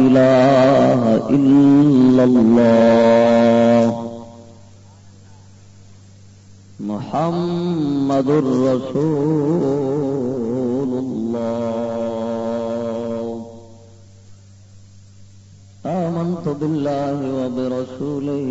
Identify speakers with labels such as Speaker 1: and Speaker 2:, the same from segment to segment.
Speaker 1: إله إلا الله. محمد رسول الله. آمنت بالله وبرسوله.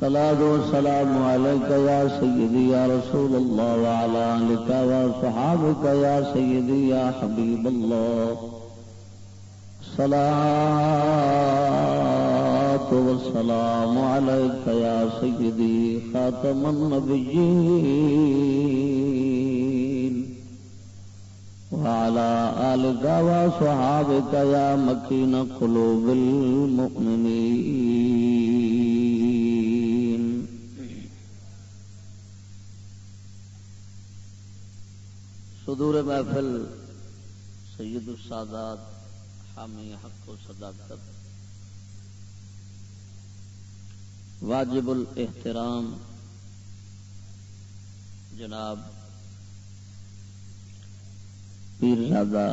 Speaker 1: صلاة والسلام عليك يا سيدي يا رسول الله وعلى آلك وصحابك يا سيدي يا حبيب الله. صلاة والسلام عليك يا سيدي خاتم النبيين. وعلى آلك وصحابك يا مكين قلوب المؤمنين. صدور محفل سید السادات حامی حق و صداقت، واجب الاحترام جناب پیر زادہ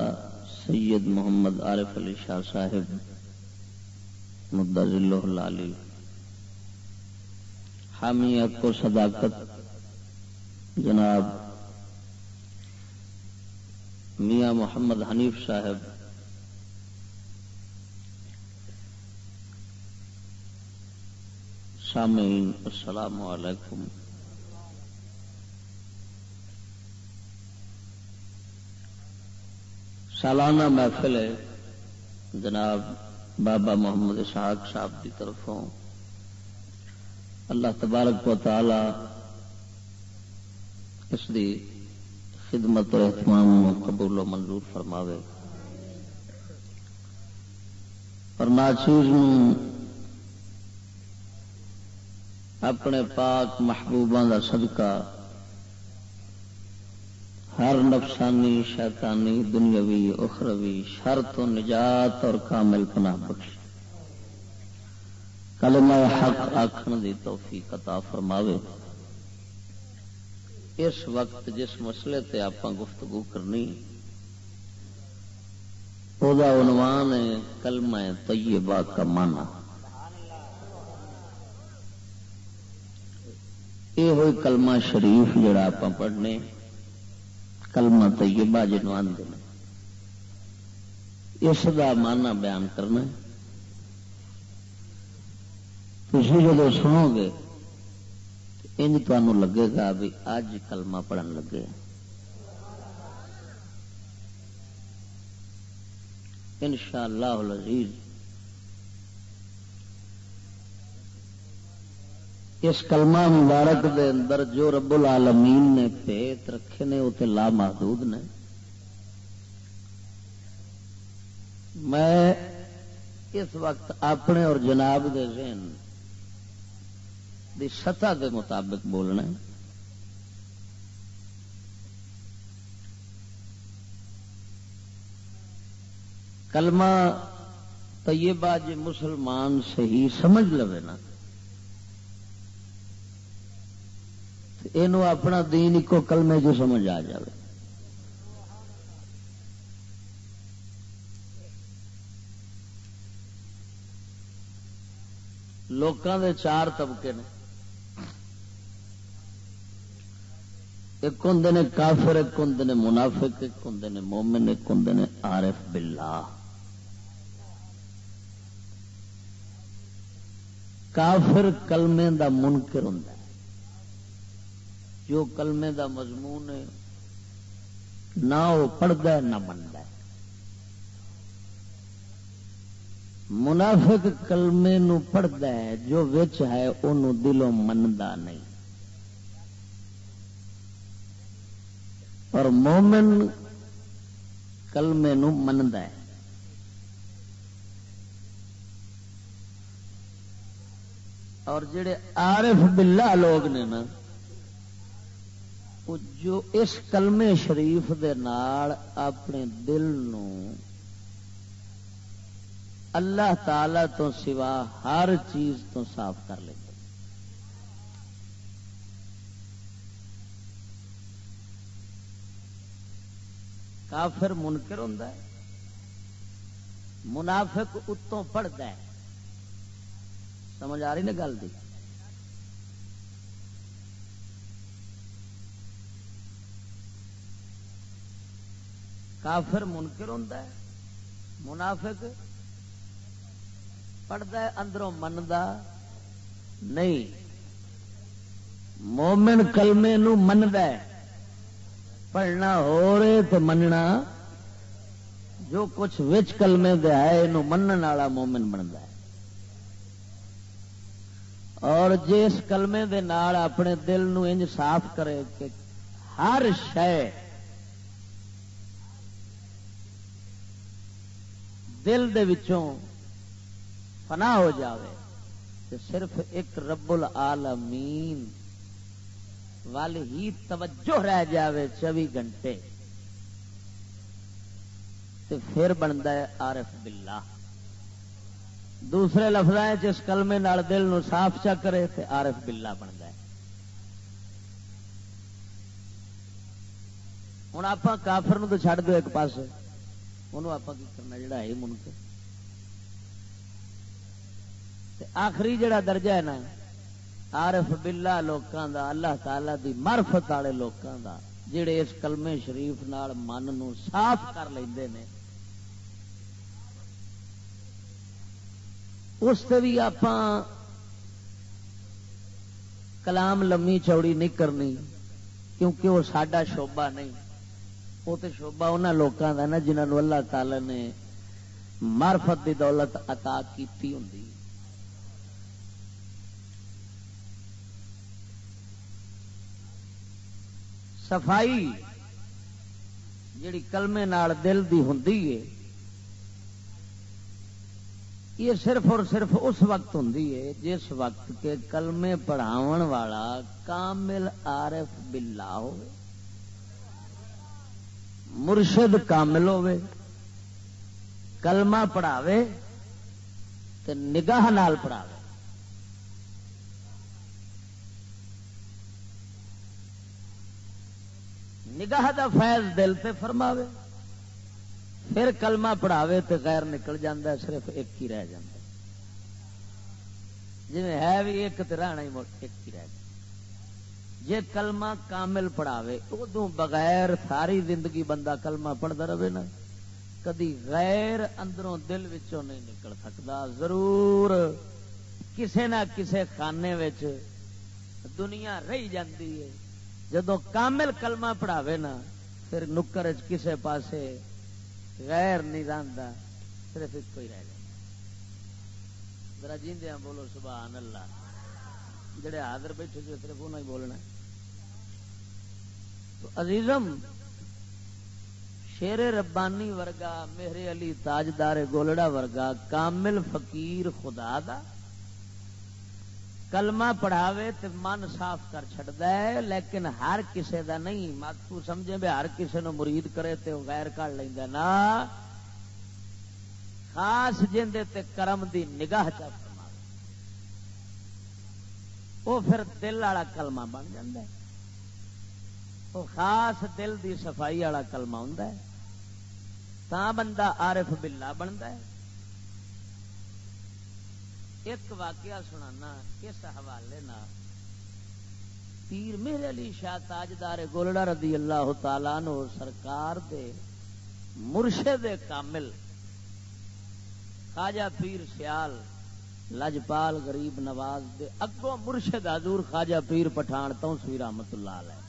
Speaker 1: سید محمد عارف علی شاہ صاحب مدض اللہ حامی حق و صداقت جناب میاں محمد حنیف صاحب۔ سامعین، السلام علیکم۔ سالانہ محفل ہے۔ جناب بابا محمد اسحاق صاحب کی طرفوں۔ اللہ تبارک و تعالی اس دی خدمت و اہتمام قبول و منظور فرماوے۔ اور ناچیز اپنے پاک محبوبہ کا صدقہ، ہر نفسانی، شیطانی، دنیاوی، اخروی، شر تو نجات اور کامل پناہ بخش۔ کلمہ حق آخر دی توفیق عطا فرماوے۔ اس وقت جس مسئلے تے آپ گفتگو کرنی وہ عنوان ہے کلمہ طیبہ کا مانا یہ ہوئی کلمہ شریف جڑا آپ پڑھنے، کلمہ طیبہ جنوں آدھے اس کا مانا بیان کرنا تھی جب سنو گے انج تمہوں لگے گا بھی اج کلمہ پڑھن لگے ان شاء اللہ لذیذ اس کلمہ مبارک دے اندر جو رب العالمین نے پیت رکھے نے، وہ لا محدود نے۔ میں اس وقت اپنے اور جناب دے ذہن دی سطح کے مطابق بولنا کلمہ طیبہ جی مسلمان صحیح سمجھ لو نا یہ اپنا دین ایک کلمے جو سمجھ آ جائے لوکاں دے چار طبقے نے۔ ایک ہوں نے کافر، ایک ہوں نے منافق، ایک ہوں نے مومن، ایک ہوں نے عارف باللہ۔ کافر کلمے دا منکر ہوں جو کلمے دا مضمون ہے، نہ وہ پڑھتا ہے، نہ منتا ہے۔ منافق کلمے نو پڑھتا ہے، جو وچ ہے انہوں دلوں منتا نہیں۔ اور مومن کلمے نو منتا ہے۔ اور جڑے عارف باللہ لوگ نے نا جو اس کلمے شریف دے نال اپنے دل نو اللہ تعالی تو سوا ہر چیز تو صاف کر لیں کافر منکر ہوں منافق اتوں پڑھتا ہے۔ سمجھ آ رہی نا گل دی؟ کافر منکر ہوں منافق پڑھتا ہے، اندروں منتا نہیں۔ مومن کلمے نو منتا ہے۔ پڑھنا ہو رہے تو مننا۔ جو کچھ وچ کلمے دیا ہے یہ منن والا مومن بنتا ہے۔ اور جس کلمے دے نال اپنے دل نو انج صاف کرے کہ ہر شے دل دے وچوں فنا ہو جاوے تو صرف ایک رب العالمین وال ہی توجہ رہ جاوے چوبی گھنٹے۔ تو پھر بنتا ہے عارف باللہ۔ دوسرے لفظ جس کلمے نال دل نو صاف چا کرے تو عارف باللہ بنتا ہے۔ ہوں آپ کافر تو چڑھ دو ایک پاس انہوں آپ کی کرنا جڑا ہے منکر۔ آخری جڑا درجہ ہے نا عارف بلا لوکاں دا، اللہ تعالی دی مرفت والے لوکاں دا جڑے اس کلمے شریف نال من نو صاف کر لیندے نے۔ اس سے بھی آپ کلام لمی چوڑی نہیں کرنی، کیونکہ وہ سڈا شوبا نہیں۔ وہ تو شوبا ان لوگوں کا نا جنہوں اللہ تعالی نے مارفت کی دولت عطا کیتی ہوں صفائی جڑی کلمے نال دل دی ہوں یہ صرف اور صرف اس وقت ہوں جس وقت کے کلمے پڑھاون والا کامل عارف بلا ہو مرشد کامل ہوے کلمہ پڑھاوے تے نگاہ نال پڑھاوے۔ نگاہ دا فیض دل تے فرماوے۔ پھر کلمہ پڑھاوے تے غیر نکل جاندہ ہے، صرف ایک ہی رہ جاندہ ہے۔ جی ہے بھی ایک تے رہنا ہی ایک ہی رہ جاندہ جے کلمہ کامل پڑھاوے ادو بغیر ساری زندگی بندہ کلمہ پڑھتا رہے نا۔ کدی غیر اندروں دل وچوں نہیں نکل سکتا ضرور کسے نہ کسے خانے وچ دنیا رہی جاندی ہے۔ جدو کامل کلمہ پڑھاوے نا، پھر نکر کسے پاسے غیر نہیں رہتا صرف ایک ہی رہ جائے۔ ذرا جیندے ہیں بولو، سبحان اللہ۔ جڑے حاضر بیٹھے جو، صرف انہوں ہی بولنا ہے۔ تو عزیزم، شیر ربانی ورگا میرے علی تاجدار گولڑا ورگا، کامل فقیر خدا دا کلمہ پڑھاوے تے من صاف کر چڑھتا ہے، لیکن ہر کسے دا نہیں۔ مت سمجھے بھی ہر کسے نو مرید کرے تے وہ غیر کر لینا نا۔ خاص جندے تے کرم دی نگاہ چا وہ پھر دل والا کلمہ بن جاندہ ہے۔ وہ خاص دل دی صفائی والا کلمہ ہوں تا بندہ عارف باللہ بنتا ہے۔ ایک واقعہ سنانا، اس حوالے پیر میرے علی شاہ تاجدار گولڑا رضی اللہ تعالی نو سرکار دے مرشد کامل، خواجہ پیر سیال، لجپال غریب نواز دے اگوں مرشد حضور خواجہ پیر پٹھان تو سی رحمت اللہ علیہ۔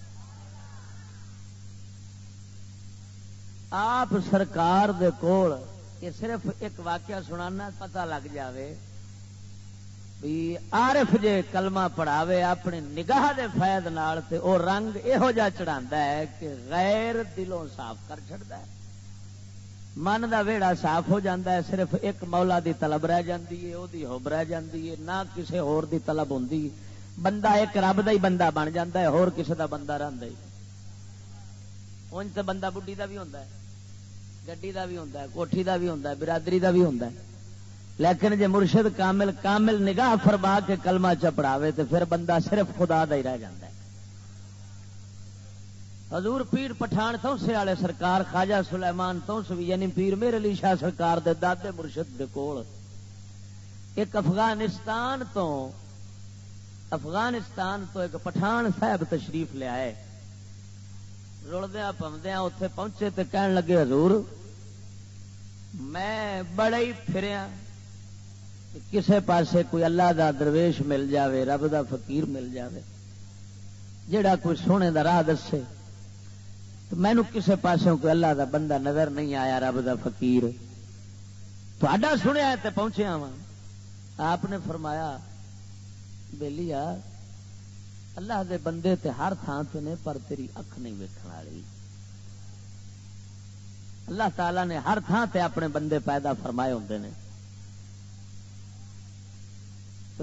Speaker 1: آپ سرکار دے کول یہ صرف ایک واقعہ سنانا، پتہ لگ جاوے بھی عارف جے کلمہ پڑھاوے اپنی نگاہ دے فیض نال تے او رنگ یہو جا چڑھا ہے کہ غیر دلوں صاف کر چڑھتا ہے من کا ویڑا صاف ہو جاتا ہے صرف ایک مولا دی طلب رہ جاتی ہے وہ ہوب رہ جاتی ہے نہ کسی ہور دی طلب ہوں بندہ ایک رب دا ہی بندہ بن جاتا ہے ہور کسی دا بندہ رہتا ہی ان تو بندہ بڈی دا بھی ہوتا ہے گڈی دا بھی ہوتا ہے کوٹھی دا بھی ہوتا ہے برادری دا بھی ہوتا ہے لیکن جے مرشد کامل کامل نگاہ فرما کے کلمہ چپڑاوے تو پھر بندہ صرف خدا دا ہی رہ جاتا ہے۔ حضور پیر پٹھان تو سے والے سرکار خواجہ سلیمان تو بھی یعنی پیر میرے علی شاہ سرکار دے دادے مرشد دے کول۔ ایک افغانستان تو افغانستان تو ایک پٹھان صاحب تشریف لیا ہے رڑدیا پمدیا اتے پہنچے تے کہن لگے، حضور میں بڑے ہی پھریا۔ کسے پاسے کوئی اللہ دا درویش مل جاوے، رب دا فقیر مل جاوے۔ جڑا کوئی سونے دا راہ دسے، تو مینو کسے پاسوں کوئی اللہ دا بندہ نظر نہیں آیا، رب دا فقیر۔ تھا سنیا تے پہنچیا وا آپ نے فرمایا بہلی اللہ دے بندے تے ہر تھان سے نے، پر تیری اکھ نہیں ویکن والی۔ اللہ تعالی نے ہر تھان تے اپنے بندے پیدا فرمائے ہوتے ہیں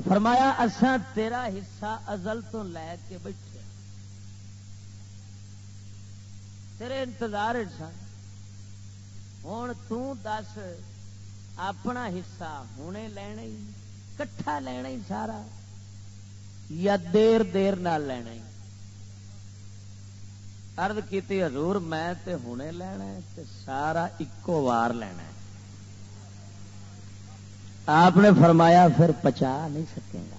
Speaker 1: فرمایا، اساں تیرا حصہ ازل تو لے کے بیٹھے تیرے انتظار سن۔ ہوں تس اپنا حصہ ہونے لینا ہی، کٹھا لینا ہی سارا، یا دیر دیر نہ لینا ہی۔ ارد کی حضور میں تے ہونے لینا ہے تے سارا ایکو وار لینا ہے۔ آپ نے فرمایا پھر پچا نہیں سکے گا۔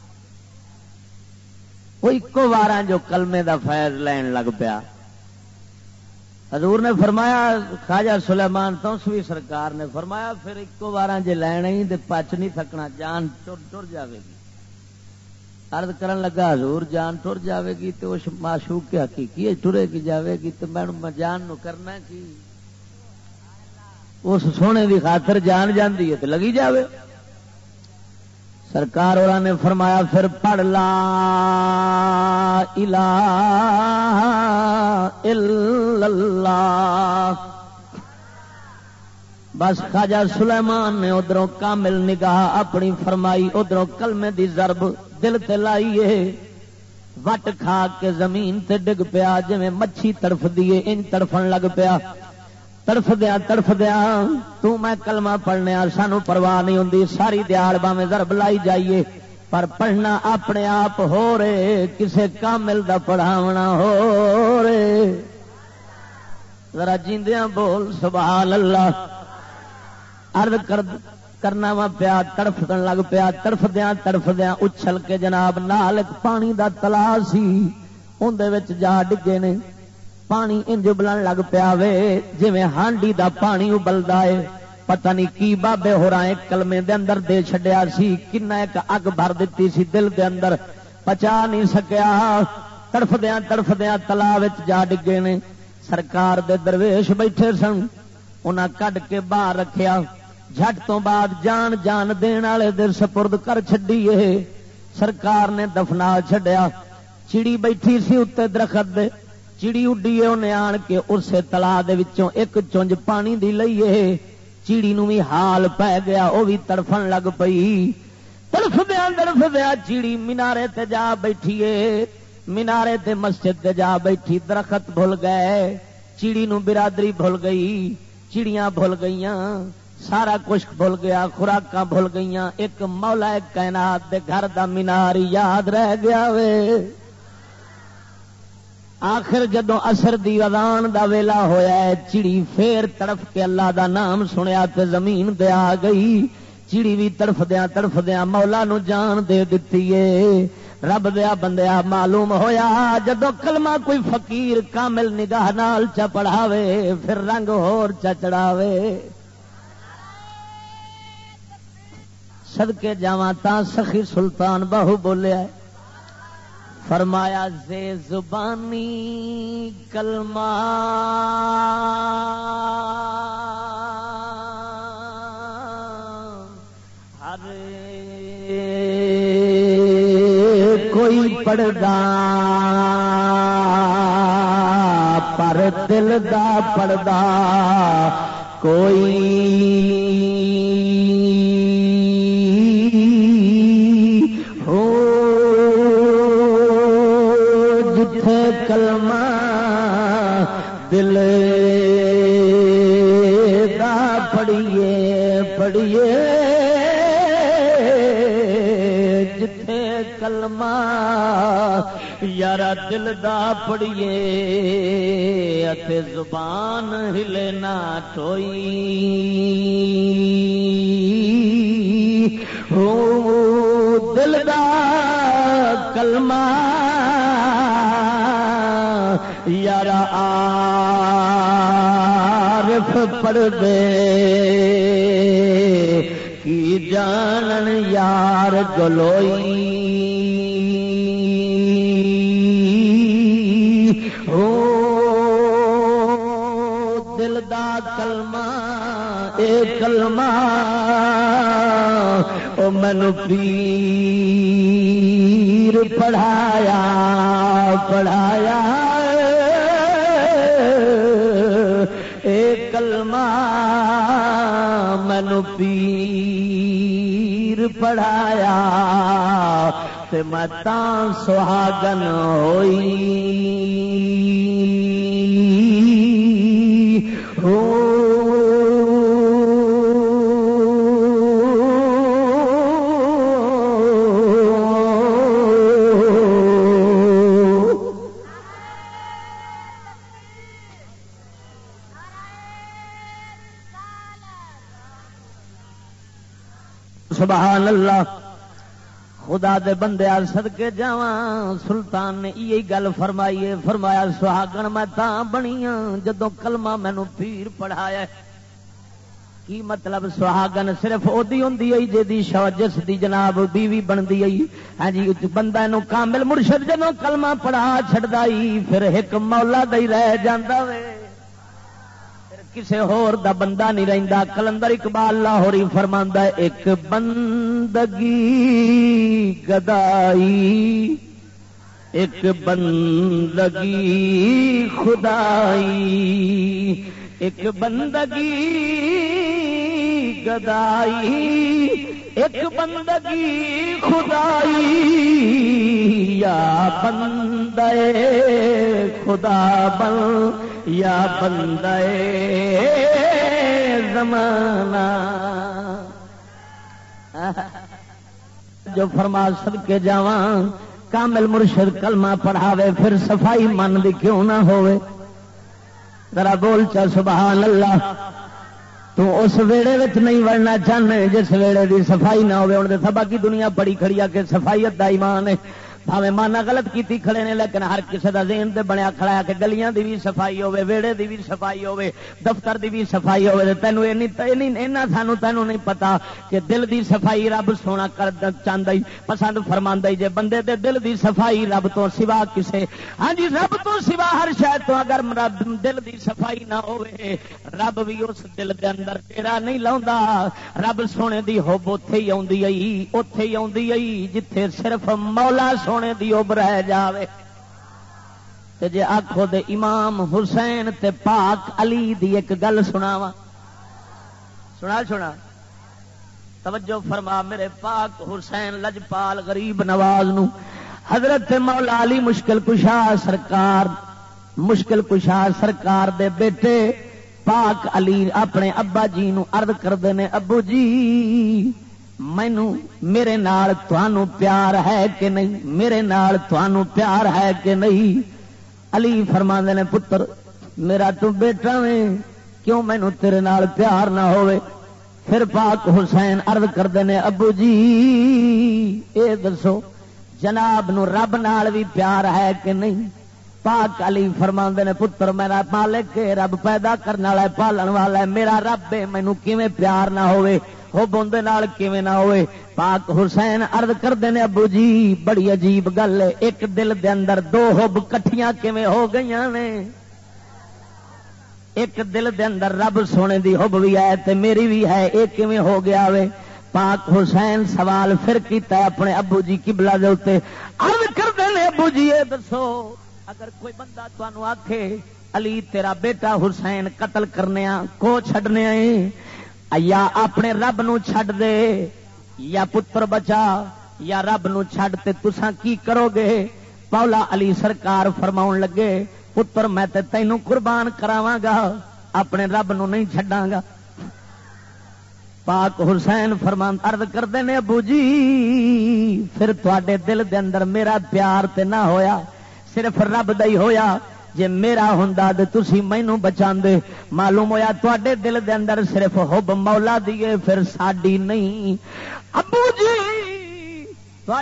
Speaker 1: وہ ایکو وار جو کلمے دا فیض لین لگ پیا۔ حضور نے فرمایا، خواجہ سلیمان تو سوی سرکار نے فرمایا، پھر ایکو بار جی لینا ہی تو پچ نہیں تھکنا جان ٹر جاوے گی۔ ارد کرن لگا، حضور جان ٹر جاوے گی تو اس معشوق کے حقیقی ٹرے کی جاوے گی تو میں جان نو کرنا کی؟ اس سونے دی خاطر جان جاندی ہے تو لگی جاوے۔ سرکار اور نے فرمایا، پھر پڑھ لا الہ الا اللہ۔ بس خواجہ سلیمان نے ادھروں کامل نگاہ اپنی فرمائی، ادھروں کلمے دی ضرب دل تے لائیے۔ وٹ کھا کے زمین تے ڈگ پیا جی مچھی تڑف دیے ان تڑفن لگ پیا۔ تڑف دیا تڑف دیا تو میں کلمہ پڑھنے سانو پرواہ نہیں ہوں ساری دیال باویں ضرب لائی جائیے پر پڑھنا اپنے آپ ہو رہے کسے کامل دا پڑھاونا ہو رہے ذرا جیندیاں بول سبحان اللہ ارد کرنا وا پیا تڑف لگ پیا تڑف دیا تڑف دیا اچھل کے جناب نال پانی دا تلا سی اندر جا ڈگے نے پانی انج ابلن لگ پیا وے۔ جی ہانڈی دا پانی ابلدا ہے پتہ نہیں کی بابے ہو رہا کلمے دے اندر دے چھڈیا سی۔ کنا ایک اگ بھر دیتی سی دل دے اندر۔ پچا نہیں سکیا۔ تڑف دیا تلا جا ڈگے نے۔ سرکار دے درویش بیٹھے سن۔ انہاں کڈ کے باہر رکھیا۔ جھٹ تو بعد جان جان دین والے دل سپرد کر چڈیے سرکار نے دفنا چڈیا چڑی بیٹھی سی اتنے درخت دے۔ چڑی اڈی انہیں آن کے اسے تلا ایک چونج پانی دی لئیے چیڑی نو بھی حال پی گیا وہ بھی تڑفن لگ پئی۔ تڑف دیا تڑف دیا چیڑی مینارے تے جا بیٹھیے مینارے تے مسجد تے جا بیٹھی، درخت بھول گئے۔ چیڑی نو برادری بھول گئی، چڑیاں بھول گئیاں، سارا کچھ بھول گیا خوراک بھول گئیاں۔ ایک مولا کائنات دے گھر دا مینار یاد رہ گیا وے۔ آخر جدو اثر دی اذان دا ویلا ہویا ہے، چڑی پھر تڑف کے اللہ دا نام سنیا تے زمین دے آ گئی۔ چڑی بھی تڑف دیا تڑف دیا مولا نو جان دے دیتی ہے۔ رب دیا بندیا معلوم ہویا جدو کلمہ کوئی فقیر کامل نگاہ نال چا پڑھاوے پھر رنگ ہور چا چڑھاوے سدکے جاواں تا سخی سلطان بہو بولیا ہے۔ فرمایا زے زبانی کلمہ ہر کوئی پڑھدا پر دل دا پڑھدا کوئی پڑھیے، جتھے کلمہ یارا دل دا پڑھیے اتے زبان ہلے نہ ٹوئی ہو دل دا کلمہ یارا عارف پڑھ دے۔ کی جانن یار گلوئی۔ ہو دل دا کلمہ، اے کلمہ، او مینو پیر پڑھایا پڑھایا۔ اے کلمہ مینو پیر پڑھایا تے میں تاں سہاگن ہوئی۔ ہو سبحان اللہ۔ خدا دے بندے سد کے جا سلطان نے یہی گل فرمائیے، فرمایا، سہاگن میں تا بنی جدو کلمہ مینو پیر پڑھایا کی مطلب سہاگن صرف ادی ہوں جی جس دی جناب بیوی بنتی آئی ہاں جی بندہ نو کامل مرشد جدو کلمہ پڑھا چڑھتا پھر ایک مولا دئی رہ جاندہ وے۔ کسے ہور دا بندہ نہیں رہندا۔ کلندر اقبال لاہوری فرماندا ہے، ایک بندگی گدائی، ایک بندگی خدائی، ایک بندگی گدائی، ایک بندگی خدائی، یا بندے خدا بن، یا بندے زمانہ۔ جو فرما سد کے جاواں، کامل مرشد کلمہ پڑھاوے، پھر صفائی من دی کیوں نہ ہوئے ذرا بول چا، سبحان اللہ۔ تو اس ویڑے وچ نہیں وڑنا چاہنے جس ویڑے دی صفائی نہ ہوئے ان دے سبا کی دنیا بڑی کھڑی آ کے صفائیت دا ایمان ہے۔ بھاوے مانا غلط کیتی کھڑے نے، لیکن ہر کسی دا ذہن تے بنیا کھڑا ہے کہ گلیاں دی بھی صفائی ہوے ویڑے دی بھی صفائی ہوے دفتر دی بھی صفائی ہوے تینو اینا سانو تینو نہیں پتا کہ دل دی صفائی رب سونا کر چاہتا پسند فرما جے بندے دے دل دی صفائی رب تو سوا کسے۔ ہاں جی رب تو سوا ہر شاید تو اگر رب دل دی صفائی نہ ہوے رب بھی اس دل دے اندر ٹیڑا نہیں لاؤندا۔ رب سونے دی ہوب اوتھے ہی آوندی آئی، اوتھے ہی آوندی آئی، جتھے صرف مولا سونے سونے دی اب رہ جاوے۔ تے جے آخو دے امام حسین تے پاک علی دی ایک گل سناوا سنا سنا۔ توجہ فرما میرے پاک حسین لجپال غریب نواز نو۔ حضرت مولا علی مشکل کشا سرکار، مشکل کشا سرکار دے بیٹے پاک علی اپنے ابا جی نو عرض کرتے ہیں ابو جی مینو میرے نال تھانو پیار ہے کہ نہیں؟ میرے نال تھانو پیار ہے کہ نہیں؟ علی فرما نے، پتر، میرا تو بیٹا میں کیوں مینو تیرے نال پیار نہ ہوئے پھر پاک حسین عرض کرتے ہیں ابو جی اے دسو، جناب نو رب نال بھی پیار ہے کہ نہیں؟ پاک علی فرما نے، پتر، میرا مالک رب پیدا کرنے والا پالن والا ہے، میرا رب ہے، مینو کیویں پیار نہ ہوئے کیویں نہ ہوئے۔ پاک حسین ارد کرتے ہیں ابو جی بڑی عجیب گل ہے۔ ایک دل دے اندر دو ہوب کٹیاں کیویں ہو گئی نے۔ ایک دل دے اندر رب سونے دی ہوب بھی ہے تے میری بھی ہے ایک کیویں ہو گیا وے۔ پاک حسین سوال پھر کیتا ہے اپنے ابو جی کبلا دے ارد کرتے ہیں ابو جی یہ دسو، اگر کوئی بندہ تمہوں آخے علی تیرا بیٹا حسین قتل کرنے کو چھڈنے یا اپنے رب نو چھڈ دے یا پتر بچا یا رب نو چھڈ تے تساں کی کرو گے پولا علی سرکار فرماؤ لگے پتر میں تے تینوں قربان کراواں گا اپنے رب نو نہیں چھڈاں گا پاک حسین فرمان ارد کرتے ہیں ابو جی پھر تے دل دے اندر میرا پیار تے نہ ہویا صرف رب دئی ہویا جے میرا ہوں تو تھی مینو بچا دے معلوم ہوا تے دل دے اندر صرف حب مولا دیے پھر ساڈی نہیں۔ ابو جی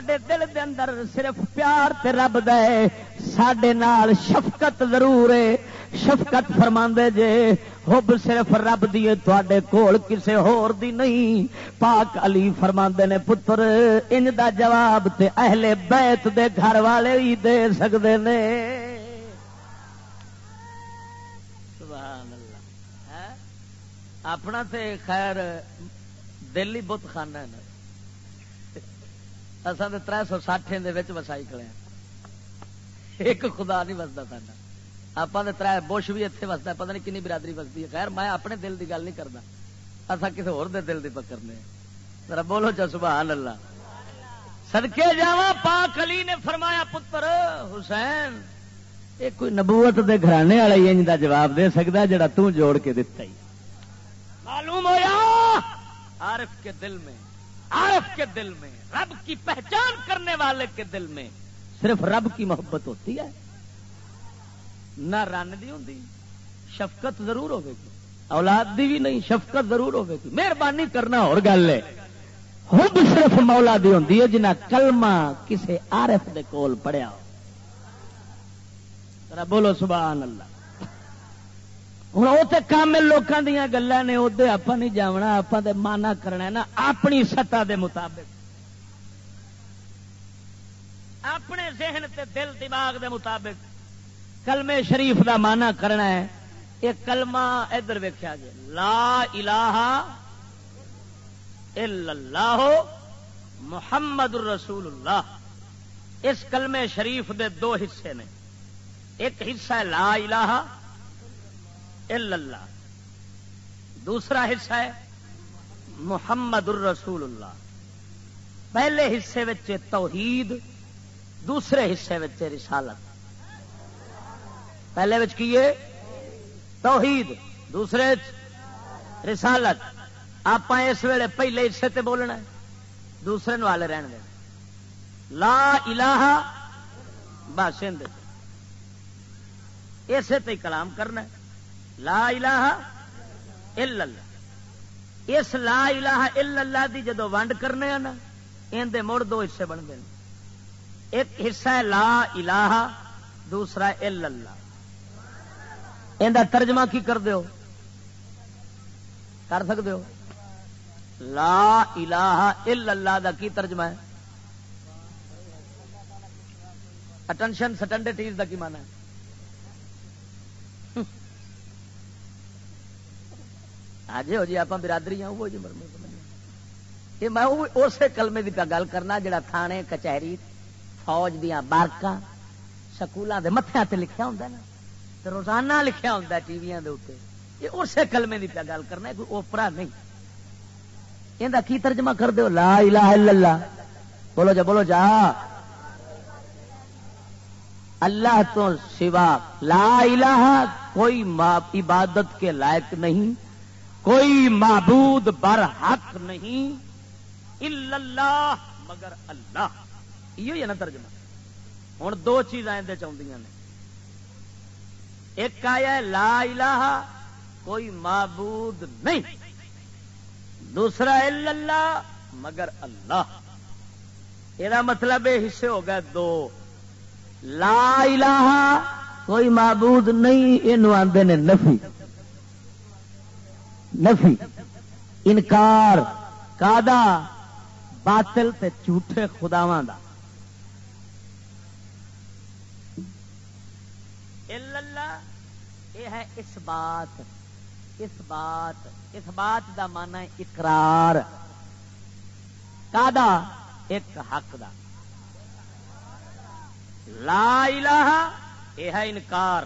Speaker 1: تے دل دے اندر صرف پیار تے رب دے سڈے نال شفقت ضرور ہے شفقت فرما جے، حب صرف رب دیے تے کول کسے ہور دی نہیں۔ پاک علی فرما نے، پتر ان دا جواب تے اہل بیت دے گھر والے ہی دے سکتے نے۔ اپنا تے خیر دل ہی بت خانہ ہے اصل تو تر سو سٹھ وسائی کھڑے ایک خدا نہیں وستا سا آپ تر بش بھی اتنے وستا پتہ نہیں کنی برادری وستی ہے۔ خیر، میں اپنے دل کی گل نہیں کرتا اصا کسی ہو دل کی پکڑنے ذرا بولو چا سبحان اللہ۔ سدکے جا پاک علی نے فرمایا، پتر حسین، یہ کوئی نبوت دے گھرانے والا ہی انج دا جواب دے سکتا جڑا تو جوڑ کے دتا ہی۔ معلوم ہوا عارف کے دل میں، عارف کے دل میں، رب کی پہچان کرنے والے کے دل میں صرف رب کی محبت ہوتی ہے۔ نہ رن دی ہوں شفقت ضرور ہوگی۔ اولاد دی بھی نہیں، شفقت ضرور ہوگی۔ مہربانی کرنا اور گل ہے۔ خود صرف مولا دی ہوں جنہ کلمہ کسے عارف دے کول پڑیا ہو۔ بولو سبحان اللہ۔ ہوں وہ تو کامل لوگوں دیا گلیں نے ادے آپ نہیں جانا آپ مانا کرنا نا اپنی سطح دے مطابق اپنے ذہن تے دل دماغ دے مطابق کلمے شریف دا مانا کرنا ہے یہ کلمہ ادھر ویکیا جی لا الہ الا اللہ محمد الرسول اللہ اس کلمے شریف دے دو حصے نے ایک حصہ ہے لا الہ اللہ۔ دوسرا حصہ ہے محمد الرسول اللہ پہلے حصے توحید، دوسرے حصے رسالت۔ پہلے کیے؟ توحید، دوسرے رسالت۔ آپ اس ویلے پہلے حصے تے بولنا دوسرے والے رہن دے۔ لا الہ بس اسے تے کلام کرنا ہے۔ لا الہ الا اللہ۔ اس لا الہ الا اللہ دی جدو ونڈ کرنے ہیں نا، ان دے مڑ دو حصے بن گئے ایک حصہ ہے لا الہ، دوسرا الا اللہ۔ ان دا ترجمہ کی کر دیو کر سکتے ہو؟ لا الہ الا اللہ دا کی ترجمہ ہے؟ اٹینشن سٹنڈیٹیز دا کی مانا ہے۔ آج ہو جی آپ برادری ہوں وہ جی یہ میں اسی کلمے کی گل کرنا، جڑا تھانے، کچہری، فوج دیا بارک سکولوں کے متھیا لکھا ہوں نا۔ روزانہ لکھا ہوں ٹی وی یہ اسی کلمے کی پیا گل کرنا کوئی اوپرا نہیں۔ یہ کی ترجمہ کر دو لا الہ الا اللہ۔ بولو جا بولو جا۔ اللہ تو سوا لا الہ، کوئی عبادت کے لائق نہیں۔ کوئی معبود بر حق نہیں اللہ، مگر اللہ۔ یہ ہے نا ترجمہ۔ ہوں دو چیزاں چاہدی نے۔ ایک آیا لا الہ، کوئی معبود نہیں۔ دوسرا اللہ، مگر اللہ۔ یہ مطلب یہ حصے ہو گئے دو۔ لا الہ، کوئی معبود نہیں یہ آدھے نے نفی۔ نفی انکار کادا باطل تے جھوٹے خداواں دا۔ اللہ، یہ ہے اس بات اس بات اس بات دا مانا ہے اقرار۔ کادا ایک حق دا۔ لا الہ، یہ ہے انکار۔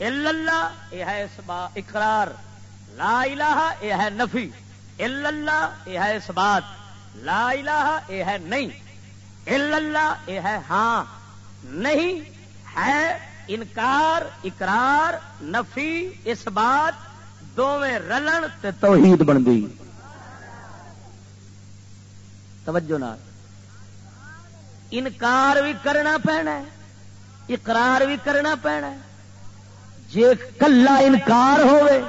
Speaker 1: اللہ، یہ ہے اس بات، اقرار۔ لا الہ یہ ہے نفی، اللہ یہ ہے اس بات، لا الہ یہ ہے نہیں، اللہ یہ ہے ہاں نہیں ہے انکار، اقرار، نفی، اس بات دونیں رلن تے توحید بن گئی توجہ نہ انکار بھی کرنا پینا اقرار بھی کرنا پینا جی کلا انکار ہوئے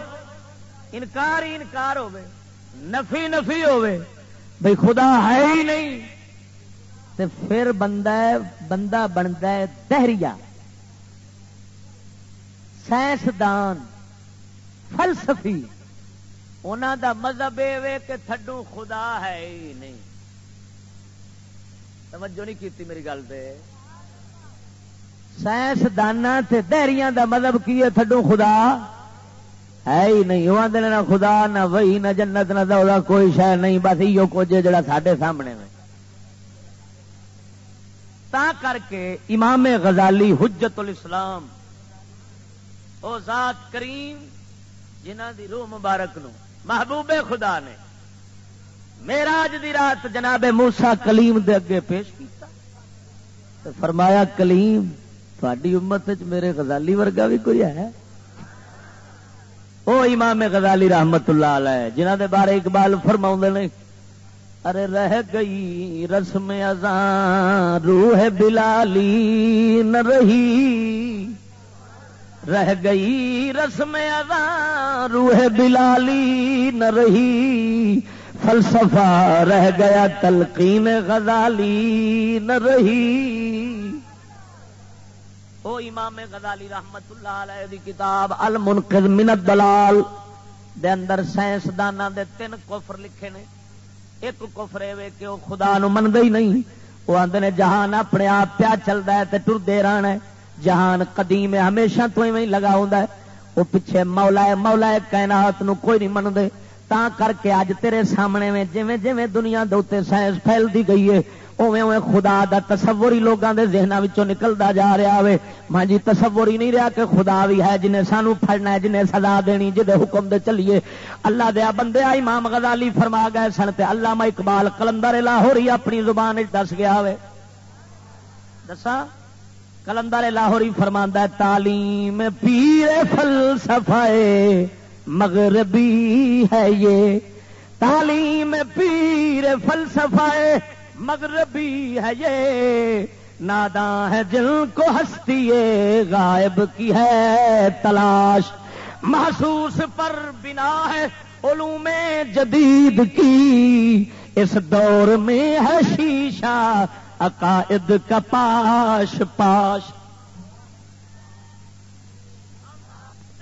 Speaker 1: انکار ہی انکار ہوئے نفی نفی ہوئے بھئی خدا ہے ہی نہیں، تے پھر بندہ بندہ بنتا ہے دہریا۔ سائنسدان، فلسفی انہوں دا مذہب یہ کہ تھڈو خدا ہے ہی نہیں۔ توجہ نہیں کیتی میری گل پہ سائنسدان دہریاں دا مذہب کی ہے تھڈو خدا؟ ہے ہی نہیں، وہ آدھے نہ خدا، نہ وہی نہ جنت، نہ دولا کوئی شہ نہیں، بس یہ کچھ جڑا ساڈے سامنے میں تا کر کے امام غزالی حجت الاسلام، او ذات کریم، جنہ دی روح مبارک نو محبوب خدا نے میرا دی رات جناب موسا کلیم دے اگے پیش کیتا۔ فرمایا، کلیم تھوڑی امت میرے غزالی ورگا بھی کوئی ہے؟ او امام غزالی رحمت اللہ علیہ جنہ دے بارے اقبال فرما نے، ارے رہ گئی رسم ازاں روح بلالی نہ رہی۔ رہ گئی رسم ازاں روح بلالی نہ رہی۔ فلسفہ رہ گیا، تلقین غزالی نہ رہی۔ او امام غزالی رحمت اللہ علیہ دی کتاب المنقذ من الدلال دے اندر سائنسداناں دے تین کفر لکھے نے۔ ایک کفر اے کہ وہ خدا نو مندا ہی نہیں۔ وہ آندے نے جہان اپنے آپ پیا چلدا ہے تے ٹردے رہنا ہے۔ جہان قدیم ہے، ہمیشہ تو ایویں لگا ہوندا ہے۔ وہ پیچھے مولا ہے مولا ہے، کائنات نو کوئی نہیں مندے تا کر کے اج تیرے سامنے میں جویں جویں دنیا دے اوتے سائنس پھیلدی گئی ہے۔ اوے اوے خدا دا تصور ہی لوگوں کے ذہنوں میں نکلتا جا رہا ہے ماں جی تصور ہی نہیں رہا کہ خدا بھی ہے جنہیں سانو پڑنا ہے، جنہیں سزا دینی جہد حکم دے چلیے۔ اللہ دیا بندے آئی امام غزالی فرما گئے سن تے اللہ میں اقبال کلندر لاہور ہی اپنی زبان دس گیا ہوئے دسا کلندر لاہور ہی فرما تعلیم پیر فلسفے مغربی ہے یہ۔ تعلیم پیر فلسفے مغربی ہے یہ، ناداں ہے جن کو ہستی غائب کی ہے تلاش۔ محسوس پر بنا ہے علوم جدید کی۔ اس دور میں ہے شیشہ عقائد کا پاش پاش۔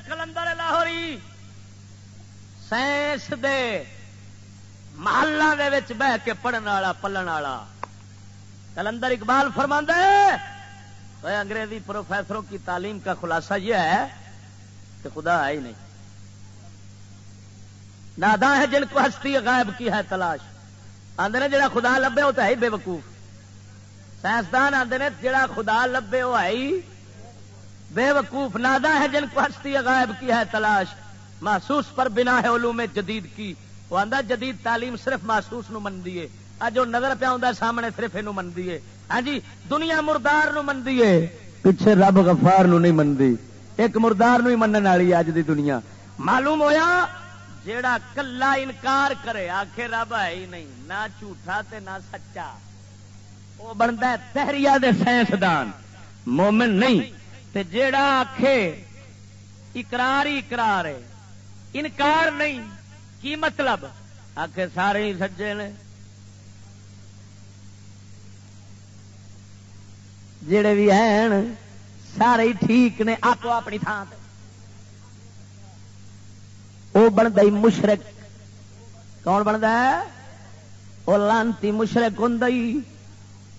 Speaker 1: کلندر لاہوری سائنس دے۔ محلہ دے بہ کے پڑھن والا، پلن والا۔ کلندر اقبال فرما انگریزی پروفیسروں کی تعلیم کا خلاصہ یہ ہے کہ خدا ہے ہی نہیں۔ نادا ہے جن کو ہستی غائب کی ہے تلاش۔ آدھے نے جڑا خدا لبے وہ تو ہے ہی بے وقوف سائنسدان آدھے نے جڑا خدا لبے وہ ہے ہی بے وقوف نادا ہے جن کو ہستی غائب کی ہے تلاش۔ محسوس پر بنا ہے علوم جدید کی وہ آدھا جدید تعلیم صرف محسوس نو من دیے اج وہ نظر پیا ہوں سامنے صرف یہ من دیے ہاں جی دنیا مردار نو من دیے پیچھے رب غفار نو نہیں منتی ایک مردار نو ہی منن والی اج دی دنیا۔ معلوم ہویا، جیڑا کلا انکار کرے آخے رب ہے ہی نہیں، نہ جھوٹا تے نہ سچا۔ وہ بنتا ہے تحریہ دے سائنسدان۔ مومن نہیں۔ تے جیڑا آخے اقرار ہی اقرار ہے۔ انکار نہیں۔ کی مطلب؟ آخ سارے ہی سجے نے۔ جڑے بھی ہیں سارے ہی ٹھیک نے، آپ اپنی تھان وہ بنتا مشرق۔ کون بنتا ہے؟ وہ لانتی مشرق ہوں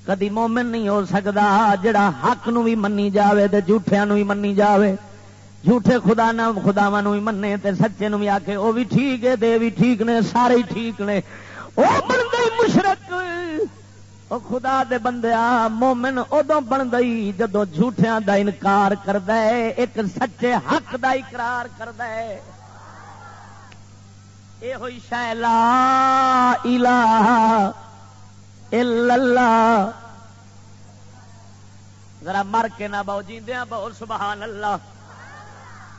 Speaker 1: کدی مومن نہیں ہو سکتا جڑا حق نو بھی منی جاوے تے جھوٹیا بھی منی جاوے۔ جھوٹے خدا نہ خداوا بھی منے تے سچے نو بھی آ کے وہ بھی ٹھیک ہے، دے بھی ٹھیک نے، سارے ٹھیک نے۔ وہ بنتے مشرق، او خدا دے بندیا مومن ادو بن گئی جدو جھوٹیاں دا انکار کرد ایک سچے حق دا اقرار کرد یہ ہوئی شیلا الہ الا اللہ۔ ذرا مر کے نہ بہو جیندیا بہو، سبحان اللہ۔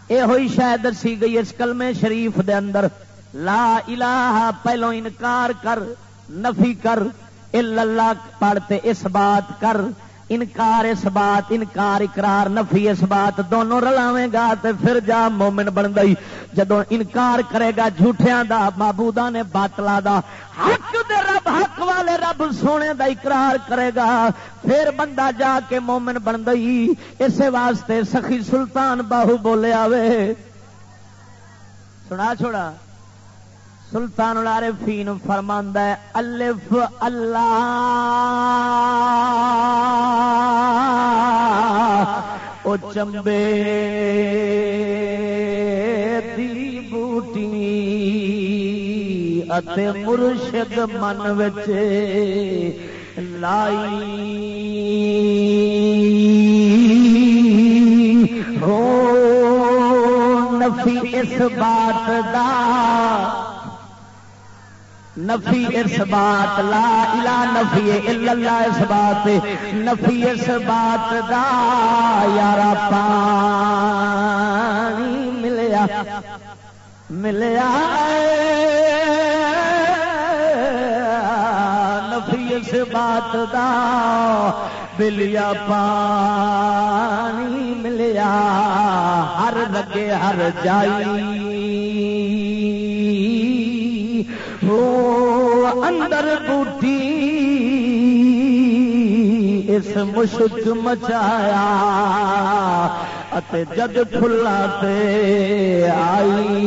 Speaker 1: یہ ہوئی شاید دسی گئی اس کلمے شریف دے اندر، لا الہ پہلو انکار کر، نفی کر اللہ پڑھتے اس بات کر انکار اس بات، انکار، اقرار، نفی اس بات، دونوں رلاویں گا تے پھر جا مومن بن گئی۔ جدو انکار کرے گا جھوٹیاں دا، معبوداں نے باطلا دا، حق دے رب، حق والے رب سونے دا اقرار کرے گا۔ پھر بندہ جا کے مومن بن گئی۔ اسے واسطے سخی سلطان باہو بولے آوے۔ سنا چھوڑا۔ سلطان العارفین فرماندہ ہے، الف اللہ، او چمبے دی بوٹی اتے مرشد من وچ لائی۔ ہو نفی اس بات دا نفی اس بات، لا الہ نفی اللہ اس بات، نفی اس بات دا یارا پانی ملیا ملیا۔ نفی اس بات دا بلیا پانی ملیا، ہر لگے ہر جائی۔ اندر بوٹی، اس مشک مچایا جد کھلا تے آئی۔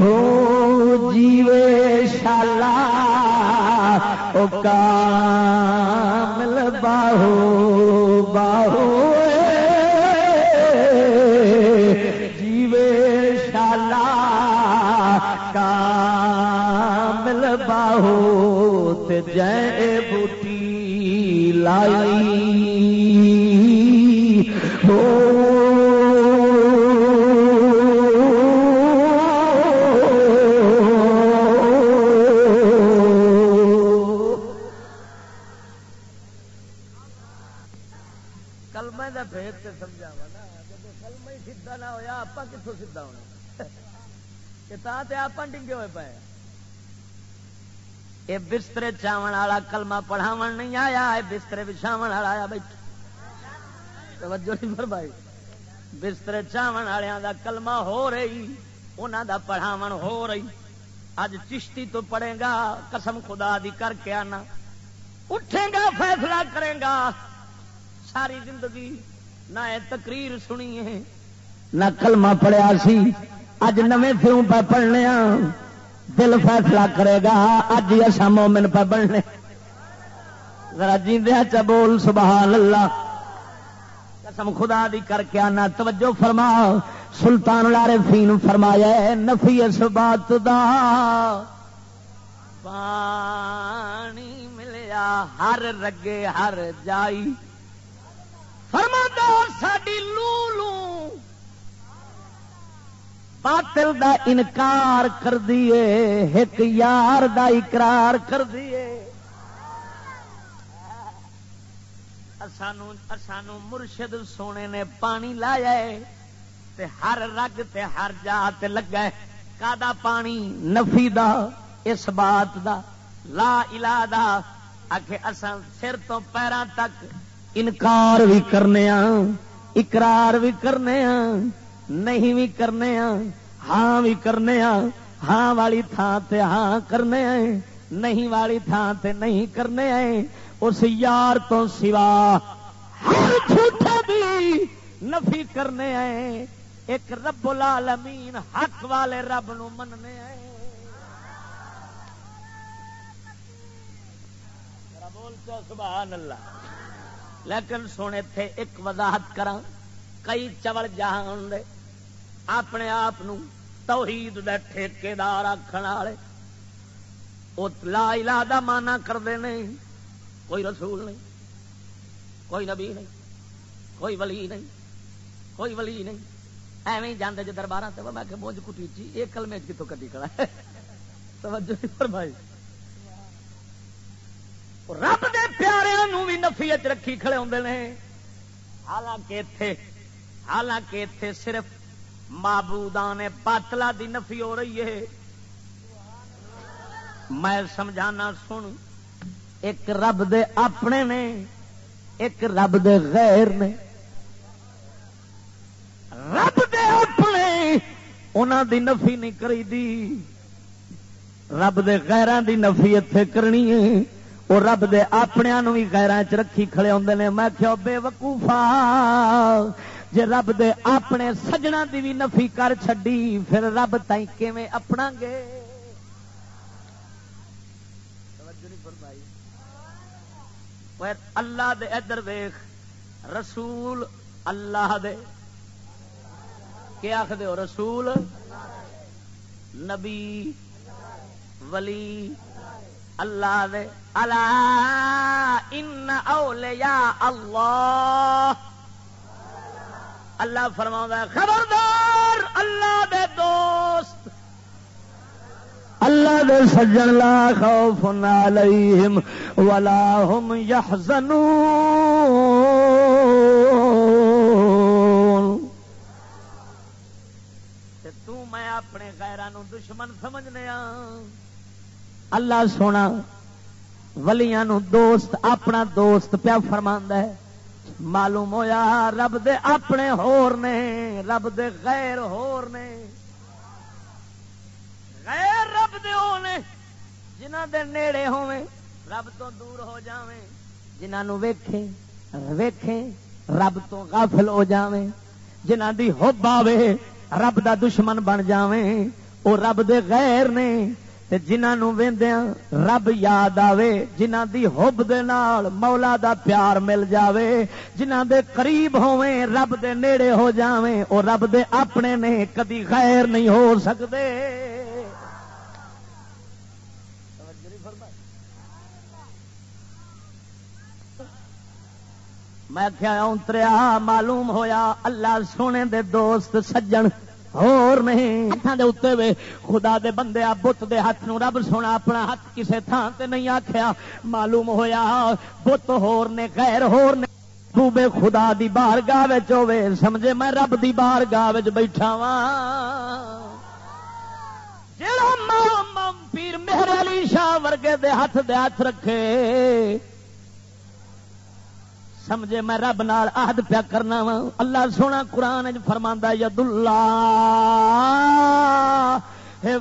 Speaker 1: ہو جیوے شالا کا مل باہو باہو۔ جے بوٹی لائی۔ ہو کلمے کا بھید سے سمجھا نا جب کلمہ ہی سیدھا نہ ہوا آپ کتوں سیدھا ہونا؟ آپ ڈنگے ہوئے پائے یہ بسترے چاون والا کلمہ پڑھاو نہیں آیا یہ بسترے بچھاو والا آیا بیٹھ توجہ نہیں فرمائی۔ بسترے چاون والوں دا کلمہ ہو رہی انہوں دا پڑھاو ہو رہی۔ اج چشتی تو پڑھے گا، قسم خدا دی کر کے آنا۔ اٹھے گا، فیصلہ کرے گا۔ ساری زندگی نہ تقریر سنی ہے، نہ کلمہ پڑھیا سی۔ اج نویں سروں پہ پڑھنے دل فیصلہ کرے گا، اج ہی اصا مومن پہ بننے۔ ذرا جیندیا چ بول، سبحان اللہ۔ قسم خدا دی کر کے آنا، توجہ فرما۔ سلطان لارے فین فرمایا نفی اس بات دا۔ پانی ملیا، ہر رگے ہر جائی۔ فرما دو ساری لو لو باطل دا انکار کر دیے ایک یار دا اقرار کر دیے سانو مرشد سونے نے پانی لایا تے ہر رگ تے ہر جا تے لگا کا پانی؟ نفی دا، اس بات دا۔ لا الہ دا۔ آخ اسان سر تو پیروں تک انکار بھی کرنے اقرار بھی کرنے نہیں بھی کرنے ہاں بھی کرنے ہاں والی تھان تے ہاں کرنے نہیں والی تھان تے نہیں کرنے اس یار تو سوا ہر جھوٹے بھی نفی کرنے آئے ایک رب العالمین حق والے رب نو مننے آئے سبحان اللہ۔ لیکن سونے تھے ایک وضاحت کرا کئی چوڑ جہان دے۔ اپنے آپ توحید دے ٹھیکے دار آخر والے وہ لا الہ دا مانا کرتے نہیں۔ کوئی رسول نہیں۔ کوئی نبی نہیں۔ کوئی ولی نہیں۔ کوئی ولی نہیں۔ ایویں جانے جی دربار سے میں کہ بوجھ کٹی چی۔ یہ کلمے کتوں کٹی کھڑا ہے؟ توجہ نہیں فرمائی۔ رب دے پیاروں بھی نفی چ رکھی کھڑے ہوندے نے۔ حالانکہ حالانکہ اتے صرف معبودان باطلا دی نفی ہو رہی ہے۔ میں سمجھانا سن، ایک رب دے اپنے نے، ایک رب دے غیر نے۔ رب دے اپنے انہوں دی نفی نہیں کری دی۔ رب دے غیران دی نفی اتے کرنی ہے۔ وہ رب دے اپنے بھی غیران چ رکھی کھڑے ہوندے نے۔ میں کہو بے وقوفا جے رب دے اپنے سجنا دی بھی نفی کر چھڈی، پھر رب تائیں کیویں اپنا گے؟ اللہ دے ادھر ویخ رسول اللہ دے۔ کیا آخ رسول نبی، ولی، اللہ دے۔ اللہ ان اولیاء اللہ۔ اللہ فرما خبردار! اللہ دے دوست! اللہ دے سجن لا خوف علیہم ولا هم يحزنون تو میں اپنے غیران دشمن سمجھنے اللہ سونا، ولیاں نو دوست، اپنا دوست پیا فرما ہے۔ معلوم ہویا رب دے اپنے ہور نے، رب دے غیر ہور نے۔ غیر رب دے ہونے جنہ دے نیڑے ہوئے رب تو دور ہو جاویں۔ جنہوں ویکھے ویکھے رب تو غافل ہو جاویں۔ جنہ دی حب آوے، رب دا دشمن بن جاویں۔ او رب دے غیر نے تے جنہوں ویندیاں رب یاد آوے جنہ دی حب دے نال مولا دا پیار مل جاوے جنہ دے قریب ہوویں رب دے نیڑے ہو جاویں، او رب دے اپنے نے کدی غیر نہیں ہو سکدے۔ میں کیا اتریا معلوم ہویا، اللہ سونے دے دوست سجن اور نہیں. دے اتنے وے خدا دے بندے بت دے ہاتھ نو رب سونا اپنا ہاتھ کسے تھان تے نہیں آخیا معلوم ہویا بت ہور نے غیر ہور نے بوبے خدا دی بار گاہ ہوے سمجھے میں رب دی بار گاہ بیٹھا وا جڑا مام پیر مہر علی شاہ ورگے دے ہاتھ دے ہاتھ رکھے سمجھے میں رب نال عہد پیا کرنا وا اللہ سونا قرآن فرما ید اللہ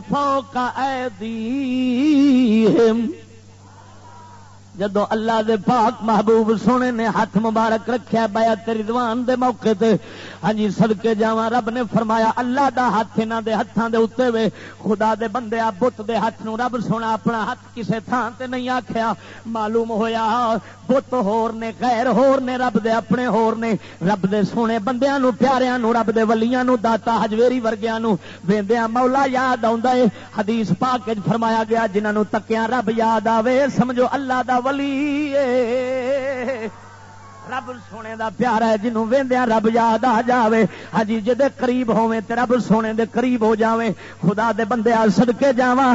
Speaker 1: فوق ایدیہم۔ جدو اللہ دے پاک محبوب سونے نے ہاتھ مبارک رکھیا بایا رضوان دے موقع تے ہاں جی سدکے جاوا رب نے فرمایا، اللہ دا ہاتھ انہاں دے ہتھاں دے اوتے وے، خدا دے بندے آ بت دے ہاتھ نو رب سونا اپنا ہاتھ کسے تھان تے نہیں آکھیا۔ معلوم ہویا، بت ہور نے، غیر ہور نے، رب دے اپنے ہور نے، رب دے سونے بندیاں نو پیاریاں نو رب دے ولیاں نو داتا حجویری ورگیاں نو ویندیاں، مولا یاد آوندا اے، حدیث پاک وچ فرمایا گیا، جنہاں نو تکیاں رب یاد آوے، سمجھو اللہ دا ولی رب سونے دا پیار ہے جنوں ویندیا رب یاد آ جاوے۔ ہجی جی جدے قریب ہوویں تے رب سونے دے قریب ہو جاویں۔ خدا دے بندے آ صدکے جاواں۔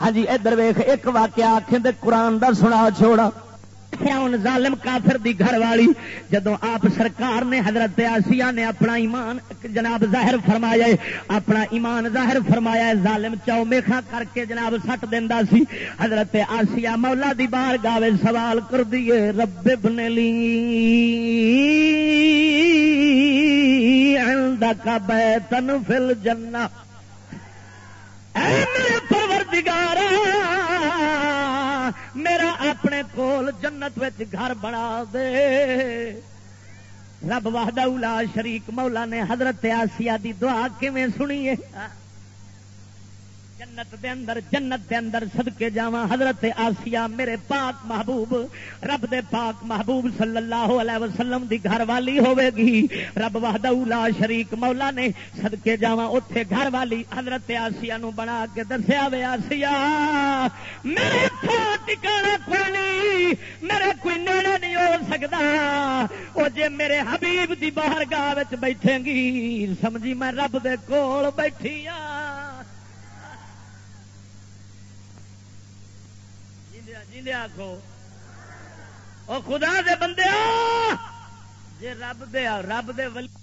Speaker 1: ہاں جی، ادھر ویکھ، ایک واقعہ آکھیں تے قرآن دا سنا چھوڑا۔ فراؤن ظالم کافر دی گھر والی۔ جدو آپ سرکار نے حضرت آسیہ نے اپنا ایمان، جناب ظاہر فرمایا اپنا ایمان ظاہر فرمایا ظالم چاؤ میخا کر کے جناب سٹ دینا سی۔ حضرت آسیہ مولا دی بار گاوے سوال کر دیے رب بنے لی کا بیتن اے میرے پروردگار میرا اپنے کول جنت گھر بنا دے۔ رب واہدہ شریک مولا نے حضرت آسیا دی دعا کیویں سنی ہے؟ جنت دے اندر، جنت دے اندر صدقے جاواں۔ حضرت آسیہ میرے پاک محبوب، رب دے پاک محبوب صلی اللہ علیہ وسلم دی گھر والی ہوے گی۔ رب وحدہ لا شریک مولا نے صدقے جاواں۔ اوتھے گھر والی حضرت آسیہ نو بنا کے دسیا وے، آسیہ، میرے تھا ٹکانا کوئی نہیں، میرے کوئی نیڑے نہیں ہو سکدا۔ او جے میرے حبیب دی باہر گاہ وچ بیٹھے گی، سمجھی میں رب دے کول بیٹھی ہاں آخو او خدا دے بندے جے رب دے رب دے ولی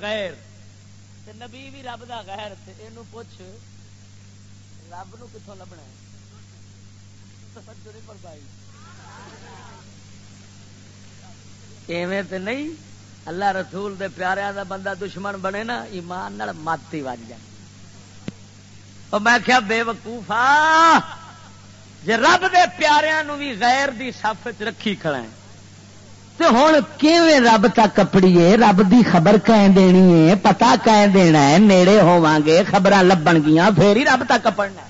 Speaker 1: غیر نبی بھی رب دا غیر یہ پوچھ، رب نو کتوں لبنا ایویں تے نہیں، اللہ رسول دے پیاریا دا بندہ دشمن بنے نا، ایمان ماتی وج جائے۔ میں کیا بے وقوفا جی رب دے پیاریا نو بھی غیر دی صف رکھی کھڑا ہے۔ ہوں کیویں رب تک کپڑیے رب دی خبر کہیں دینی ہے پتا کہیں دینا ہے نیڑے ہوا گے خبر لبن گیا پھر ہی رب تک کپڑنا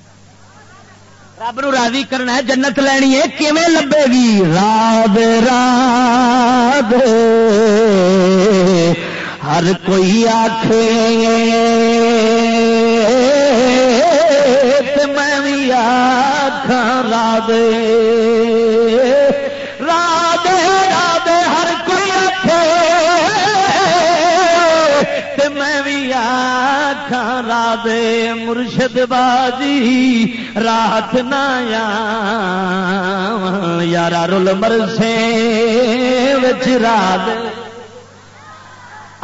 Speaker 1: رب نو راضی کرنا ہے جنت لینی ہے کیویں لبے گی راد راد ہر کوئی آخ میں بھی آخ راد دے مرشد باجی رات نایا یارا رول مرسے وچ رات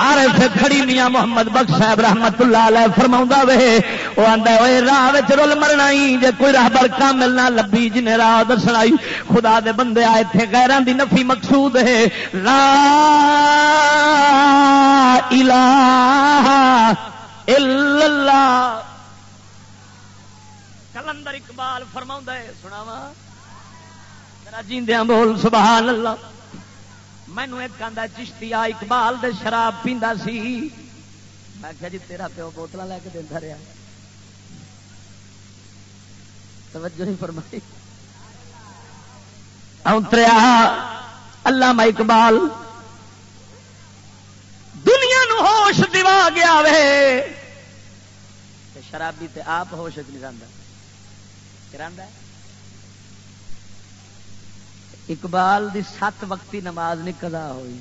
Speaker 1: آر کھڑی میاں محمد بخش صاحب رحمت اللہ علیہ فرما وے۔ وہ آدھا ہوئے راہ رول مرنا ہی، جے کوئی راہ برکا ملنا لبی جن راہ دسنا خدا دے بندے آئے تھے غیران دی نفی مقصود ہے۔ لا الہ اللہ. کلندر اقبال فرما ہے سناوا جیندیا بول، سبحان اللہ. مینو ایک آدھا چشتی آ اقبال دے شراب پیندا سی. میں کہا جی تیرا پیو بوتل لے کے دینا رہا توجہ نہیں فرمائی۔ اتریا اللہ اقبال ہوش دوا گیا وے شرابی تے آپ ہوش نہیں رہتا اقبال دی سات وقتی نماز نہیں کدا ہوئی۔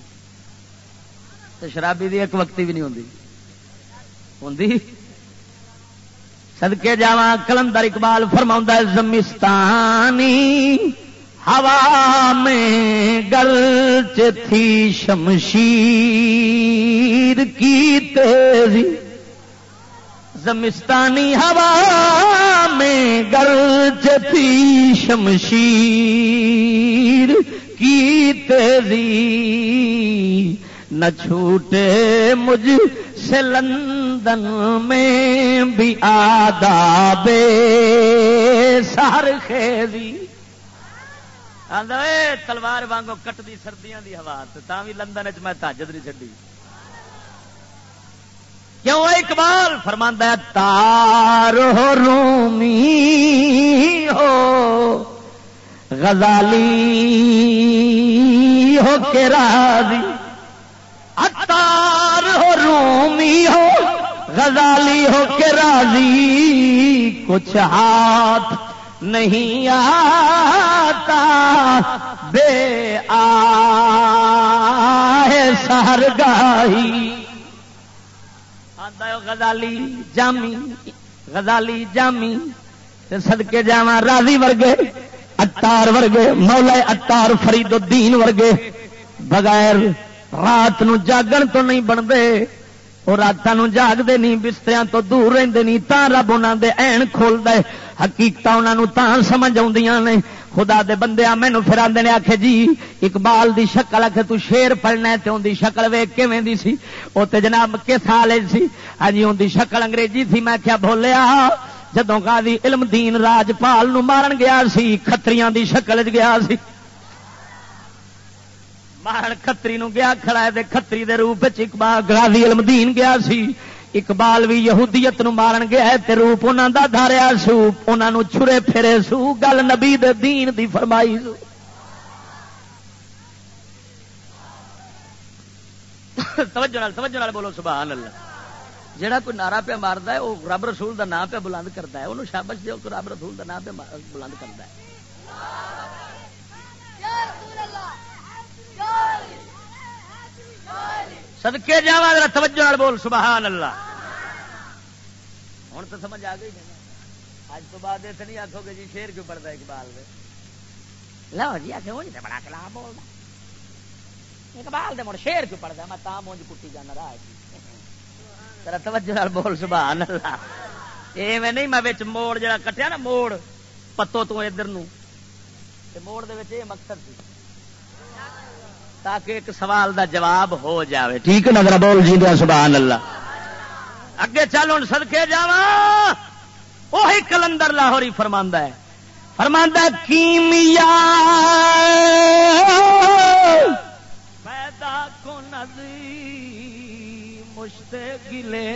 Speaker 1: تو شرابی دی ایک وقتی بھی نہیں ہوتی ہوں سدکے جا کلندر اقبال فرما زمستانی ہوا میں گل تھی شمشیر کی تیزی۔ زمستانی ہوا میں گل تھی شمشیر کی تیزی۔ نہ چھوٹے مجھ سے لندن میں بھی آداب سار خیزی۔ تلوار وانگو کٹتی سردیاں دی ہوا تا بھی لندن چ میں تاجد نہیں چڈی کیوں؟ اقبال فرماندہ تار ہو رومی ہو، غزالی ہو کے راضی۔ اتار ہو رومی ہو، غزالی ہو کے راضی، کچھ ہاتھ نہیں آتا، بے آ سہر گاہی غزالی جامی غزالی جامی۔ سدکے جا راضی ورگے اتار ورگے، مولا اتار فرید الدین ورگے۔ بغیر رات نو جاگن تو نہیں بنتے وہ راتوں جاگتے نہیں بستر تو دور رہتے نہیں تا رب انہوں دے این کھول دے حقیقت انہوں تا سمجھ آدیاں نے۔ خدا دے بندے مینو پھر آدھے نے آخے جی اقبال دی شکل آخ تو شیر پڑنا تو ان کی شکل ویگ کی سی؟ وہ تو جناب کس سال سی؟ ہاں جی ان کی شکل انگریزی سی میں کیا بولیا جدوں کا علم دین راجپال مارن گیا سی کتریاں دی شکل چ گیا سی۔ مارن کتری نو گیا کھڑا ہے دے کتری دے روپ اقبال گرازی علم دین گیا سی۔ اقبال بھی یہودیت نو مارن گیا ہے تے روپ انہاں دا دھاریا سو انہاں نو چھرے پھرے سو، گل نبی دے دین دی فرمائی سو۔ توجہ نال توجہ نال بولو، سبحان اللہ۔ جہاں کوئی نعرہ پہ مارتا ہے وہ رب رسول دا نام پہ بلند کرتا ہے۔ انہوں شابش دے رب رسول دا نام پہ بلند کرتا ہے۔ سدکے جا توجہ بول، سبحان اللہ۔ ہوں تو سمجھ آ گئی اج تو بعد ایسے نہیں آخو گے جی شیر کیوں پڑتا اقبال دے؟ لو جی آخر وہ بڑا کلا بولتا اقبال دے مڑ شیر کیوں پڑتا میں تا مونج کٹی جانا رہا ترا توجہ بول، سبحان اللہ۔ اے میں نہیں، میں موڑ جڑا کٹیا نا، موڑ پتو تو ادھر نو موڑ دے مقصد سی۔ تاکہ ایک سوال دا جواب ہو جاوے ٹھیک ہے نظر بول جی دیا سبحان اللہ۔ اگے چل ہوں سدکے جا وہی کلندر لاہوری فرماندہ ہے۔ فرماندہ کیمیا۔ پیدا کو نظی مشتقلے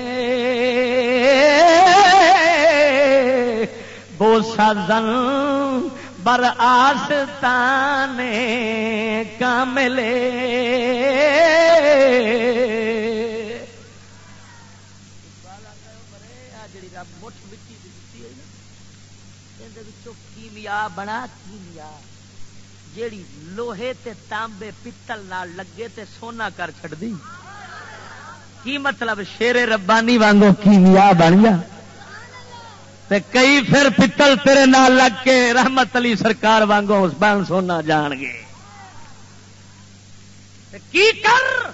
Speaker 1: بوسا زن بر آستان کاملے۔ کیمیا بنا کیمیا جیڑی لوہے تے تانبے پتل نال لگے تے سونا کر چڑ دی کی مطلب شیر ربانی وانگو کیمیا بن گیا؟ کئی پھر پتل تیرے نال لگ کے رحمت علی سرکار وانگو اس سونا جان گے۔ کی کر؟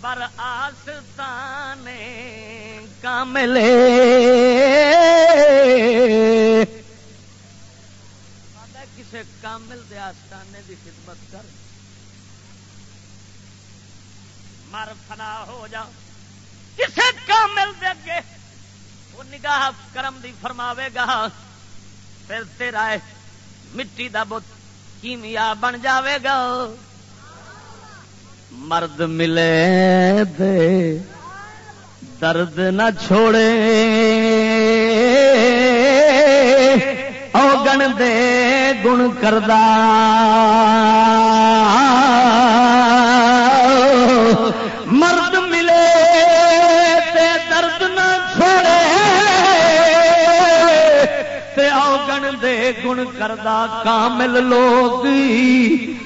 Speaker 1: بر آستان کاملے کسے کامل دے آستانے دی خدمت کر۔ مر فنا ہو جا۔ کسے کامل دے اگے نگاہ کرم دی فرماوے گا۔ پھر تیرا مٹی دا بت کیمیا بن جاوے گا۔ مرد ملے دے، درد نہ چھوڑے۔ او گن دے گن کردہ۔ گن کردا کامل لوگ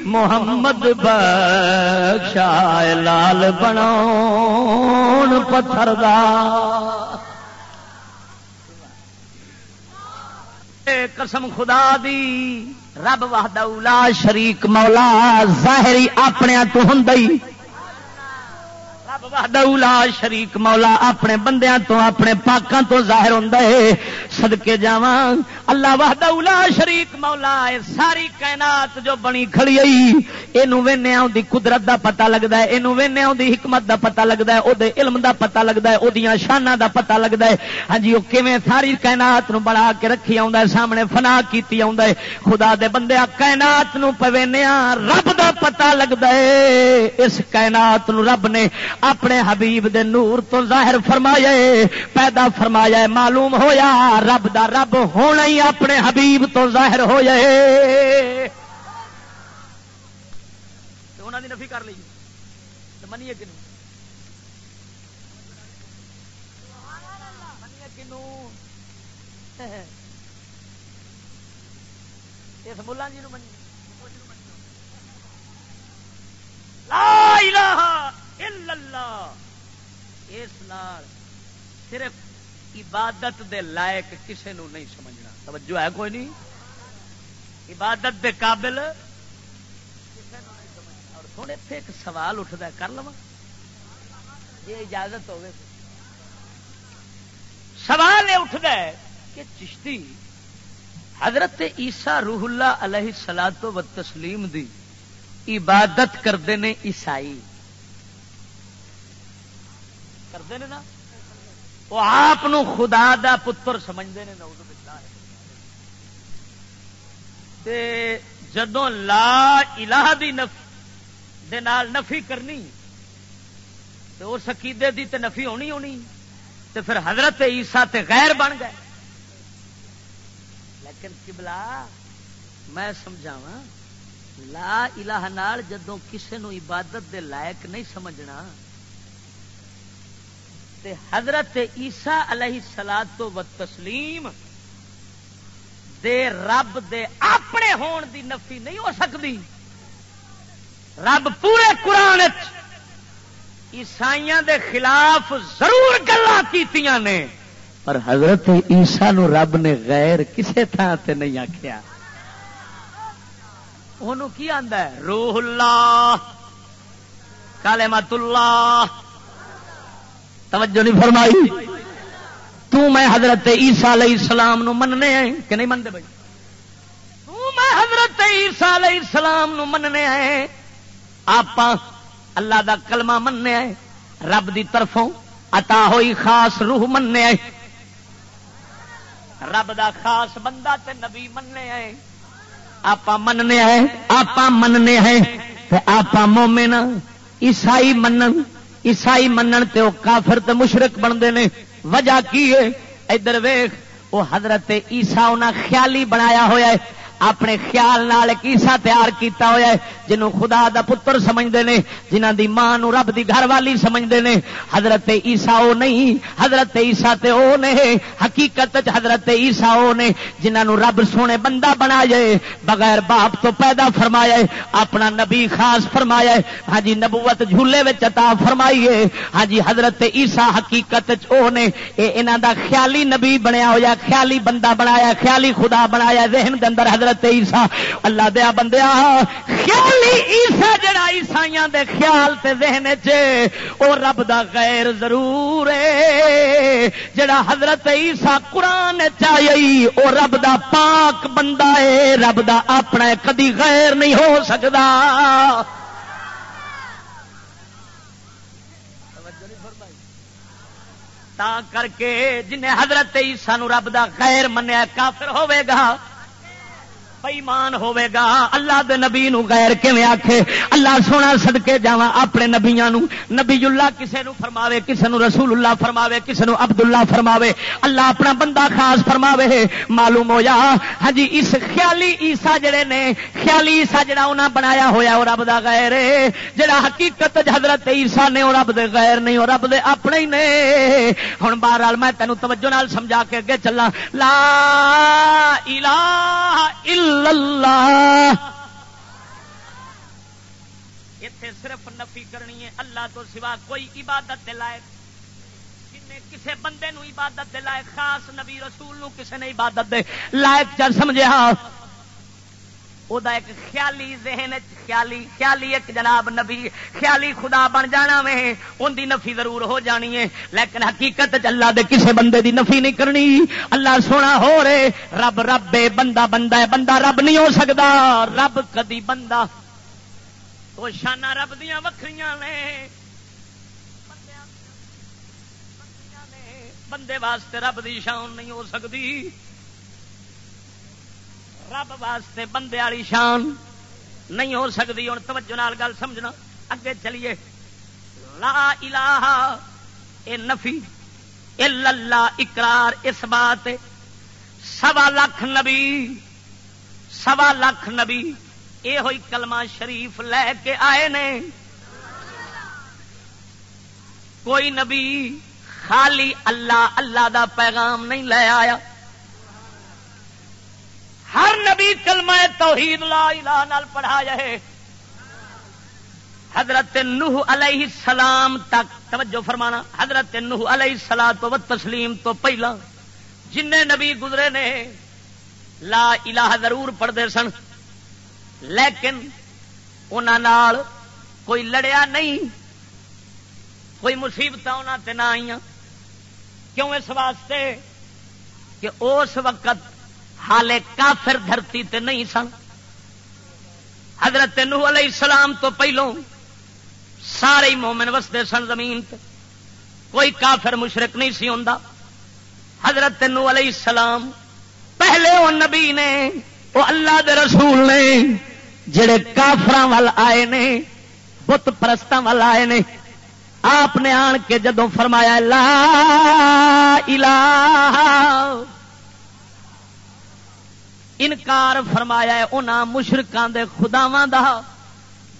Speaker 1: محمد بخشائے لال بنا پتھر دا۔ قسم خدا دی، رب وحدہ شریک مولا، ظاہری اپنے تو ہوں لا شریک مولا اپنے بندیاں تو اپنے پاکاں تو ظاہر ہوں سدکے جا اللہ واہد شریک مولا اے ساری کائنات جو بنی کھڑی آئی یہ قدرت دا پتا لگتا ہے یہ حکمت دا پتا لگتا ہے وہ علم دا پتا لگتا ہے وہ شانہ دا پتا لگتا ہے۔ ہاں جی وہ کیون ساری کائنات نو بنا کے رکھی آ سامنے فنا کی خدا دے بندے کائنات نو پوینیا رب دا پتا لگتا ہے۔ اس کائنات نو رب نے اپنے حبیب دے نور تو ظاہر فرمایا پیدا فرمایا معلوم ہویا، رب دا رب ہونا ہی اپنے حبیب تو ظاہر ہو جائے انہوں نفی کر لی۔ منیے کنو اس ملا جی منی لا الہ! الا اللہ. اس نال صرف عبادت دے لائق کسے نو نہیں سمجھنا. توجہ ہے کوئی نہیں؟ عبادت دے قابل اور تھوڑے تھے ایک سوال اٹھتا ہے، کر لوا یہ اجازت ہوگی سوال یہ اٹھتا ہے کہ چشتی حضرت عیسیٰ روح اللہ علیہ سلاد و تسلیم دی عبادت کرتے ہیں عیسائی. کرتے ہیں نا، وہ آپ خدا دا پتر سمجھتے ہیں جدو لا الہ دی نف، دے نال نفی کرنی تو اس عقیدے دی تے نفی ہونی ہونی تو پھر حضرت عیسیٰ تے غیر بن گئے۔ لیکن کبلا میں سمجھاوا لا الہ نال جدوں کسے نو عبادت دے لائق نہیں سمجھنا تے حضرت عیسیٰ علیہ سلاد تو و تسلیم دے رب دے اپنے ہون دی نفی نہیں ہو سکتی۔ رب پورے قرآن عیسائی دے خلاف ضرور گلا نے۔ پر حضرت عیسا نو رب نے غیر کسے تھان تے نہیں آخیا کی آندا ہے؟ روح اللہ کالے مت اللہ توجہ نہیں فرمائی۔ تو میں حضرت عیسا علیہ السلام نو مننے آئے، کہ نہیں منتے بھائی؟ تو میں حضرت عیسا علیہ السلام نو مننے آئے۔ آپ اللہ دا کلمہ مننے آئے، رب دی طرفوں عطا ہوئی خاص روح مننے آئے۔ رب دا خاص بندہ تے نبی مننے آئے۔ آپ مننے آئے آپ مننے آئے آپ مومن عیسائی منن۔ عیسائی منن تے او کافر تے مشرک بنتے ہیں۔ وجہ کی ہے؟ ادھر ویخ وہ حضرت عیسا انہیں خیالی بنایا ہوا ہے۔ اپنے خیال نال کیسا تیار کیتا ہوا ہے جنوں خدا دا پتر سمجھتے ہیں جنہ دی ماں نو رب دی گھر والی سمجھتے ہیں حضرت عیسا وہ نہیں، حضرت عیسا تے او نے۔ حقیقت حضرت عیسا وہ نے جنہوں نو رب سونے بندہ بنا جائے بغیر باپ تو پیدا فرمایا ہے، اپنا نبی خاص فرمایا ہے۔ ہاں جی نبوت جھولے عطا فرمائیے ہاں جی حضرت عیسا حقیقت او نے، اے انہاں دا خیالی نبی بنیا ہوا خیالی بندہ بنایا، خیالی خدا بنایا، ذہن دے اندر حضرت حضرت عیسا اللہ دیا بندیا، خیالی عیسا جڑا عیسائی دے خیال تے ذہن چ او رب دا غیر ضرور ہے جڑا حضرت عیسا قرآن چاہیے او رب دا پاک بندہ ہے رب دا اپنا کدی غیر نہیں ہو سکتا تا کر کے جنہیں حضرت عیسا نو رب دا غیر منیا، کافر ہوے گا۔ بےمان ہوے گا اللہ دے نبی نو غیر کیویں آکھے؟ اللہ سونا صدکے جاواں اپنے نبیاں نو۔ نبی اللہ کسے نو فرماوے، کسے نو رسول اللہ فرماوے، کسے نو عبد اللہ فرماوے۔ اللہ اپنا بندہ خاص فرماوے۔ معلوم ہو جا ہاں جی اس خیالی عیسا جڑے نے، خیالی عیسا جڑا انہاں بنایا ہویا او رب دا غیر ہے۔ جڑا حقیقت حضرت عیسا نے او رب دے غیر نہیں او رب دے اپنے ہی نے۔ ہن بہرحال میں تینوں توجہ نال سمجھا کے اگے چلاں۔ لا الہ الا اللہ۔ اتے صرف نفی کرنی ہے، اللہ تو سوا کوئی عبادت دلائے کسے بندے نو عبادت دے لائق، خاص نبی رسول نو کسے نے عبادت دے لائق۔ چل سمجھا ہاں، او دا ایک خیالی ذہن خیالی خیالی ایک جناب نبی خیالی خدا بن جانا میں ان دی نفی ضرور ہو جانی ہے لیکن حقیقت اللہ دے کسے بندے دی نفی نہیں کرنی اللہ سونا ہو رہے رب رب بے بندہ بندہ ہے بندہ رب نہیں ہو سکتا رب کدی بندہ تو شانہ رب دیا وکھریاں نے بندے واسطے رب دی شان نہیں ہو سکتی رب واسطے بندے والی شان نہیں ہو سکتی۔ ہوں توجہ نال گل سمجھنا۔ اگے چلیے۔ لا الہ اے نفی اللہ، اقرار اس بات سوا لاکھ نبی، سوا لاکھ نبی یہ ہوئی کلمہ شریف لے کے آئے نے۔ کوئی نبی خالی اللہ اللہ دا پیغام نہیں لے آیا۔ ہر نبی کلمہ توحید لا الہ نال پڑھا جائے۔ حضرت نوح علیہ السلام تک، توجہ فرمانا، حضرت نوح علیہ سلا تو تسلیم تو پہلا جن نبی گزرے نے لا الہ ضرور پڑھتے سن، لیکن انہوں کوئی لڑیا نہیں، کوئی مصیبت انہوں نہ آئی کیوں اس واسطے کہ اس وقت حالے کافر دھرتی تے نہیں سن۔ حضرت نوح علیہ السلام تو پہلوں سارے ہی مومن وستے سن زمین تے۔ کوئی کافر مشرق نہیں سی ہوں حضرت نوح علیہ السلام پہلے وہ نبی نے، وہ اللہ دے رسول نے، جڑے کافر وال آئے نے، بت پرستوں وال آئے نے۔ آپ نے آن کے جدو فرمایا، لا الہ انکار فرمایا انہاں مشرکان دے خداواں دا،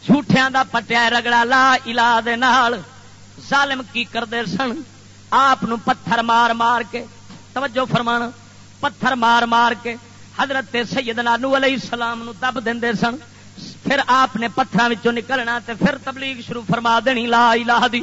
Speaker 1: جھوٹیاں دا پٹیا رگڑا، لا الہ دے نال ظالم کی کردے سن؟ آپ پتھر مار مار کے، توجہ فرمانا، پتھر مار مار کے حضرت سیدنا نو علیہ السلام نو دب دے سن؟ پھر آپ نے پتھر نکلنا تے پھر تبلیغ شروع فرما دینی، لا الہ دی۔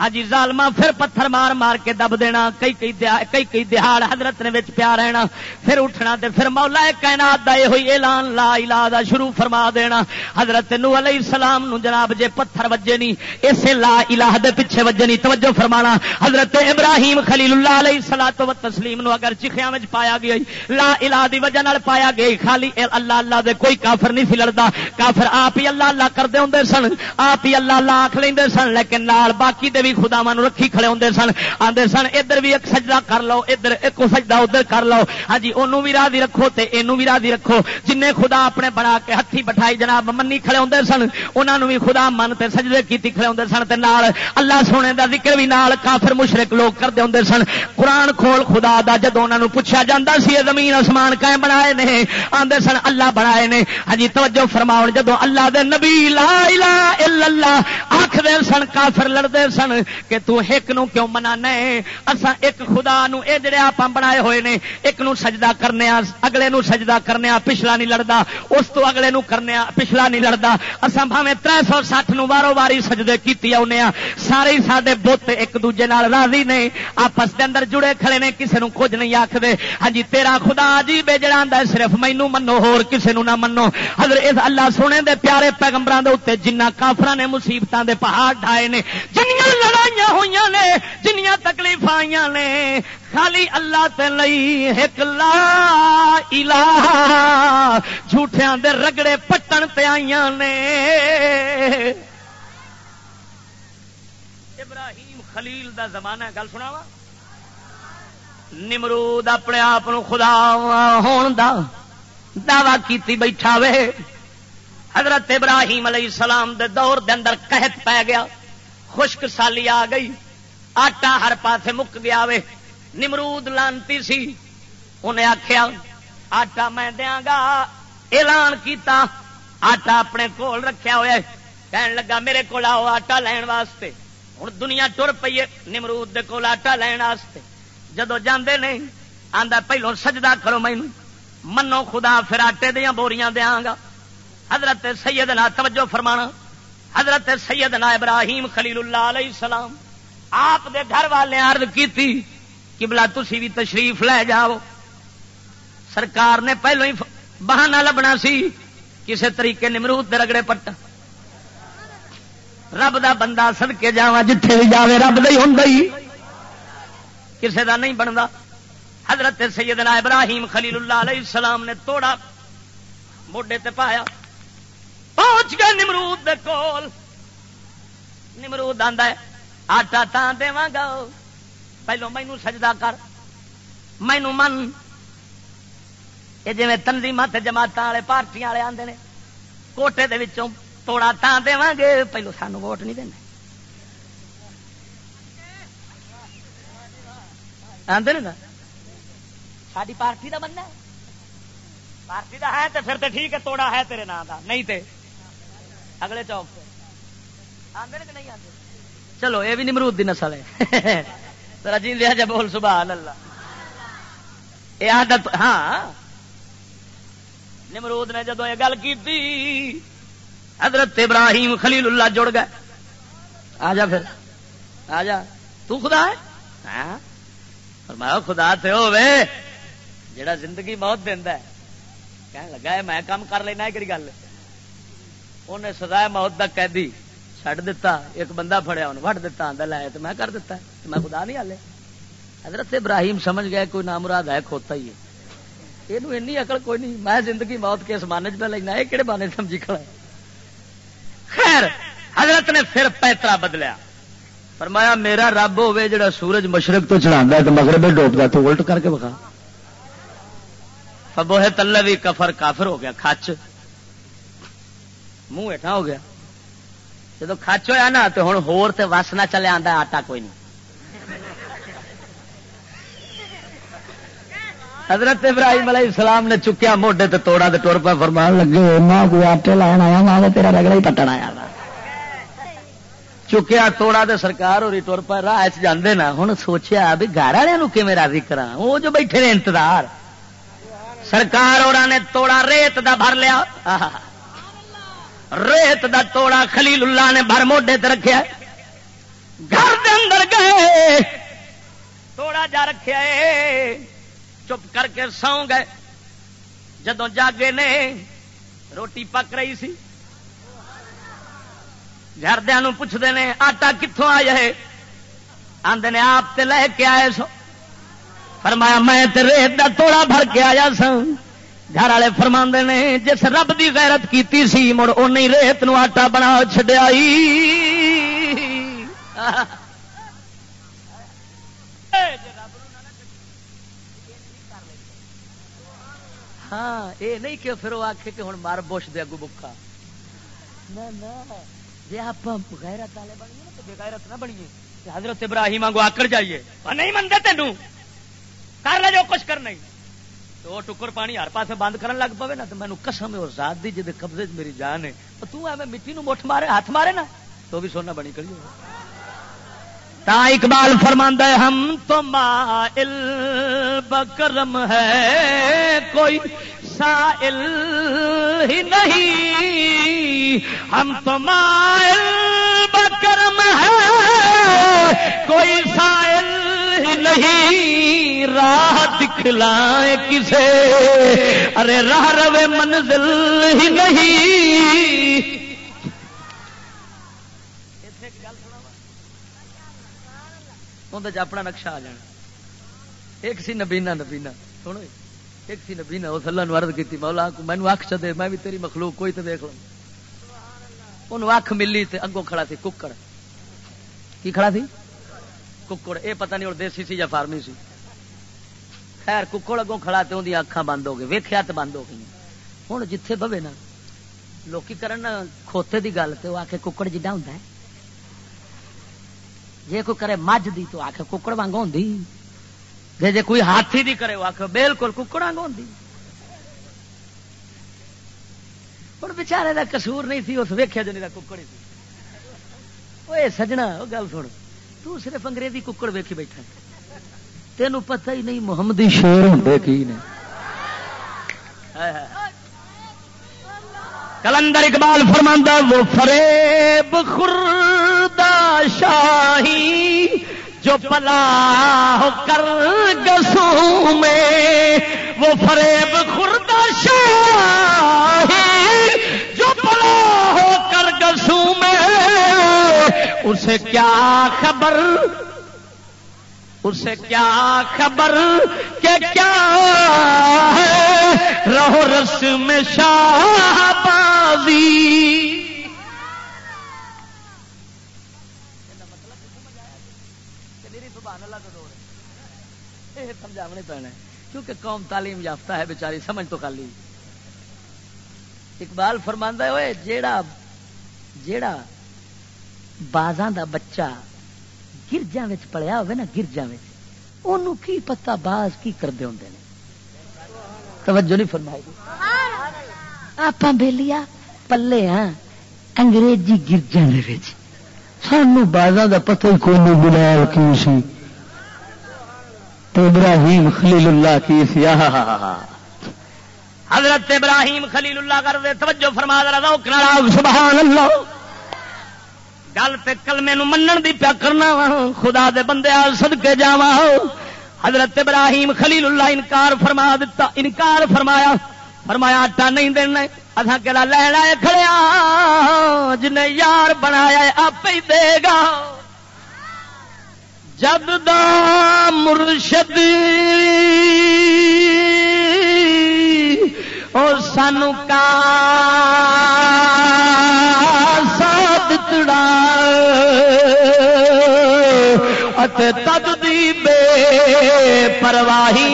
Speaker 1: ہاں جی، ظالما پھر پتھر مار مار کے دب دینا، کئی کئی کئی کئی دہاڑ حضرت نے وچ پیا رہنا۔ پھر اٹھنا تے پھر مولا کائنات دا یہ ہوئی اعلان، لا الہ دا شروع فرما دینا۔ حضرت نو علیہ السلام نو جناب جے پتھر وجے نہیں اسے لا الہ دے پیچھے وجے نہیں توجہ فرمانا۔ حضرت ابراہیم خلیل اللہ علیہ الصلوۃ و تسلیم نو اگر چخیاں وچ پایا گیا لا الہ دی وجہ نال پایا گیا خالی اللہ اللہ دے کوئی کافر نہیں سی لڑدا کافر آپ ہی اللہ اللہ کردے ہوندے سن، آپ ہی اللہ اللہ آکھ لیندے سن، لیکن نال باقی دے بھی خدا من رکھی کھڑے ہوندے سن۔ آندے سن، ادھر بھی ایک سجدہ کر لو، ادھر ایک سجدہ ادھر کر لو۔ ہاں جی انہوں بھی راضی رکھو تے اینو بھی راضی رکھو۔ جن خدا اپنے بنا کے ہتھی بٹھائی جناب منی کھڑے ہوندے سن انہوں بھی خدا من تے سجدے کیتی کھڑے ہوندے سن تے نال اللہ سونے دا ذکر بھی نال کافر مشرک لوگ کردے ہوندے سن۔ قرآن کھول خدا دا جدو انہوں پوچھا جاتا سی زمین آسمان کہیں بنائے نے؟ آندے سن، اللہ بنائے نے۔ ہاں جی توجہ فرماؤ جدو اللہ دے نبی لا الہ الا اللہ آخ دے سن، کافر لڑتے سن کہ تو ایک نو کیوں منا اسا ایک خدا نو، اے جڑے آپ بنائے ہوئے نے، ایک نو سجدہ کرنے اگلے نو سجدہ کرنے پچھلا نہیں لڑتا اس تو اگلے نو کرنے پچھلا نہیں لڑتا اصا بھاوے تر سو نو وارو واری سجدے کی آنے سارے سارے بت ایک دوجے نال راضی نے، آپس کے اندر جڑے کھڑے نے کسی نو کچھ نہیں آخر ہاں جی تیرا خدا جی بے جڑا صرف مینو منو، ہور کسی نو نہ منو۔ حضرت اللہ سونے دے پیارے پیغمبروں اتنے جنہ کافر نے مصیبتوں دے پہاڑ ڈھائے نے، جنیاں لڑائیاں ہوئی نے، جنیاں تکلیف آئی نے، خالی اللہ تے لئی ایک لا الہ، جھوٹیاں دے رگڑے پٹن تے آئی نے۔ ابراہیم خلیل دا زمانہ گل سنا وا نمرود اپنے آپ خدا ہون دا دعوی کیتی بیٹھا وے۔ حضرت ابراہیم علیہ السلام دے دور دے اندر قحط پی گیا، خشک سالی آ گئی، آٹا ہر پاسے مک گیا وے، نمرود لانتی سی، انہیں آخیا آٹا میں دیا گا، اعلان کیتا، آٹا اپنے کول رکھیا ہوا کہن لگا میرے کو آؤ آٹا لین واسطے ہوں دنیا ٹر پی ہے، نمرود دے کول آٹا لین واسطے۔ جدو جاندے نہیں آندا پہلو سجدہ کرو مینو منو خدا پھر آٹے دیا بوریاں دیا گا۔ حضرت سیدنا توجہ فرمانا، حضرت سیدنا ابراہیم خلیل اللہ علیہ السلام، آپ دے گھر والے عرض کی کبلا تھی بھی تشریف لے جاؤ۔ سرکار نے پہلو ہی بہانہ لبنا سی، کسے طریقے نمرود دے رگڑے پٹ رب دا بندہ سڑکے جا جتھے بھی جاوے، رب دے ہوں کسے دا نہیں بنتا حضرت سیدنا ابراہیم خلیل اللہ علیہ السلام نے توڑا، موڈے تے پایا۔ پہنچ گئے نمرود دے کول۔ نمرود آتا ہے، آٹا تا گا پہلو مینو سجدہ کر مینو من۔ یہ جی تنظیم جماعت والے، پارٹیاں والے آتے ہیں کوٹے دے وچوں توڑا تا دے گے۔ پہلو سانو ووٹ نہیں دینا۔ آدھے نا؟ ساری پارٹی کا بننا پارٹی کا ہے تو پھر تو ٹھیک ہے، توڑا ہے تیرے نام کا نہیں تے اگلے چوک سے آدھے کہ نہیں آتے چلو یہ بھی نمرود کی نسل ہے۔ رجی لیا جب بول سبحان اللہ۔ یہ عادت ہاں۔ نمرود نے جدو یہ گل کی حضرت ابراہیم خلیل اللہ جڑ گئے۔ آ جا پھر۔ آ جا۔ تو خدا ہے؟ ہاں؟ فرمایا خدا تے ہوے جڑا زندگی موت دینا ہے۔ کہنے لگا ہے میں کام کر لینا ہے گل انہیں سزا موت کا قیدی چڈ دتا ایک بندہ فڑیا انہیں وٹ دتا آدھا لائے تو میں کر دیتا ہے میں خدا نہیں ہالے حضرت ابراہیم سمجھ گیا کوئی نامراد ہے کھوتا ہی ہے یہ این اکل کوئی نہیں میں زندگی موت کے سمان چ لینا یہ کہڑے بانے سمجھی کھڑا ہے خیر حضرت نے پھر پیترا بدلیا فرمایا میرا رب ہوے جڑا سورج مشرق تو چڑھا تو مغرب ڈوبتا تو الٹ کر کے بکھا فبوہ تلوی کفر کافر ہو گیا کچ منہ ہیٹھا ہو گیا جب کچ ہوا نا تو ہوں ہور تے وس نہ چلے آتا آٹا کوئی نہیں حضرت ابراہیم علیہ السلام نے چکیا موڈے تے توڑا تے ٹور پہ فرمان لگے نہ کوئی آٹے لائن آیا نہ تیرا رگڑا ہی پٹن آیا چکیا توڑا دے سرکار اور ٹور پہ راہ چاہتے نا ہوں سوچیا بھی گھر والوں کیون راضی کرا وہ جو بیٹھے نے انتظار سرکار اور نے توڑا ریت دا بھر لیا ریت دا توڑا خلیل اللہ نے بھر موڈے تے رکھا گھر دے اندر گئے۔ توڑا جا رکھا چپ کر کے سو گئے۔ جدو جاگے نے، روٹی پک رہی سی۔ گھردیا پوچھتے ہیں آٹا کتوں آیا ہے؟ آدھے نے، آپ تے لے کے آئے سو۔ فرمایا، میں تے ریت دا توڑا بھر کے آیا سا گھر والے فرما نے، جس رب دی غیرت کیتی سی، مڑ ان ریت نو آٹا بنا چڈیا ہاں اے نہیں کہ پھر وہ آخے کہ ہوں مار بوش دے اگو بکا جی آپ غیرت والے بنیے نا، تو بےغیرت نہ بنیے۔ حضرت ابراہیم آگو آکڑ جائیے۔ نہیں منتے تینوں کر لے جو کچھ کرنا تو وہ ٹکر پانی ہر پاس بند کرن لگ پے نا، تو مینو قسم اور ذات دی جی قبضے میری جان ہے، تو ایویں مٹی نو مٹھ مارے، ہاتھ مارے نا، تو بھی سونا بنی کریے تا اقبال فرماندہ ہے، ہم تو مائل بکرم ہے، کوئی سائل ہی نہیں۔ ہم تو مائل بکرم ہے، کوئی سائل نہیں راہ دکھلائے کسے۔ ارے، راہ روے منزل ہی نہیں۔ اندر اپنا نقشہ آ جانا۔ ایک سی نبینا نبینا۔ سنو جی، ایک سی نبینا، اس اللہ نو عرض کی مولا مینو اکھ چدے میں بھی تیری مخلوق، کوئی تو دیکھ لوں۔ ان اکھ ملی تے اگوں کھڑا سی، ککڑ۔ کی کھڑا سی؟ ککڑ، اے پتہ نہیں اور دیسی سی یا فارمی سی۔ خیر، ککڑ اگوں کھڑا تے اندی اکھاں بند ہو گئی ویکھیا تے بند ہو گئی ہن جتھے بوے نا، لوکی کرن کھوتے دی گل تے او آکھے ککڑ جڈا ہوندا ہے۔ جے کوئی کرے مجھ دی تو آخ ککڑ وانگ ہوں جے جے کوئی ہاتھی دی کرے وہ آخ بالکل ککڑ وانگ ہوں ہوں بچارے دا قصور نہیں تھی اس ویخیا جو نہیں ککڑ ہی وہ سجنا وہ گل سن۔ تو صرف انگریزی ککڑ ویکھی بیٹھا تینوں پتہ ہی نہیں محمدی شیر ہوں کی نے؟ کلندر اقبال فرماندہ وہ فریب خردہ شاہی جو پلا ہو کر گسوں میں وہ فریب خردہ شاہی جو پلا ہو کر گسوں میں اسے کیا خبر؟ اسے کیا خبر کہ کیا ہے؟ رہو رس میں شاہ بازی سمجھاونے پینا کیونکہ قوم تعلیم یافتہ ہے بیچاری، سمجھ تو خالی اقبال فرماندہ ہوئے جیڑا جیڑا بازاں دا بچہ گرجا پڑیا ہوئے نا گرجا انہوں کی پتا باز کی کرتے ہوں نے؟ توجہ نہیں فرمائی۔ آپ بہلیا پلے ہاں انگریزی گرجا سانو بازا کا پتہ ہی کوئی نہیں بلایا کی سی۔ تو ابراہیم خلیل اللہ کی سی۔ حضرت ابراہیم خلیل اللہ کر دے، توجہ فرما دے سبحان اللہ۔ گل تے کلمے نو منن دی پیا کرنا وا. خدا دے بندے سد کے حضرت ابراہیم خلیل اللہ انکار فرما دیتا انکار فرمایا. فرمایا آٹا نہیں دینا اصا کہڑا لینا ہے کھڑیا ہاں؟ جن یار بنایا آپ ہی دے گا. جب دا مرشد او سانو کا ساتھ تڑا تد دی بے پرواہی۔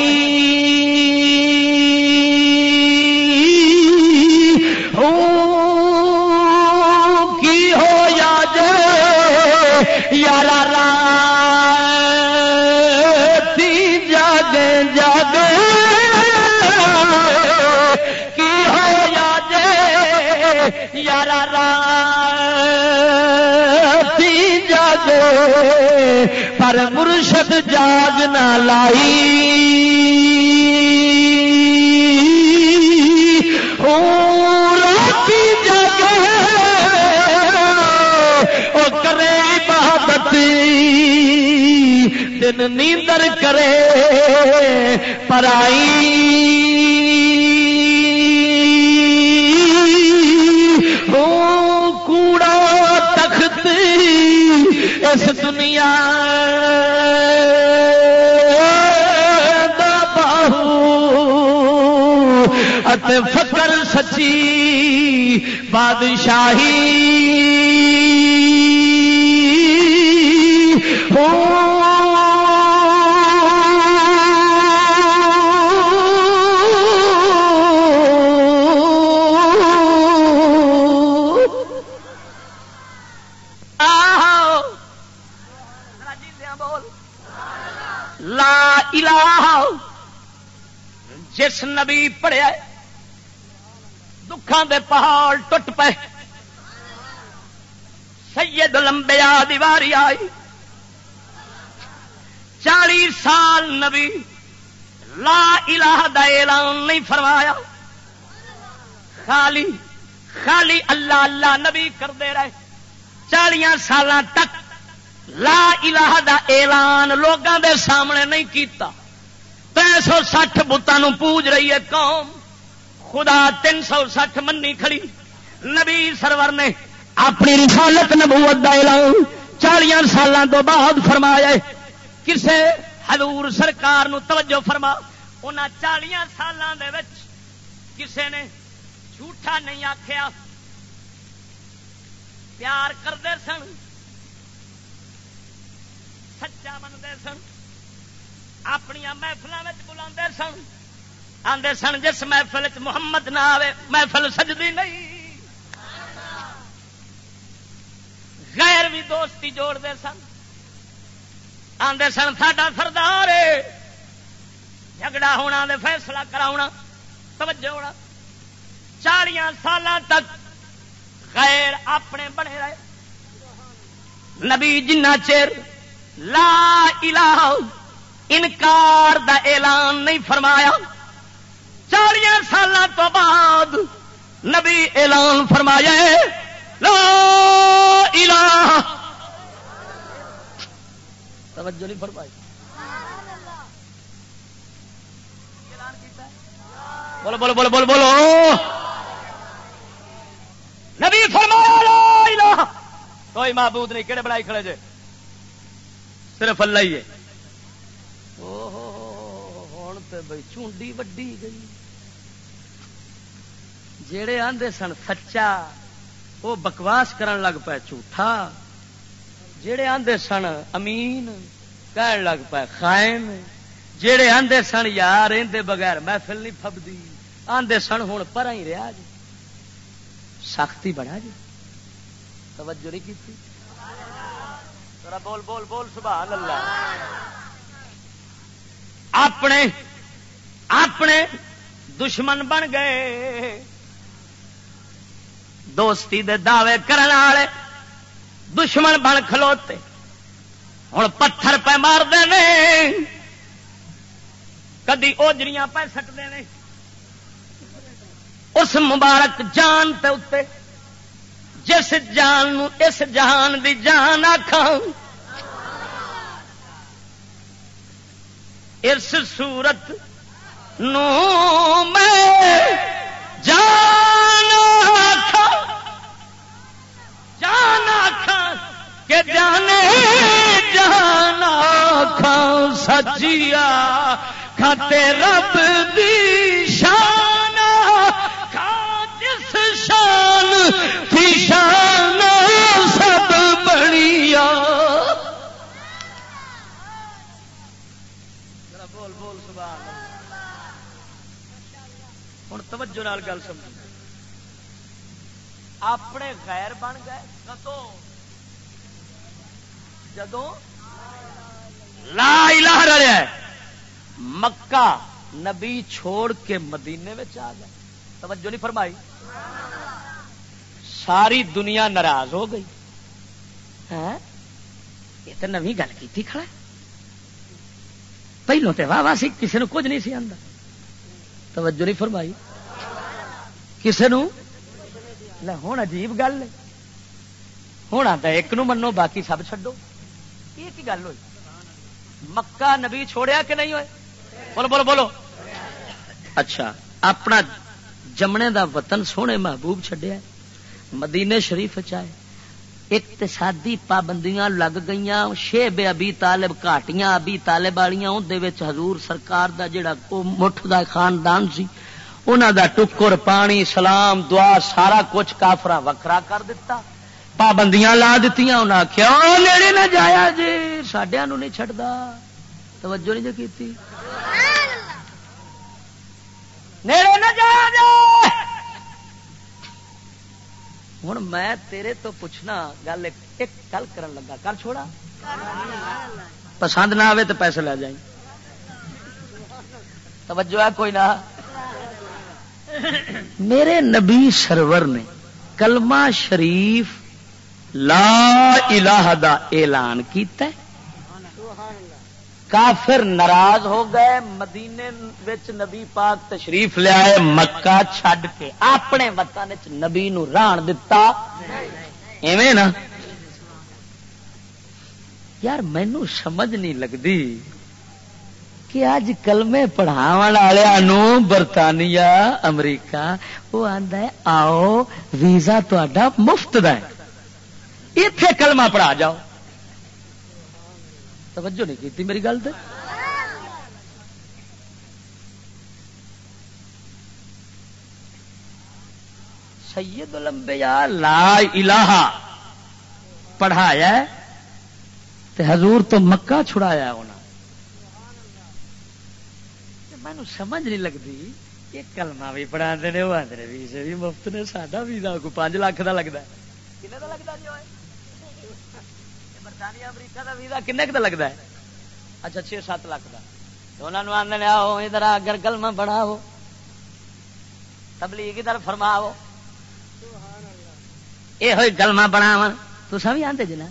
Speaker 1: کی ہو یا جے یارا رام پر مرشد جاگ نہ لائی۔ راتی جگ وہ کرے بہت دن نیندر کرے پرائی اس دنیا۔ فکر سچی بادشاہی۔ ہو جس نبی پڑھیا دکھان دے پہاڑ ٹوٹ پے سید لمبیا دیواری آئی۔ چالی سال نبی لا الہ دا اعلان نہیں فرمایا۔ خالی خالی اللہ اللہ نبی کرتے رہے۔ چالیا سال تک لا الہ دا اعلان لوگوں دے سامنے نہیں کیتا۔ تین سو سٹھ بتان پوج رہی ہے قوم۔ خدا تین سو سٹھ منی کھڑی۔ نبی سرور نے اپنی رسالت نبوت دا اعلان چالیا سالوں تو بعد فرمایا کسے حضور سرکار نو توجہ فرما۔ ان چالیا سالوں دے کسے نے جھوٹا نہیں آخیا پیار کرتے سن۔ سچا بنتے سن اپنی محفل بلا سن۔ آدھے سن، جس محفل چ محمد نہ آئے محفل سجدی نہیں۔ غیر بھی دوستی جوڑتے سن۔ آدھے سن، ساڈا سردار جھگڑا ہونا دے فیصلہ کرا توجہ ہونا۔ چالیا سال تک غیر اپنے بنے رہے۔ نبی جنہ چیر لا الہ انکار دا اعلان نہیں فرمایا۔ چالیا سال تو بعد نبی اعلان فرمایا لا الہ۔ توجہ نہیں فرمائی۔ بولو بولو بولو بولو بولو۔ نبی فرمایا، لا الہ۔ کوئی معبود نہیں کہڑے بنائی کھڑے جے؟ صرف اللہ ہی ہے۔ ہوں تو بھائی چونڈی وڈی گئی۔ جڑے آندے سن سچا وہ بکواس کرن لگ پے جھوٹا۔ جڑے آندے سن امین، کہن لگ پے خائن۔ جڑے آندے سن یار اندے بغیر محفل نہیں فبدی آندے سن ہوں پر ہی رہا جی۔ سختی بڑا جی۔ توجہ نہیں کی بول بول بول، سبحان اللہ۔ اپنے اپنے دشمن بن گئے۔ دوستی دے دعوے کرنے والے دشمن بن کھلوتے۔ ہوں پتھر پہ مارتے ہیں کدی اوجریاں پہ سٹتے ہیں اس مبارک جان تے جس جان اس جہان دی جان آخا اس سورت نو میں جان آخا جان آخا کہ جانے جان آخا سچیا کھاتے رب دی شان۔ شان سب بڑیا بول بول، سبحان ہوں توجہ نال گل سمجھ اپنے غیر بن گئے کتوں؟ جدو لا الہ رہا ہے۔ مکہ نبی چھوڑ کے مدینے میں آ گئے۔ توجہ نہیں فرمائی۔ ساری دنیا ناراض ہو گئی۔ یہ تو نوی گل کی کھڑا پہلو تو واہ واہ سی کسی نے کچھ نہیں سی آتا توجہ نہیں فرمائی۔ کسی نو ہوں عجیب گل ہونا تو ایک نو منو باقی سب چڈو یہ کی گل ہوئی؟ مکہ نبی چھوڑیا کہ نہیں ہوئے؟ بولو بولو بولو۔ اچھا اپنا جمنے دا وطن سونے محبوب چڈیا مدینے شریف چائے اقتصادی پابندیاں لگ گئی شے بے ابھی طالب کاٹیاں ابھی طالب والیاں اندر حضور سرکار دا جڑا مٹھ دا خاندان سی انہوں دا ٹکر پانی سلام دعا سارا کچھ کافرا وکرا کر دیتا پابندیاں لا دیتی انہیں آخیا نیڑے نہ جایا جی سڈیا نہیں چڈتا توجہ نہیں جو کی نیڑے نہ جایا جی! ہوں میں تیرے تو پوچھنا، گل ایک گل کرن لگا۔ کر چھوڑا۔ پسند نہ آئے تو پیسے لے جائیں۔ توجہ ہے کوئی نہ۔ میرے نبی سرور نے کلمہ شریف لا الہ دا اعلان کیتا ہے۔ کافر ناراض ہو گئے، مدینے وچ نبی پاک تشریف لیا مکہ چھڈ کے اپنے وطن نبی نو ران دتا۔ ایویں نا؟ یار مینو سمجھ نہیں لگتی کہ اج کلمے پڑھاو والوں برطانیہ، امریکہ، وہ آدھا آؤ، ویزا تا مفت د اتے کلمہ پڑھا جاؤ۔ توجہ نہیں کی میری گل سید لمبیا لا الہ پڑھایا تے حضور تو مکہ چھڑایا ہونا مینو سمجھ نہیں لگتی یہ کلمہ بھی پڑھا دے وہ آدھے ویزے بھی مفت نے، ساڈا ویزا کوئی پانچ لاکھ کا لگتا ہے۔ کھنے کا لگتا جی برطانیہ امریکہ کا ویزا کنے کن لگتا ہے؟ اچھا چھ سات لاکھ کا انہوں نے آدھے آؤ ادھر اگر کلمہ پڑھاؤ تبلیغ ادھر فرماؤ۔ یہ ہوئی کلمہ پڑھاو تو سب آتے جی نا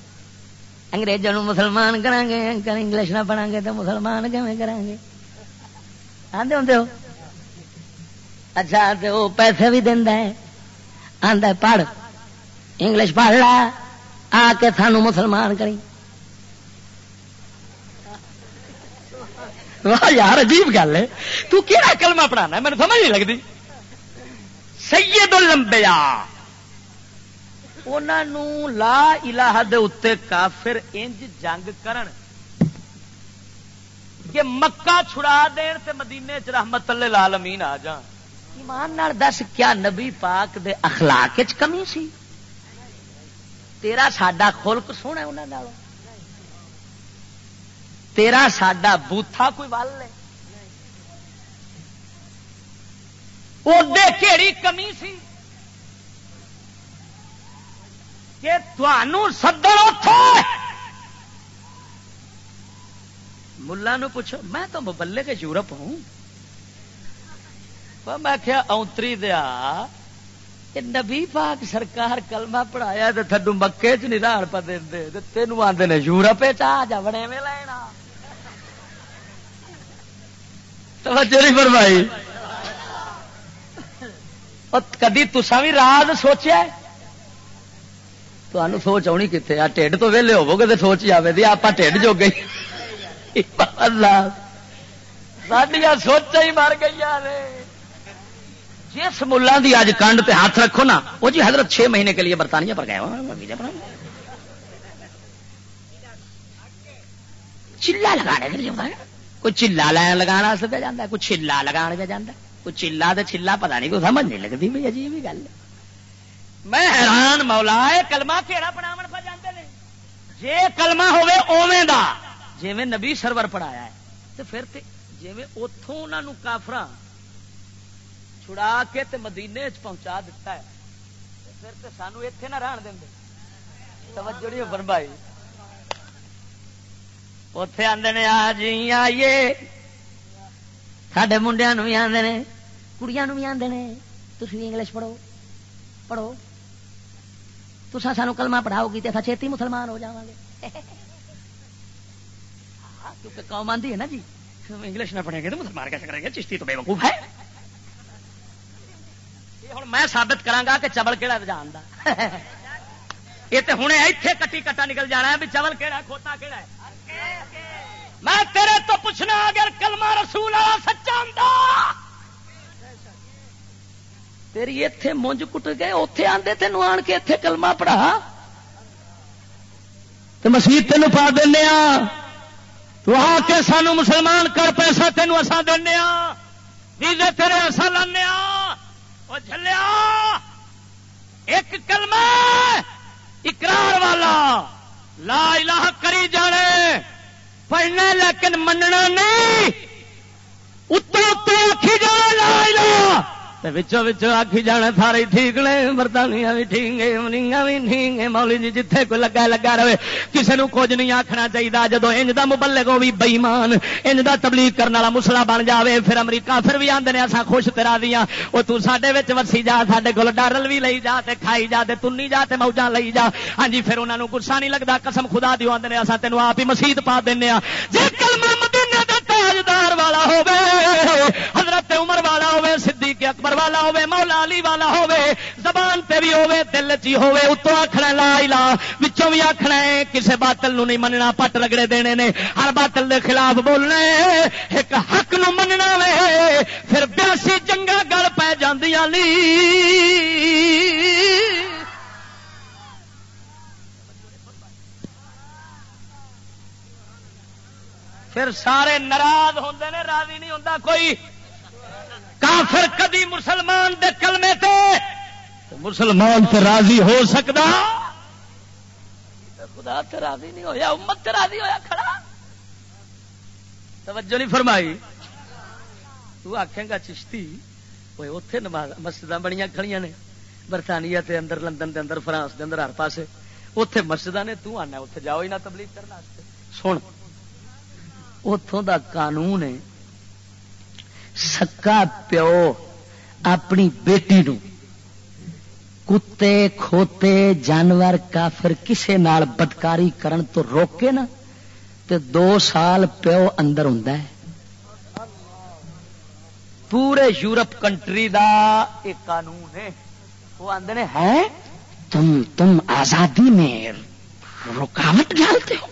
Speaker 1: انگریزوں مسلمان کریں گے انگلش نہ پڑھا گے تو مسلمان کیون کریں گے؟ آدھے ہوں ہو؟ اچھا تو وہ پیسے بھی دینا ہے۔ آدھا پڑھ۔ انگلش پڑھ لا۔ آ کے سانو مسلمان کری۔ واہ یار، عجیب گل ہے۔ تو کہڑا کلمہ پڑھانا میرے سمجھ نہیں لگتی۔ سید الانبیاء انہوں لا الہ دے اتے کافر انج جنگ کرن۔ کہ مکہ چھڑا دین تے مدینے چ رحمت اللہ العالمین آ جان۔ ایمان نال دس، کیا نبی پاک دے اخلاق کمی سی؟ تیرا ساڈا خلق سونا انہوں تیرا ساڈا بوتھا کوئی ول ہے کیڑی کمی سی کہ سدر اتو ملا پوچھو، میں تو مبلے کے یورپ ہوں۔ میں کیا اونتری دیا۔ نبی پاک سرکار کلمہ پڑھایا تو تھڈو مکے چ نہیں راڑ پا دے تینوں آدھے نے یورپ آ جا بڑے میں لینا۔ توجہ نہیں فرمائی۔ کدی تسا بھی راز سوچیا تمہیں سوچ آنی کتنے آ ٹھڈ تو ویلے ہوو گے تو سوچ جائے دی آپ ٹھڈ جو گئی سڈیا سوچا ہی مر گئی جس ملا دی اج کنڈ پہ ہاتھ رکھو نا، وہ جی حضرت چھ مہینے کے لیے برطانیہ پر گئے چلا لگانے کے لیے کوئی چلا لگا پہ جانا کوئی چلا لگا پہ جانا کوئی چلا تو چلا پتا نہیں، کوئی سمجھ نہیں لگتی بھائی عجیب ہی گل میں حیران مولا کلما کہڑا پڑھاو پہ جاتے ہیں جی کلما ہوے اوے دا جی نبی سرور پڑھایا ہے تو پھر جی اتوں انہوں کافر چھڑا کے تے مدینے چ پہنچا دیتا ہے۔ پھر تو سانو اتے نہ رہن دیں توجہ نہیں بن بھائی اتے آدھے آ جی آئیے۔ سڈے منڈیا بھی آدھے کڑیاں بھی آدھے تھی انگلش پڑھو پڑھو۔ تسا سانو کلمہ پڑھاؤ گی تو چھتی مسلمان ہو جا گے ہاں، کیونکہ قوم آدھی ہے نا جی۔ انگلش نہ پڑھیں گے تو مسلمان کیسے کریں گے؟ چشتی تو بے وقوف ہے۔ ہوں میں سابت کرا کہ چبل کہڑا جان دا یہ تو ہوں اتنے کٹی کٹا نکل جانا ہے بھی چبل کہڑا کھوتا کہڑا ہے میں تیرے تو پوچھنا اگر کلمہ رسول والا سچا ہوں تیری اتے مونج کٹ گئے اتے آدھے تین آن کے اتے کلمہ پڑھا تو مسیح تین پا دینا تو آ کے سانو مسلمان کر پیسہ تینوں اصا دینا ویزے تیرے اصا لانے وہ چلیا ایک کلمہ! اقرار والا! لا الہ کری جانے! پڑھنا لیکن مننا نہیں! اتنے اتنے آخی جانا لا الہ! وچوں وچوں آخی جانا سارے ٹھیک نے برطانیہ بھی ٹھیک ہے امریکہ بھی ٹھیک ہے مولی جی جتھے کوئی لگا لگا رہے کسی نے کچھ نہیں آخنا چاہیے جدو انج کا مبلک بھی بئیمان انج کا تبلیغ کرنے والا مسلا بن جائے پھر امریکہ پھر بھی آدھے اصا خوش تیرا دیا وہ تے وسی جا سڈے کو ڈرل بھی لئی جا تے کھائی جا تے تنی جا تے موجا لئی جا ہاں جی پھر انہوں گسا نہیں لگتا قسم خدا دیو آدھے اصا تینوں آپ ہی مسیت پا دینا جی کلمہ مدینہ تاجدار والا ہوے حضرت عمر والا ہوے صدیق اکبر والا ہوے مولا علی والا ہوے زبان تے بھی ہوے دل چ ہوے اتو آخنا لا الا وچوں بھی آخنا ہے کسے باطل نو نہیں مننا، پٹ رگڑے دینے نے، ہر باطل دے خلاف بولنا ایک حق نو مننا وے، پھر بیاسی جنگا گل پی جاندیاں نہیں پھر سارے ناراض ہوتے نے، راضی نہیں ہوتا کوئی کافر کدی مسلمان دے کلمے تے مسلمان تے راضی ہو سکتا خدا تے راضی نہیں ہویا، امت تے راضی ہویا، کھڑا۔ توجہ نہیں فرمائی۔ تو آخیں گا چشتی وہ اتے مسجد بڑی کھڑی نے، برطانیہ تے اندر، لندن دے اندر، فرانس دے اندر، ہر پاسے۔ اتے مسجد نے، تو آنا اتنے جاؤ ہی نہ تبلیغ کرنا۔ سن۔ اتوں دا قانون ہے سکا پیو اپنی بیٹی نو کتے کھوتے جانور کافر کسے نال بدکاری کرن تو روکے نا تے دو سال پیو اندر ہوں پورے یورپ کنٹری دا ایک قانون ہے وہ آدھے ہیں تم تم آزادی میں رکاوٹ ڈالتے ہو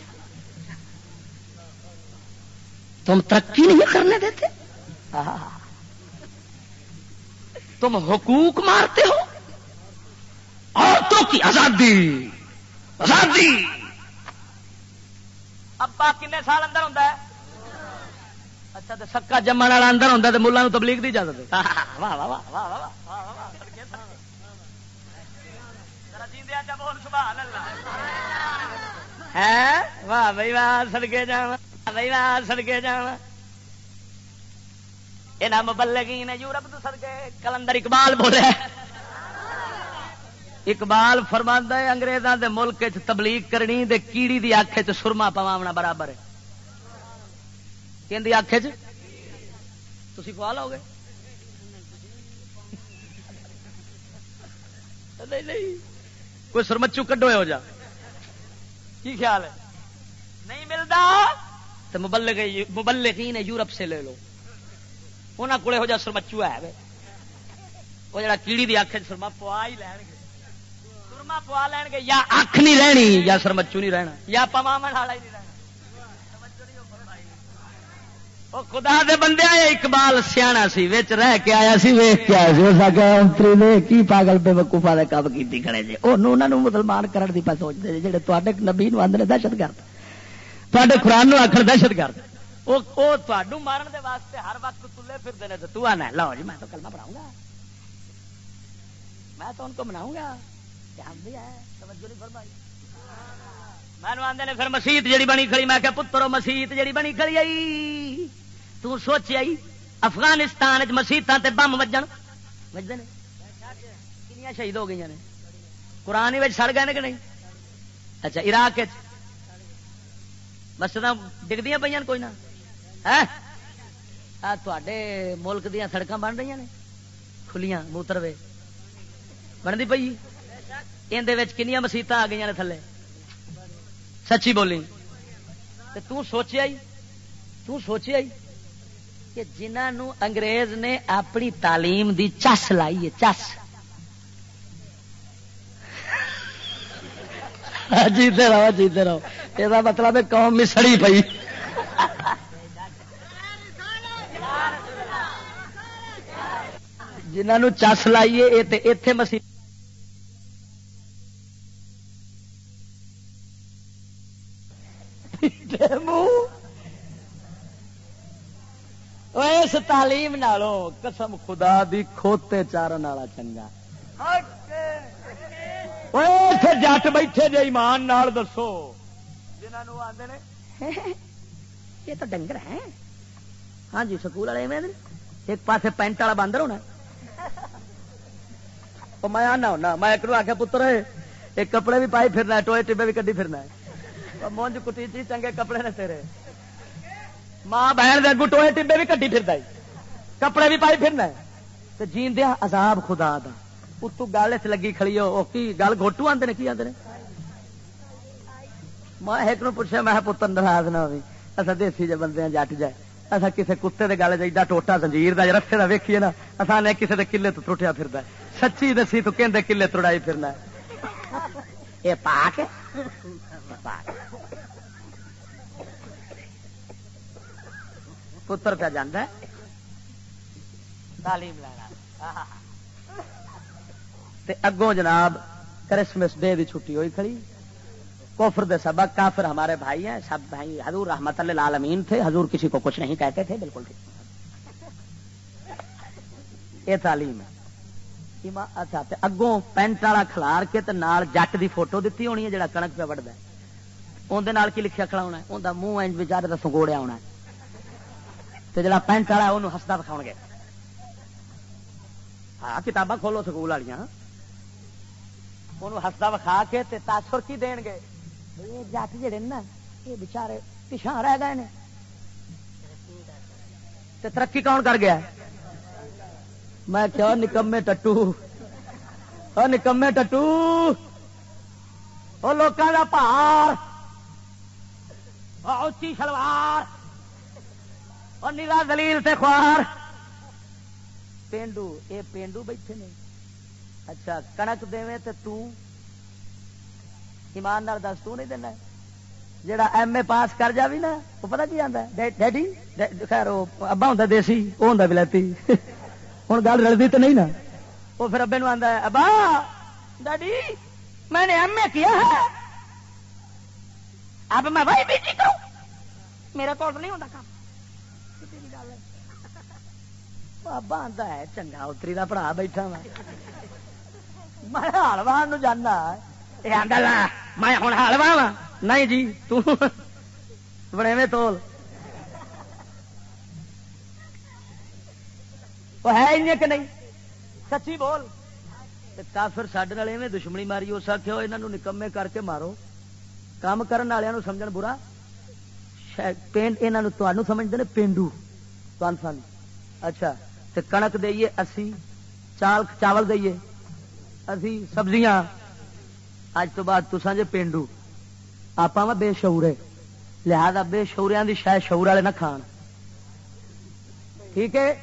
Speaker 1: تم ترقی نہیں کرنے دیتے تم حقوق مارتے ہو عورتوں کی آزادی آزادی ابا کن سال اندر ہوں اچھا تو سکا جمن والا اندر ہوں تو ملا تبلیغ دی اجازت واہ بھائی واہ سڑکے جا بھائی سڑکے جانا یہ مبلگی نے یورپ تو سڑکے کلندر اقبال بولے۔ اقبال فرما ہے، انگریزاں دے ملک چ تبلیغ کرنی، دے کیڑی دی آخ چ سرما پواونا برابر ہے۔ کہ آخ چی پوا لو گے؟ کوئی سرمچو کڈو ہو جا۔ کی خیال ہے؟ نہیں ملتا تو مبلغ مبلغین یورپ سے لے لو۔ انہوں کو ہو جا سرمچو ہے وہ جڑا کیڑی دی اکھ سرما پوا ہی لین گے سرما پوا لین گے یا اکھ نہیں رہنی یا سرمچو نہیں رہنا یا پواو والا ہی نہیں رہنا وہ خدا دے بندے آئے اقبال سیاح سی وچ رہ کے آیا سی ویخ کے آیا سی اس انتری نے کی پاگل بے وقوفا نے کام کی کھڑے جی انہوں نے مسلمان کرن دی پہ سوچتے جی جہے تے نبی نو آدھے دہشت گرد تے قرآن نو آخر دہشت گرد وہ تھانوں مارن دے واسطے ہر وقت تلے پھرتے ہیں تو آنا لو جی میں تو کلمہ پڑھاؤں گا میں تو ان کو بناؤں گا دھیان بھی ہے توجہ نہیں فرمائی میں آدھے پھر مسیت جڑی بنی کھڑی میں کہ پترو مسیت جڑی بنی کھڑی آئی تو سوچ آئی افغانستان مسیتوں تے بم وجن وجتے کنیا شہید ہو گئی نے قرآن ہی سڑ گئے کہ نہیں اچھا عراق مسجد ڈگدیا پہ کوئی نہ تے ملک دیا سڑک بن رہی نے کھلیاں موتروے بنتی پی اندر کنیا مسیت آ گئی نے تھلے سچی بولی تو سوچیا تو سوچیا کہ جنہوں انگریز نے اپنی تعلیم دی چس لائی ہے چس جیتے رہو جیتے رہو یہ مطلب قوم مسڑی پی جنہوں چس لائیے اتے مسیح اس تعلیم نالوں قسم خدا دی کھوتے چارن والا چنگا۔ جٹ بیٹھے جی ایمان نال دسو۔ جنہوں آدھے یہ تو ڈنگر ہے ہاں جی سکول والے ایک پاسے پینٹ والا باندر ہونا میں آنا ہونا میں ایک آخیا پتر ایک کپڑے بھی پائی پھرنا ٹوئے ٹبے بھی کدی پھرنا مونج کٹی چی چنگے کپڑے نے تیرے ماں بہن دے اگو ٹوئے ٹبے بھی کٹی پھر کپڑے بھی پائی پھرنا جین دیا عذاب خدا دا اتو گل چ لگی کھڑی ہو کی گل گوٹو آتے کی آتے میں ایک نو پوچھا میں پتر ناراض نہ ہوئی اصا دیسی جی بندے جٹ جائے اصا کسی کتے کے گل جا ٹوٹا زنجیر کا رسے کا ویکھیے نا اصا نے کسی کے کلے تو ٹوٹیا پھر سچی دسی تو کہ کلے توڑائی پھرنا یہ پاک پتر پہ جانا تعلیم لینا۔ اگوں جناب کرسمس ڈے کی چھٹی ہوئی کھڑی۔ کوفر دے سبق، کافر ہمارے بھائی ہیں، سب بھائی، حضور رحمت اللہ عالمین تھے۔ حضور کسی کو کچھ نہیں کہتے تھے، بالکل یہ تعلیم ہے۔ اچھا اگوں پینٹ والا کھلار کے تے نال جٹ دی فوٹو دیتی ہونی ہے، جڑا کنک پہ وڈا اندر کی لکھا کھڑا ہونا ہے؟ منہ انج بچارے کا سنگوڑیا ہونا ہے۔ تے جڑا پینٹ والا انہوں ہستا دکھاؤ گے۔ ہاں کتاباں کھولو، سکول والیاں۔ انہوں ہستا وکھا کے تے تاثر کی دین گے؟ جٹ جڑے نا، یہ بچارے پچھا رہ گئے ترقی کون کر گیا؟ میں کیا نکمے ٹٹو۔ نکمے ٹٹو۔ وہ لوگوں کا پار اچھی شلوار۔ اور نیلا دلیل سے خوار۔ پینڈو یہ پینڈو بیٹھے نے۔ اچھا کنک دے تو ایمان دس تو نہیں دینا جڑا ایم اے پاس کر جا بھی نا، وہ پتا کی آتا ہے؟ ڈیڈی؟ خیر، وہ ابا ہوں دیسی، وہ ہوں بلتی ہوں گل رلتی تو نہیں نا۔ وہ پھر ابے نو آتا ہے، ابا! ڈیڈی میں نے ایم اے کیا ہے۔ اب میں بھائی بیٹی کروں۔ میرا تو نہیں ہوتا کام۔ بابا آتا ہے، چنگا اتری کا پڑا بیٹھا میں ہالوان جانا میں ہوں ہلوا وا نہیں جی تڑے میں تول۔ وہ ہے کہ نہیں؟ سچی بول۔ کافر سڈے والے دشمنی ماری ہو سکے ہو یہاں نکمے کر کے مارو۔ کام کرنے والوں سمجھ برا؟ پینٹ یہاں سمجھتے ہیں پینڈو۔ تن سن۔ اچھا کنک دئیے، اسی چال، چاول دئیے۔ اسی سبزیاں۔ اج تو بعد تو سانجے پینڈو آپ بے شعورے، لہذا بے شعوریاں دی شاید شعور والے نہ کھان۔ ٹھیک ہے؟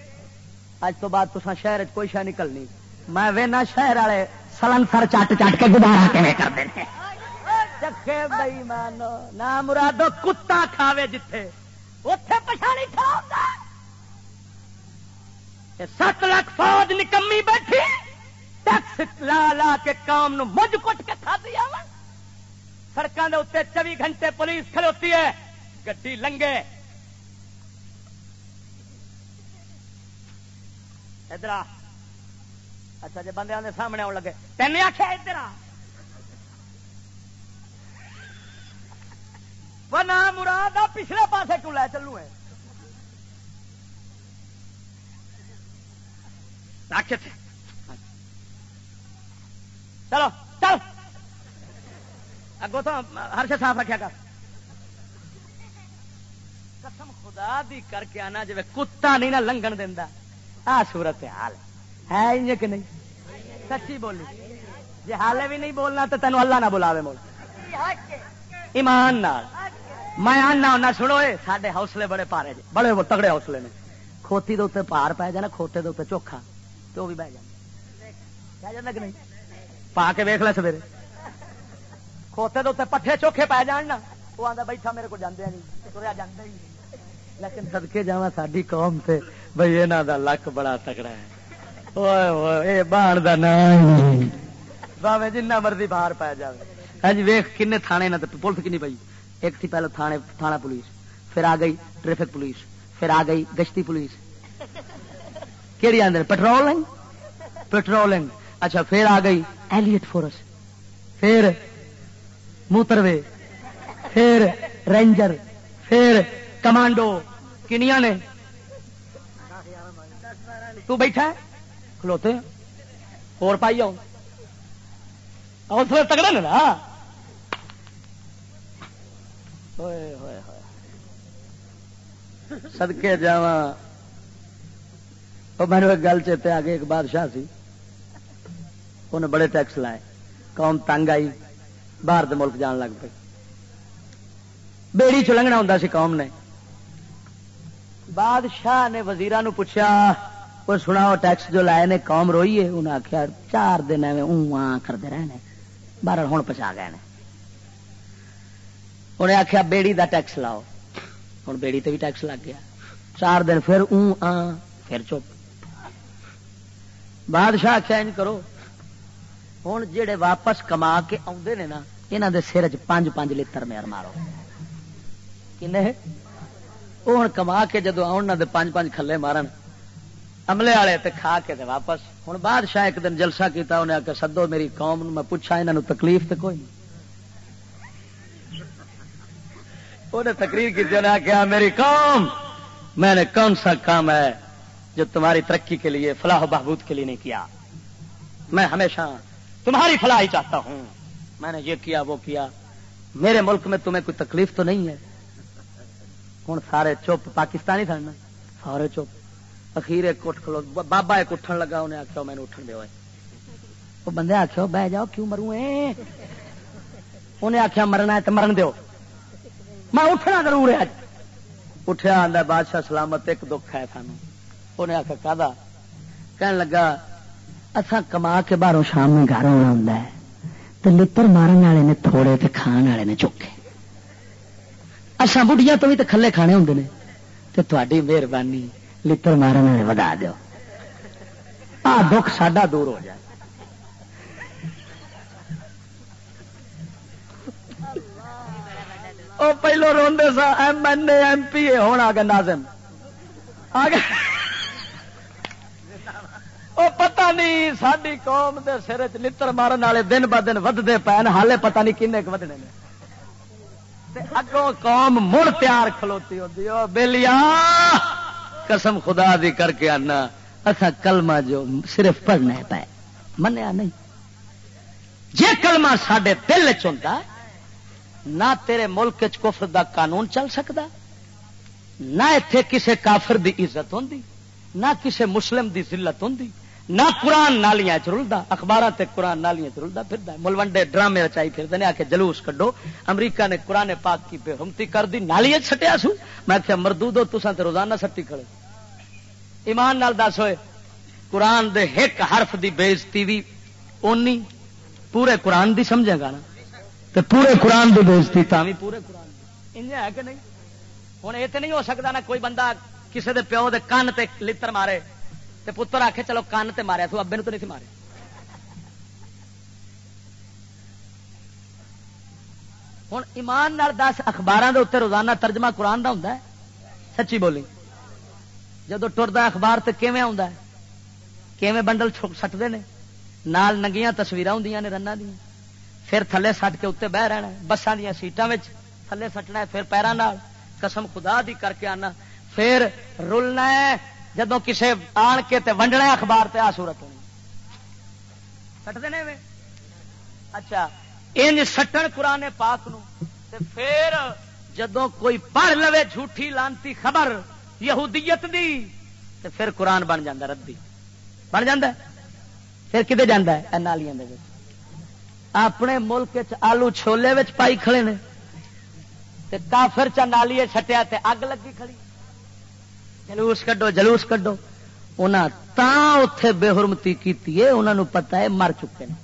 Speaker 1: اج تو بعد تو شہر کوئی شہ نکلنی۔ میں وینا شہر والے سلنسر چٹ چٹ کے گزارا کیون کرتے ہیں چکے بئی مانو نہ مرادو کتا کھاوے جتھے۔ اتے پچھاڑی کھا سات لاکھ فوج نکمی بیٹھی۔ ٹیکس لا لا کے کام نو مجھ کٹ کے کھا دیا سڑکوں کے اتنے چوبی گھنٹے پولیس کھلوتی ہے، گڈی لنگے۔ ادھر اچھا جی بندے آدھے سامنے آن لگے۔ تین آخیا ادھر نہ مراد پچھلے پاسے کیوں لے چلو ہے چلو چل اگو تو ہر سے صاف رکھا کر۔ قسم خدا دی کر کے آنا جی کتا نہیں نہ لنگن دینا آ صورت حال۔ ہے کہ نہیں؟ سچی بولی۔ جی حالے بھی نہیں بولنا تو تینوں اللہ نہ بلاوے مول ایمان نال۔ میں آنا ہونا، سنو سارے حوصلے بڑے پارے جی بڑے تگڑے حوصلے نے۔ کھوتی دے پار پی جانا، کھوتے دے چوکھا، تو بھی بہ جانا کہ نہیں؟ پا کے ویخ لے سویرے۔ کھوتے دے اتنے پٹھے چوکھے پی جان نا۔ وہ آتا بیٹھا میرے کو جانے نہیں، تریا جانا ہی لیکن سدکے جا ساری قوم سے بھائی یہاں دا لک بڑا تکڑا ہے۔ بان کا نام باوے جنہ مرضی باہر پی جائے ہاں جی ویخ کن تھانے نہ پولیس کنی پی ایک تھی پہلے تھانے، تھانہ پولیس، پھر آ گئی ٹریفک پولیس، پھر آ گئی گشتی پولیس۔ کہڑی آدھے پٹرولنگ؟ پٹرولنگ۔ اچھا پھر آ گئی ایلیٹ فورس پھر موتروے پھر رینجر پھر کمانڈو کنیا نے تو بیٹھا ہے کھلوتے اور پائی آؤ حوصلے تگڑے نا سدکے جا میرے گل چیتے آ گئے ایک بادشاہ سی انہیں بڑے ٹیکس لائے۔ قوم تنگ آئی۔ باہر دے ملک جان لگ پی بیڑی چلنگنا ہوں سی قوم نے۔ بادشاہ نے وزیر پوچھا وہ سنا ٹیکس جو لائے نے قوم روئی ہے؟ انہیں آخیا چار دن ایویں کرتے رہے بارہ ہوں پچا گئے انہیں آخیا بیڑی دا ٹیکس لاؤ۔ ہوں بیڑی تے بھی ٹیکس لگ گیا۔ چار دن پھر اون آ پھر چپ۔ بادشاہ آخیا کرو۔ ہوں جہے واپس کما کے آدھے نے نا یہاں دے سر چ پانچ لیتر مارو۔ کن وہ ہوں کما کے جدو آن پانچ پانچ کھلے مارن۔ عملے والے تے کھا کے تے واپس۔ ہوں بادشاہ ایک دن جلسہ کیتا انہیں آ کے سدو میری قوم میں پوچھا یہاں تکلیف تے کوئی نہیں۔ انہیں تقریر کی انہیں آخیا میری قوم، میں نے کون سا کام ہے جو تمہاری ترقی کے لیے، فلاح و بہبود کے لیے نہیں کیا؟ میں ہمیشہ تمہاری فلاح ہی چاہتا ہوں۔ میں نے یہ کیا، وہ کیا۔ میرے ملک میں تمہیں کوئی تکلیف تو نہیں ہے؟ ہوں، سارے چپ۔ پاکستانی تھے سارے چپ۔ اخیر ایک اٹھ کھلو، بابا ایک اٹھن لگا، انہیں آخیا میں اٹھن دو وہ بندے آخو بہ جاؤ، کیوں مروں انہیں آخیا مرنا ہے تو مرن دو۔ میں اٹھنا ضرور ہے اٹھیا آدھا بادشاہ سلامت، ایک دکھ ہے سانو۔ انہیں آخیا کا لگا اصا کما کے باہروں شام میں گھر آنا ہوں تو لڑ مارن والے نے تھوڑے تے کھان والے نے چوکے اصا بڑھیا تو بھی تو کھلے کھانے ہوں نے۔ تو تاری مہربانی لڑ مارن والے ودا دو آ دکھ ساڈا دور ہو جائے۔ وہ پہلو روڈ سا، M N A, M P A ہونا گیا نازم آ گیا وہ پتہ نہیں ساری قوم دے سر چ مارن والے دن ب دن ودتے پے ہالے پتہ نہیں کن ودنے اگوں قوم مڑ تیار کھلوتی ہوتی بےلیا قسم خدا دی کر کے آنا۔ اصا کلمہ جو صرف پڑھنا پہ منیا نہیں۔ جی کلمہ سڈے دل چ نہ تیرے ملک کفر دا قانون چل سکتا نہ اتے کسے کافر دی عزت ہوں نہ کسے مسلم دی ذلت ہوں نہ قرآن نالیاں چلتا اخبار تے قرآن نالیاں چلتا پھر ملوڈے ڈرامے رچائی پھر آ کے جلوس کڈو۔ امریکہ نے قرآن پاک کی بے ہمتی کر دی نالی سٹیا سو۔ میں آخیا مردو دو تو روزانہ سٹی کھڑے۔ ایمان نال دس ہوئے، قرآن دے ایک حرف دی بےزتی بھی اونی، پورے قرآن دی سمجھے گا نا۔ تو پورے قرآن دی بےزتی تا بھی پورے قرآن انجے ہے کہ نہیں؟ ہوں یہ تو نہیں ہو سکتا نا کوئی بندہ کسی دے پیو دے کان تے لتر مارے۔ تے پتر آ کے چلو کان تے ماریا تو ابے تو نہیں مارے ہوں ایمان دس اخبار کے اتنے روزانہ ترجمہ قرآن کا ہوں سچی بولی۔ جدو ٹرتا اخبار تو کیون آ بنڈل سٹتے ہیں نال ننگیاں تصویر ہوں نے رن دیا پھر تھلے سٹ کے اتنے بہ رہنا بسان دیا سیٹان تھلے سٹنا پھر پیروں قسم خدا دی کر کے آنا، پھر رولنا ہے۔ جدو کسے آن کے تے ونڈنا اخبار تے آ سورت ہونی۔ سٹتے ہیں اچھا انج سٹن قرآن پاک نو تے پھر جدو کوئی پڑھ لو جھوٹھی لانتی خبر یہودیت دی، تے پھر قرآن بن جا ردی بن جا پھر کتنے جانا ہے؟ نالیاں اپنے ملک آلو چھولے پائی کھڑے نے۔ تے کافر چا نالیے چھٹیا تے اگ لگی کھڑی۔ جلوس کڈو جلوس کڈو۔ انہاں تا اتے بے حرمتی کی انہوں پتا ہے مر چکے ہیں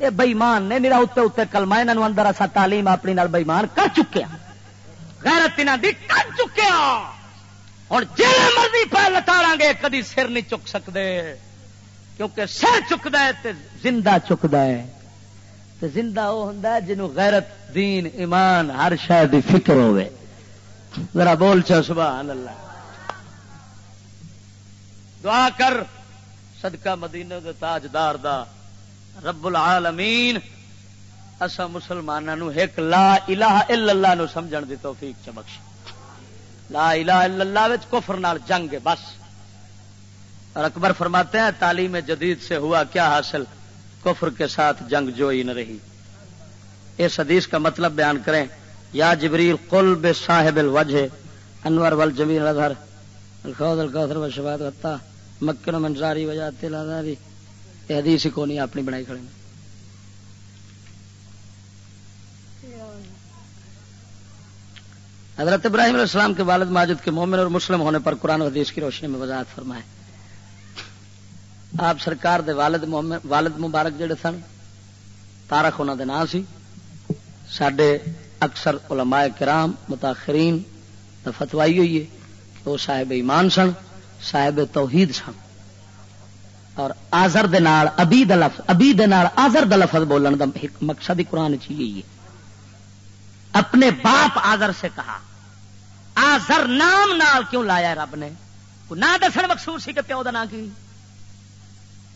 Speaker 1: یہ بئیمان نے، میرا اتنے اتنے کلما یہاں اندر اصا تعلیم اپنی نال بئیمان کر چکے ہاں۔ غیرت دی کر چکے ہوں جی مرضی پہ لتاڑا گے، کدی سر نہیں چک سکتے کیونکہ سر چکتا ہے تے زندہ چکتا ہے۔ تے زندہ وہ ہوں جنوں غیرت، دین، ایمان، ہر شاید کی فکر ہوے ذرا بول چا، سبحان اللہ۔ دعا کر، صدقہ مدینہ دے تاجدار دا رب العالمین اسا مسلمانوں ایک لا الہ الا اللہ نو سمجھن دی توفیق چمکش لا الہ الا اللہ وچ کفر نال جنگ ہے، بس۔ اور اکبر فرماتے ہیں، تعلیم جدید سے ہوا کیا حاصل؟ کفر کے ساتھ جنگ جو ہی نہ رہی۔ اس حدیث کا مطلب بیان کریں۔ یا جبریل قل بے صاحب الوجہ، انور ول جمیل اظہر الخوض الکوثر و شبات غطا مکن و منظاری وجات الازاری یہ حدیث کو نہیں اپنی بنائی کھڑے حضرت ابراہیم علیہ السلام کے والد ماجد کے مومن اور مسلم ہونے پر قرآن و حدیث کی روشنی میں وضاحت فرمائے۔ آپ سرکار دے والد والد مبارک جڑے سن، تارک انہوں دے نام سی۔ سڈے اکثر علماء کرام متاخرین کا فتوائی ہوئی ہے کہ وہ صاحب ایمان سن، صاحب توحید سن۔ اور آزر ابی دلف ابی آزر دلفظ بولن دا مقصد ہی قرآن چی اپنے باپ آزر سے کہا آزر نام نال کیوں لایا رب نے؟ نہ دسن مقصود سی کہ پیو کا نام کی۔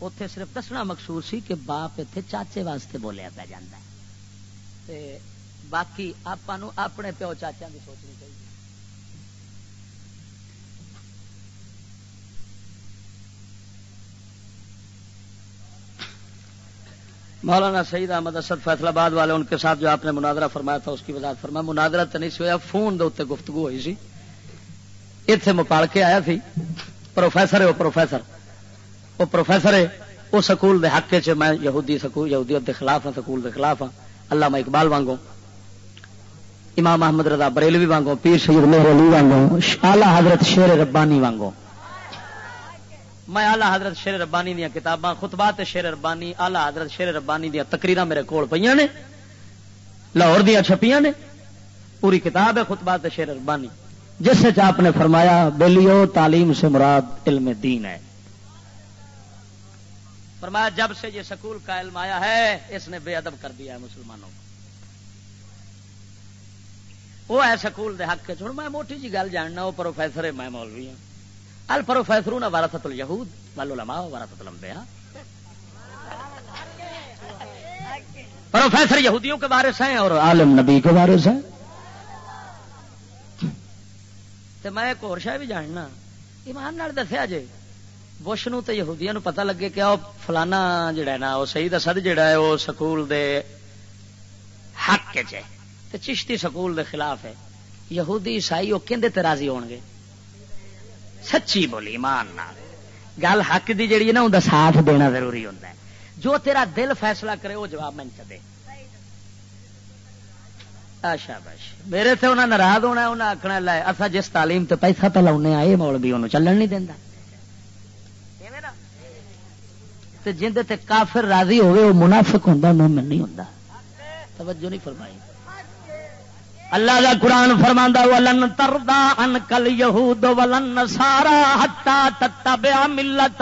Speaker 1: اتے صرف دسنا مقصود سی کہ باپ اتنے چاچے واسطے بولیا پہ جا باقی آپ اپنے پیو چاچا کی سوچنی چاہیے۔ مولانا سعید احمد اسد فیصلہ آباد والے ان کے ساتھ جو آپ نے مناظرہ فرمایا تھا، اس کی وضاحت فرمایا۔ مناظرہ تو نہیں سی ہوا فون دے اتنے گفتگو ہوئی سی۔ اتنے مپال کے آیا تھی۔ پروفیسر ہے، وہ پروفیسر۔ وہ پروفیسر ہے، وہ سکول دے حق چ میں یہودی سکول، یہودیت دے خلاف ہوں سکول دے خلاف ہوں اللہ میں اقبال وانگوں۔ امام محمد رضا بریلوی وانگوں پیر سید مہر علی وانگوں آلہ حضرت شیر ربانی وانگوں میں آلہ حضرت شیر ربانی دیا کتاباں خطبات شیر ربانی آلہ حضرت شیر ربانی دیا تقریر میرے کول پہ نے لاہور دیا چھپیاں نے پوری کتاب ہے خطبات شیر ربانی جس سے آپ نے فرمایا بلیو تعلیم سے مراد علم دین ہے فرمایا جب سے یہ سکول کا علم آیا ہے اس نے بے ادب کر دیا ہے مسلمانوں کو وہ ہے سکول دے حق کے چھوڑ میں موٹی جی گل جاننا، وہ پروفیسر ہے، میں مولوی ہوں ال پروفیسر الپروفیسرون ورثت الیہود والعلماء ورثت الانبیاء۔ پروفیسر یہودیوں کے وارث ہیں اور عالم نبی کے وارث ہیں۔ تو میں ایک اور شاہ بھی جاننا۔ ایمان نال دسیا جے، بش نو تو یہودیاں نو پتہ لگے کہ فلانا جڑا ہے نا وہ صحیح دسد جڑا ہے وہ سکول دے حق کے چشتی سکول دے خلاف ہے۔ یہودی عیسائی وہ کھے راضی ہون گے سچی بولی ایمان گل حق دی جڑی ہے نا ان ساتھ دینا ضروری ہوتا ہے۔ جو تیرا دل فیصلہ کرے وہ جواب من چ دے۔ اچھا بش میرے سے انہیں ناراض ہونا انہیں آخنا لائے اصا جس تعلیم تے پیسہ تو لاؤنے آئے مول بھی انہوں چلن نہیں دینا تے تے کافر راضی ہوئے وہ منافق ہوں مومن نہیں ہوں توجہ نہیں فرمائی۔ اللہ کا قرآن فرما ولن تردا ان کل یہود ولن سارا ہتا تتا بیا ملت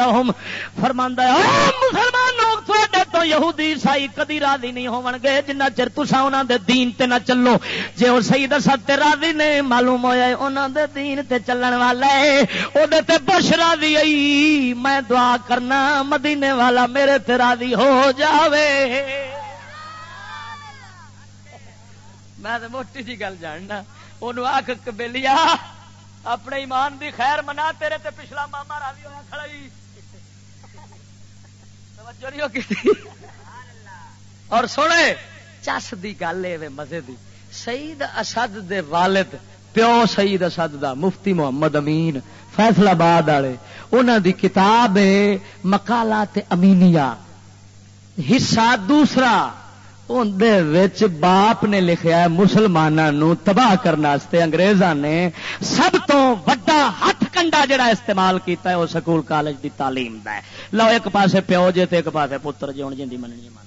Speaker 1: فرما مسلمان لوگ تھوڑے تو یہودی عیسائی کدی راضی نہیں ہون گے، جنہ چر تسا انہوں دے دین تے نہ چلو۔ جے وہ صحیح دسا تے راضی نے، معلوم ہوا انہوں دے دین تے چلن والا ہے۔ او دے تے بش راضی آئی، میں دعا کرنا، مدینے والا میرے تے راضی ہو جاوے۔ میں موٹی جی گل جاننا وہ آخ کبیلیا، اپنے ایمان دی خیر منا، تیرے تے پچھلا ماما راضی ہوا کھڑا اور سنے چس دی گل ہے مزے دی۔ سعید اسد دے والد، پیو سعید اسد دا مفتی محمد امین فیصلہ باد والے انہوں دی کتاب ہے مکالات امینیا حصہ دوسرا باپ نے لکھا مسلمانوں تباہ کرنے انگریزاں نے سب تو وڈا ہاتھ کنڈا جڑا استعمال کیتا ہے وہ سکول کالج دی تعلیم دا ہے۔ لو ایک پاسے پیو جے ایک پاسے پتر جی ہوں جی مننی من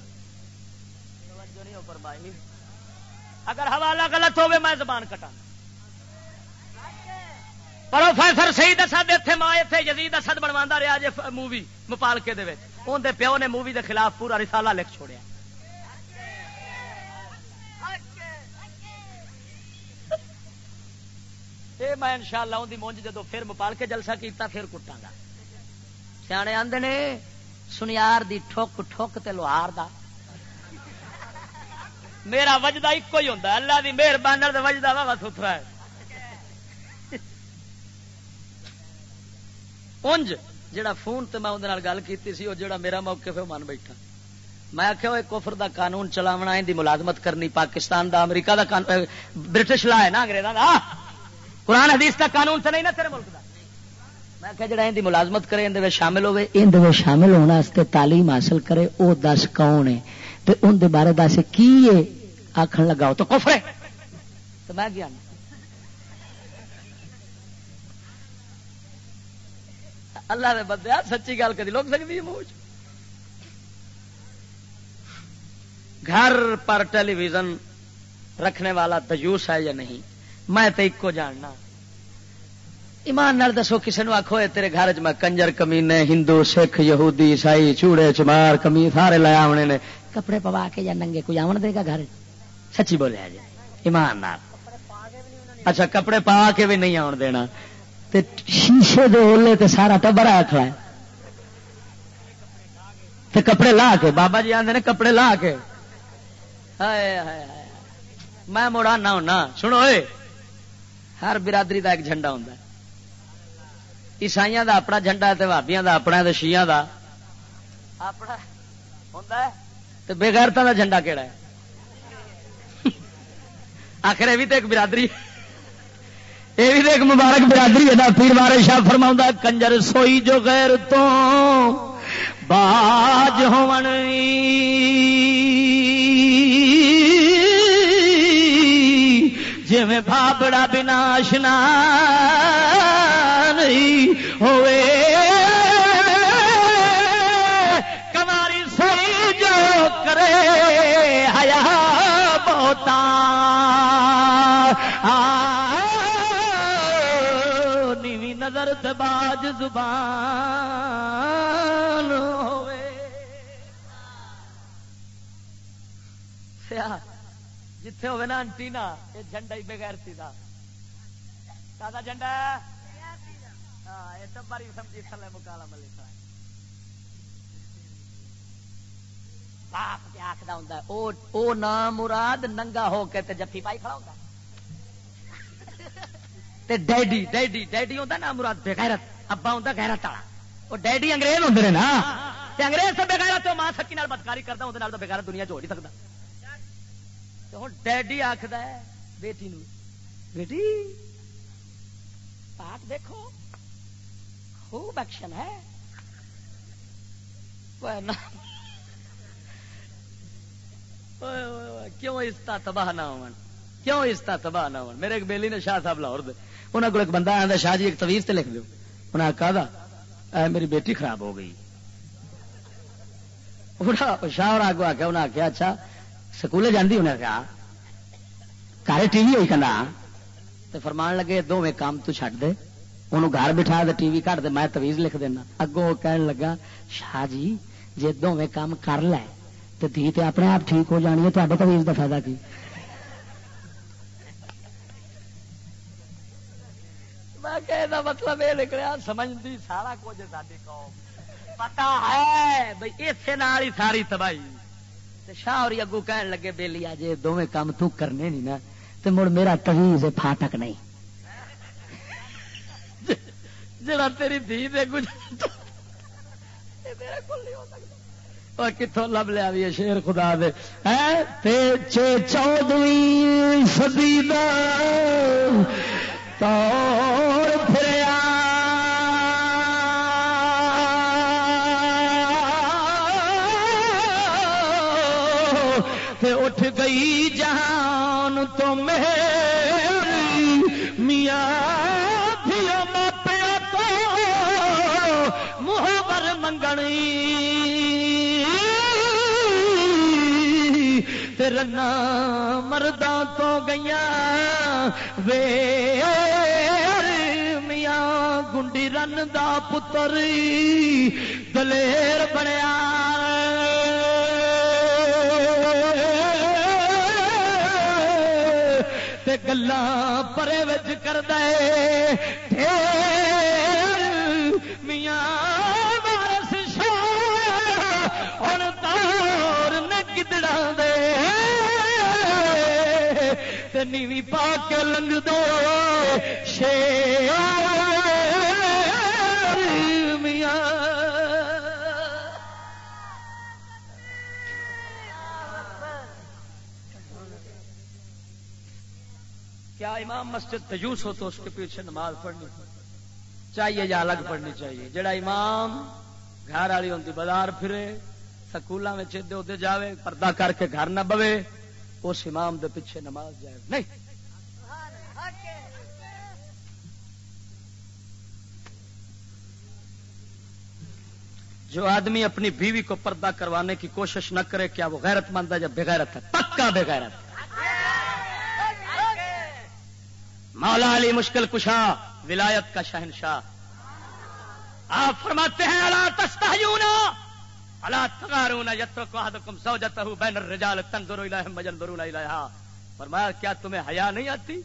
Speaker 1: اگر حوالہ غلط ہوگی میں زبان کٹا پروفیسر سہی دسد اتنے ماں اتنے جدید اسد بنوا رہا جی مووی مپالکے اندر پیو نے مووی دے خلاف پورا رسالہ لکھ چھوڑیا۔ یہ میں ان شاء اللہ مونج جدو پھر مپال کے جلسہ کیتا پھر کٹا گا سیانے آدھے نے، سنیار دی ٹھوک ٹھوک تے لوہار دا۔ میرا وجدہ ایک ہی ہوتا اللہ دی مہربانی وجدہ وا ستھرا ہے۔ انج جڑا فون تے میں اندر گل کیتی سی وہ جڑا میرا موقف ہے من بیٹھا۔ میں آخیا وہ کفر دا قانون چلاونا، ان دی ملازمت کرنی، پاکستان دا، امریکہ دا قانون برٹش لا ہے نا، انگریزاں دا۔ قرآن حدیث کا قانون سے نہیں نا تیرے ملک کا میں کہ جڑا اندی ملازمت کرے اندے شامل ہوئے اندے شامل ہونا واسطے تعلیم حاصل کرے او دس کون ہے؟ تے ان دے بارے دس کی ہے؟ آکھن لگاؤ تو کفر ہے۔ تو میں گیا اللہ دے بدیا سچی گل کدی لوگ سکتی ہے منہ گھر پر ٹیلی ویژن رکھنے والا دجوس ہے یا نہیں؟ میں تو ایک جاننا۔ ایمان نال دسو کسی نے آخو تیرے گھر چ میں کنجر کمینے ہندو، سکھ، یہودی، عیسائی، چوڑے، چمار کمی سارے لایا آنے نے۔ کپڑے پوا کے یا ننگے، کوئی آن دے گا گھر؟ سچی بولیا جی ایمان نال۔ اچھا کپڑے پا کے بھی نہیں آن دینا۔ تے شیشے دے اولے تے سارا ٹبر آخلا ہے۔ تے کپڑے لا کے، بابا جی آدھے نے کپڑے لا کے۔ میں مڑا نہ ہونا۔ سنو، اے۔ ہر برادری دا ایک جھنڈا ہوں عیسائی دا اپنا جھنڈا بھابیا دا اپنا شیعہ دا۔ اپنا ہوں بےغیرتا دا جھنڈا کہڑا ہے؟ آخر یہ بھی تو ایک برادری یہ بھی تو ایک مبارک برادری ہے۔ پیر بارے شاہ فرما کنجر سوئی جو غیر تو باج ہو جی میں بابڑا بناشنا نہیں ہوئے۔ کماری سی جو کرے ہیا بہتا۔ نیوی نظر دباج زبان ہوئے۔ سیاح جتھے ہوئے نا انٹی نا یہ جھنڈا ہی بغیر سی کا جھنڈا؟ ہاں یہ سب سمجھی، تھلے مکالا ملے باپ کے آخر ہوں او نام مراد ننگا ہو کے تے جفی پائی کھڑا ہوتا تے ڈیڈی ڈیڈی ڈیڈی ہوتا نا مراد بغیرت، ابا ہوتا غیرت والا۔ وہ ڈیڈی انگریز ہوتے نا۔ انگریز سے بغیرت ماں سکی بدکاری کرتا وہ بغیرت دنیا چ ہو نہیں سکتا ہوں ڈیڈی آخد بیٹی نو بیٹی پاک دیکھو خوب ایکشن ہے کیوں اس کا تباہ نہ ہو کیوں اس تباہ نہ ہو میرے ایک بیلی نے شاہ صاحب لاہور دے انہوں کو ایک بندہ آتا شاہ جی ایک تویز تے لکھ دو انہیں کہا میری بیٹی خراب ہو گئی شاہ اور آگو آ کے انہیں آخیا اچھا سکولے جاندی انہیں کہا گھر ٹی وی ہوئی کہنا تو فرمان لگے دونوں کام تو چھڈ دے انہوں گھر بٹھا دے ٹی وی کٹ دے میں تویز لکھ دینا اگوں کہن لگا شاہ جی جی دونوں کام کر لے تو دھی تے اپنے آپ ٹھیک ہو جانی ہے تو تویز کا فائدہ کی میں مطلب یہ نکلیا سمجھتی سارا کچھ ساری قوم پتا ہے بھائی اسے نال ہی ساری تباہی شاہ اور اگو کہن لگے بےلی جی دونوں کام تو کرنے نہیں نا تو مڑ میرا تویز فاٹک نہیں۔ جڑا تیری دھی دے گزر کتوں لب لیا بھی شیر خدا دے۔ چودویں سدی توڑ پھریا۔ گئی جہان تو میری میاں ماپیا تو محبر منگنی۔ تیرنا مرداں تو گئی وے میاں گنڈی رن دا پتر دلیر بنیا۔ تے گلا پرے بچ کر دے میاں بارس شاہ ہوں تور نے گدڑا دے۔ نیوی پا کے لنگ دو۔ شیر۔ میاں کیا امام مسجد تجوس ہو تو اس کے پیچھے نماز پڑھنی؟ چاہیے یا الگ پڑھنی چاہیے؟ جڑا امام گھر والی ہوتی بازار پھرے سکولوں میں ادے جاوے، پردہ کر کے گھر نہ بوے، اس امام دے پیچھے نماز جائے نہیں۔ جو آدمی اپنی بیوی کو پردہ کروانے کی کوشش نہ کرے، کیا وہ غیرت مند ہے یا بغیرت ہے؟ پکا بغیرت۔ ہے مولا علی مشکل کشا، ولایت کا شہنشاہ۔ آپ فرماتے ہیں اللہ تستا اللہ تغارون یتر کو حدکم بین الرجال تنظر الیہم مجنظرون الیہا فرمایا، کیا تمہیں حیا نہیں آتی؟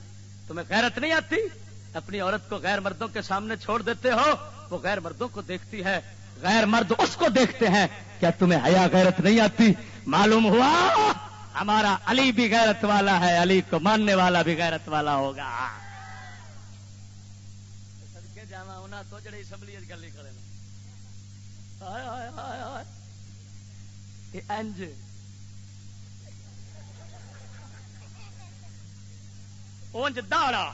Speaker 1: تمہیں غیرت نہیں آتی؟ اپنی عورت کو غیر مردوں کے سامنے چھوڑ دیتے ہو، وہ غیر مردوں کو دیکھتی ہے۔ غیر مرد اس کو دیکھتے ہیں۔ کیا تمہیں حیا، غیرت نہیں آتی؟ معلوم ہوا؟ ہمارا علی بھی غیرت والا ہے، علی کو ماننے والا بھی غیرت والا ہوگا۔ تو جڑے اسمبلی گلی کرے اونج داڑا۔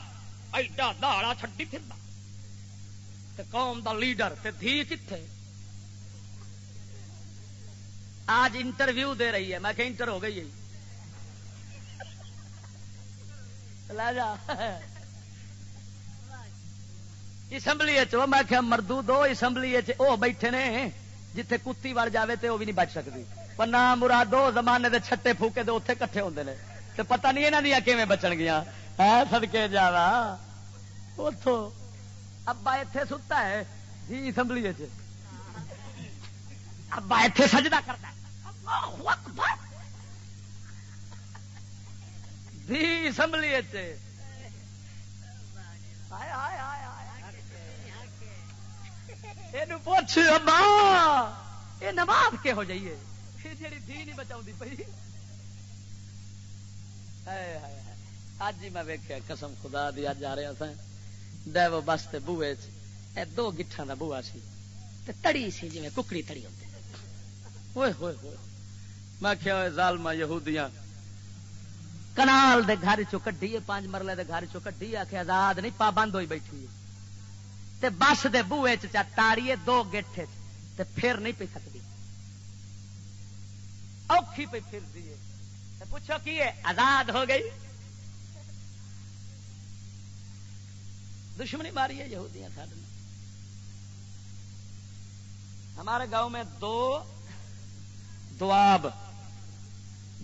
Speaker 1: ایڈا داڑا چھٹی پھر قوم دا لیڈر تے دھی کتنے آج انٹرویو دے رہی ہے۔ میں کہ انٹر ہو گئی ہے۔ جا۔ اسمبلی میں کیا مردو دو اسمبلی وہ بیٹھے نے، جتھے کتی وڑ جاوے تے وہ بھی نہیں بچ سکتی پر نہ مرادو زمانے دے چھٹے پھوکے دے اتنے کٹھے ہوتے ہیں تو پتہ نہیں یہاں دیا کیون بچن گیا سدکے جا اتو ابا اتے ستا ہے جی اسمبلی ابا اتے سجدہ کرتا جی اسمبلی ہائے ہائے ہائے۔ پوچھ، ابا، یہ نماز کے ہو جائیے جی دھی نہیں بچاؤ پی اج ہی میں ویکیا قسم خدا دی اج آ رہا تھا ڈیو بس بوے دو گٹھا کا بوا سی۔ تڑی سی جی ککڑی تڑی ہوتی ہوئے ہوئے ہوئے۔ میں کیا ظالما یہودیاں۔ کنال دے گھر چو کڈی پانچ مرلے دے گھر چو کڈی آ کے آزاد نہیں، پابند ہوئی بیٹھی ہے۔ تے بس دے بوے چا تاڑیے دو گٹھ تے پھر نہیں پی سکتی اوکھی پہ پھر دیے پوچھو کی ہے؟ آزاد ہو گئی۔ دشمنی ماری ہے یہودیاں سارے ہمارے گاؤں میں دو دواب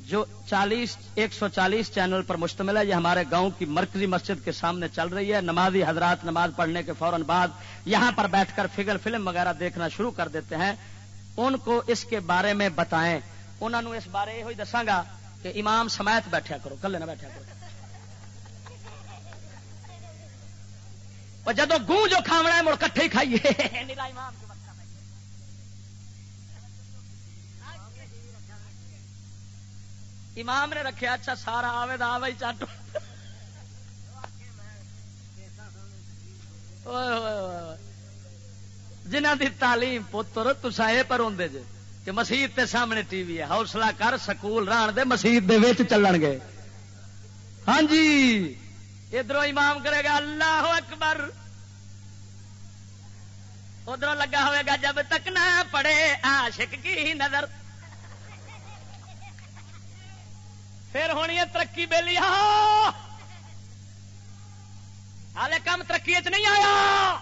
Speaker 1: جو چالیس، ایک سو چالیس چینل پر مشتمل ہے، یہ ہمارے گاؤں کی مرکزی مسجد کے سامنے چل رہی ہے۔ نمازی حضرات نماز پڑھنے کے فوراً بعد یہاں پر بیٹھ کر فگر فلم وغیرہ دیکھنا شروع کر دیتے ہیں۔ ان کو اس کے بارے میں بتائیں۔ انہوں نے اس بارے یہ دساگا کہ امام سمیت بیٹھا کرو، کلے نہ بیٹھا کرو۔ جدو گوں جو کھاونا ہے، مڑ کٹھے ہی کھائیے۔ امام نے رکھا اچھا سارا آوے دا آوے چٹ جنہ دی تعلیم پتر تسا یہ پر ہوں جی کہ مسیح تے سامنے ٹی وی ہے۔ حوصلہ کر، سکول ران دے، مسیح دے ویچ چلن گے۔ ہاں جی ادھر امام کرے گا، اللہ اکبر۔ ادھر لگا ہوئے گا، جب تک نہ پڑے عاشق کی نظر۔ پھر ہونی ہے ترقی بہلی ہال ہاں۔ کام ترقی چ نہیں آیا۔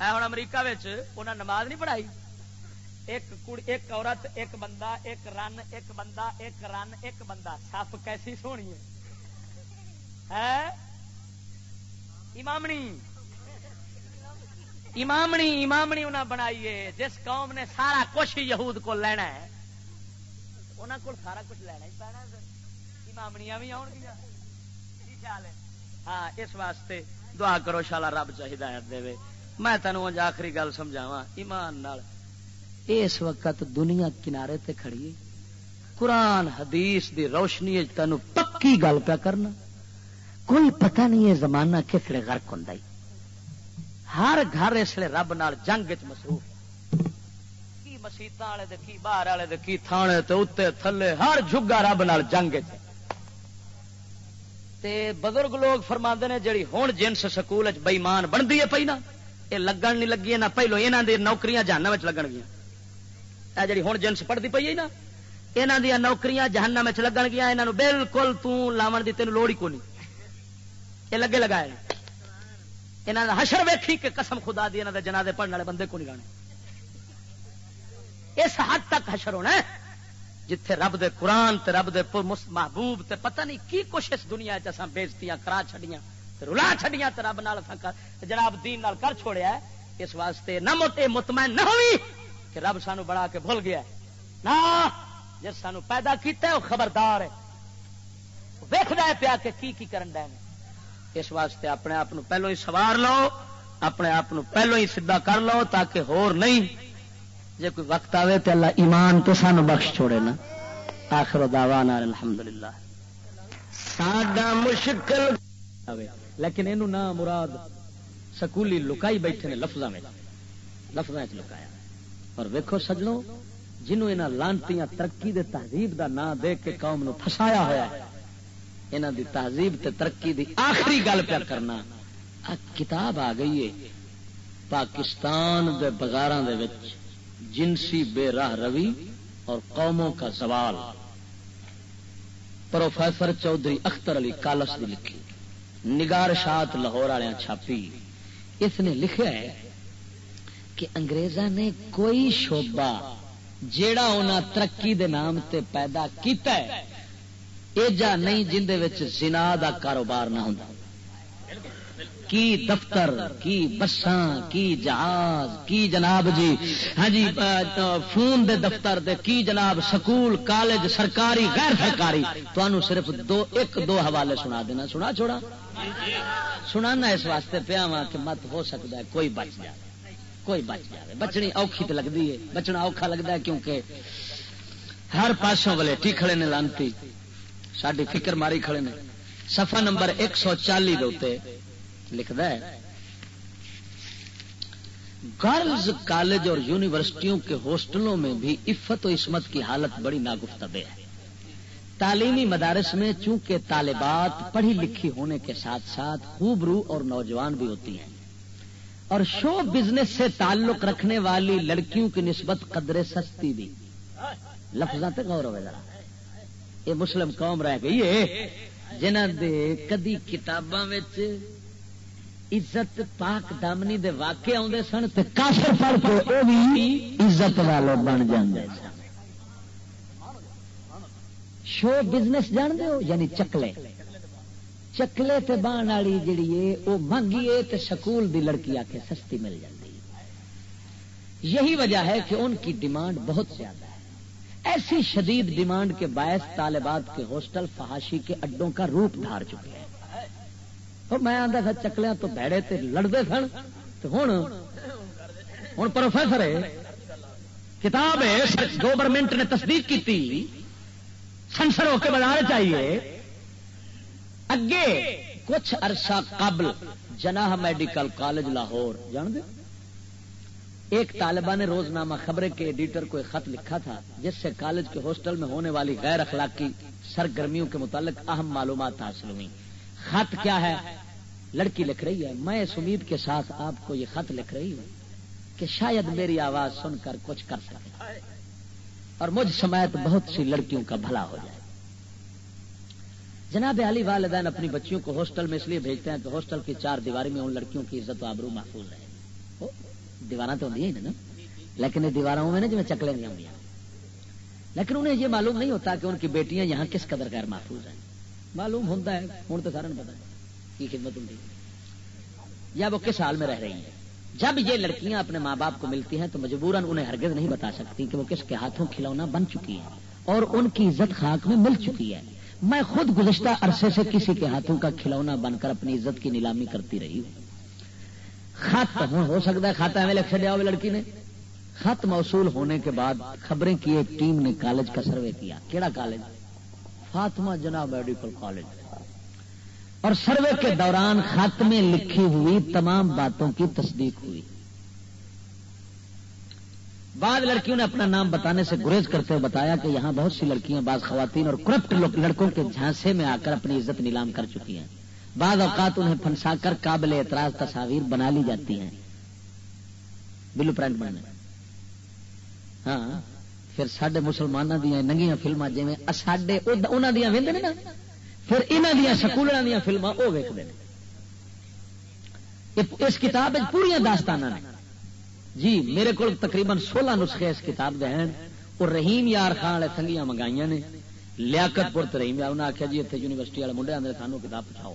Speaker 1: ہوں امریکہ انہیں نماز نہیں پڑھائی۔ ایک ایک عورت، ایک بندہ، ایک رن، ایک بندہ، ایک رن، ایک بندہ۔ سپ کیسی سونی ہے؟ امامنی۔ امامنی امامنی انہیں بنائی ہے۔ جس قوم نے سارا کچھ یہود کو لینا ہے انہوں کو سارا کچھ لینا ہی پینا امامنیاں بھی آن گیا خیال ہے ہاں اس واسطے دعا کرو شالا رب چاہیے ہدایت دے میں تینوں آخری گل سمجھاوا ایمان نال اس وقت دنیا کنارے تے کھڑی قرآن حدیث دی روشنی تین پکی گل پیا کرنا کوئی پتہ نہیں ہے زمانہ کسڑے غرق ہوں ہر گھر اس لیے رب نال جنگ مصروف کی والے کی باہر والے کی تھانے تے اتنے تھلے ہر جگا رب نال جنگ تے بزرگ لوگ فرما نے جڑی ہوں جنس سکول بئیمان بنتی ہے پی نا یہ لگن نہیں لگی نہ پہلو یہاں دی نوکریاں جہانا لگن گیا جی ہوں جنس پڑھتی پی نا یہاں دیا نوکریاں جہانا لگن گیا یہاں بالکل تاون کی تین لوڑ ہی کو نہیں یہ لگے لگائے یہاں کا حشر ویکھی کہ قسم خدا دی جنا دے پڑھنے والے بندے کو نہیں گانے اس حد تک حشر ہونا ہے، جتھے رب دے قرآن تے رب دے محبوب تے پتہ نہیں کی کچھ اس دنیا چ بےزتیاں کرا چھڑیاں رلا چھڑیاں تے رب نال جناب دین نال کر چھوڑیا ہے۔ اس واسطے نہ موٹے مطمئن نہ ہوئی کہ رب سانو بڑا کے بھول گیا نہ، جس سانو پیدا کیتا ہے، وہ خبردار ہے۔ ویکھدا ہے پیا کہ کی کی کرن دے اس واسطے اپنے آپ پہلو ہی سوار لو، اپنے آپ پہلو ہی سیدھا کر لو تاکہ ہور نہیں جے کوئی وقت آئے تو اللہ ایمان تو سانو بخش چھوڑے نا۔ آخر دعوانا الحمدللہ۔ ساڈا مشکل لیکن یہ مراد سکولی لکائی بیٹھے نے لفظ لفظ لکایا۔ اور ویکو سجنوں جنہوں یہاں لانتی ترقی دے تہذیب دا نام دے کے قوم نو فسایا ہوا یہاں دی تہذیب تے ترقی دی آخری گل پہ کرنا۔ کتاب آ گئی ہے پاکستان دے بازار جنسی بے راہ روی اور قوموں کا زوال۔ پروفیسر چودھری اختر علی کالس دی لکھی۔ نگار شاط لاہور والے چھاپی۔ اس نے لکھا ہے کہ انگریزاں نے کوئی شوبہ جیڑا انہاں ترقی دے نام تے پیدا کیتا ہے، ایجا نہیں جن زنا دا کاروبار نہ ہوں کی دفتر، کی بساں، کی جہاز، کی جناب جی؟ ہاں جی فون دے دفتر دے کی جناب سکول، کالج، سرکاری، غیر سرکاری؟ تو صرف دو، ایک دو حوالے سنا دینا۔ سنا چھوڑا؟ سنانا اس واسطے پیا وا کہ مت ہو سکتا ہے، کوئی بچ جائے۔ کوئی بچ جائے۔ بچنی اوکھی تو لگتی ہے۔ بچنا اوکھا لگتا ہے کیونکہ ہر پاسوں والے ٹیکھڑے نے لانتی۔ ساری فکر ماری کھڑے نے۔ سفا نمبر ایک سو چالی لکھتا ہے، گرلز کالج اور یونیورسٹیوں کے ہاسٹلوں میں بھی عفت و عصمت کی حالت بڑی ناگفتب ہے۔ تعلیمی مدارس میں چونکہ طالبات پڑھی لکھی ہونے کے ساتھ ساتھ خوب رو اور نوجوان بھی ہوتی ہیں، اور شو بزنس سے تعلق رکھنے والی لڑکیوں کی نسبت قدرے سستی بھی۔ لفظ غور ہوئے ذرا۔ یہ مسلم قوم رہ گئی ہے جنہ دے کدی کتاباں عزت پاک دامنی دے واقع آتے سن تے کافر پڑھ کے وہ بھی عزت والے بن جاندے سن۔ شو بزنس جان دو یعنی چکلے۔ چکلے تے بان والی جڑی ہے وہ مانگیے تے سکول دی لڑکی آ کے سستی مل جاتی یہی وجہ ہے کہ ان کی ڈیمانڈ بہت زیادہ ہے۔ ایسی شدید ڈیمانڈ کے باعث طالبات کے ہاسٹل فحاشی کے اڈوں کا روپ دھار چکے ہیں۔ میں آتا تھا چکلیا تو بہڑے تے لڑتے سن ہوں ہوں پروفیسر کتاب گورنمنٹ نے تصدیق کی سنسر ہو کے بازار چاہیے اگے کچھ عرصہ قبل جناح میڈیکل کالج لاہور۔ جان دے؟ ایک طالبہ نے روزنامہ خبریں کے ایڈیٹر کو ایک خط لکھا تھا، جس سے کالج کے ہاسٹل میں ہونے والی غیر اخلاقی سرگرمیوں کے متعلق اہم معلومات حاصل ہوئی خط کیا ہے؟ لڑکی لکھ رہی ہے، میں اس امید کے ساتھ آپ کو یہ خط لکھ رہی ہوں کہ شاید میری آواز سن کر کچھ کر سکے۔ اور مجھ سمیت بہت سی لڑکیوں کا بھلا ہو جائے۔ جناب علی والدین اپنی بچیوں کو ہاسٹل میں اس لیے بھیجتے ہیں کہ ہاسٹل کی چار دیواری میں ان لڑکیوں کی عزت و آبرو محفوظ رہے۔ دیوار تو ہوں نا؟ لیکن یہ دیواروں میں نا جی چکلے نہیں ہوں لیکن انہیں یہ معلوم نہیں ہوتا کہ ان کی بیٹیاں یہاں کس قدر غیر محفوظ ہیں۔ معلوم ہوتا ہے، ہوں تو سارا پتا کی خدمت ہوں یا وہ کس حال میں رہ رہی ہیں؟ جب یہ لڑکیاں اپنے ماں باپ کو ملتی ہیں تو مجبوراً انہیں ہرگز نہیں بتا سکتی کہ وہ کس کے ہاتھوں کھلونا بن چکی ہے اور ان کی عزت خاک میں مل چکی ہے۔ میں خود گزشتہ عرصے سے کسی کے ہاتھوں کا کھلونا بن کر اپنی عزت کی نیلامی کرتی رہی ہوں۔ خط ہاں، ہو سکتا ہے کھاتا ہے لکھ چڑیا لڑکی نے۔ خط موصول ہونے کے بعد خبریں کی ایک ٹیم نے کالج کا سروے کیا۔ کیڑا کالج؟ فاطمہ جناب میڈیکل کالج۔ اور سروے کے دوران خط میں لکھی ہوئی تمام باتوں کی تصدیق ہوئی۔ بعض لڑکیوں نے اپنا نام بتانے سے گریز کرتے ہوئے بتایا کہ یہاں بہت سی لڑکیاں، بعض خواتین اور کرپٹ لڑکوں کے جھانسے میں آ کر اپنی عزت نیلام کر چکی ہیں۔ بعض اوقات انہیں پھنسا کر قابل اعتراض تصاویر بنا لی جاتی ہیں۔ بلو پرنٹ بننے ہاں۔ پھر سڈے مسلمانوں دیا ننگیاں فلما جی سڈے انہوں دیا نا، پھر یہاں دیا سکولوں دیا فلما وہ ویکتے ہیں اس کتاب پوریا داستان نے۔ جی میرے کو تقریباً سولہ نسخے اس کتاب دے ہیں۔ اور رحیم یار خان والے سنگیاں منگائی نے۔ لیاقت پور رحیم یار انہیں آخیا جی اتنے یونیورسٹی والے منڈے آدھے سانو کتاب پہنچاؤ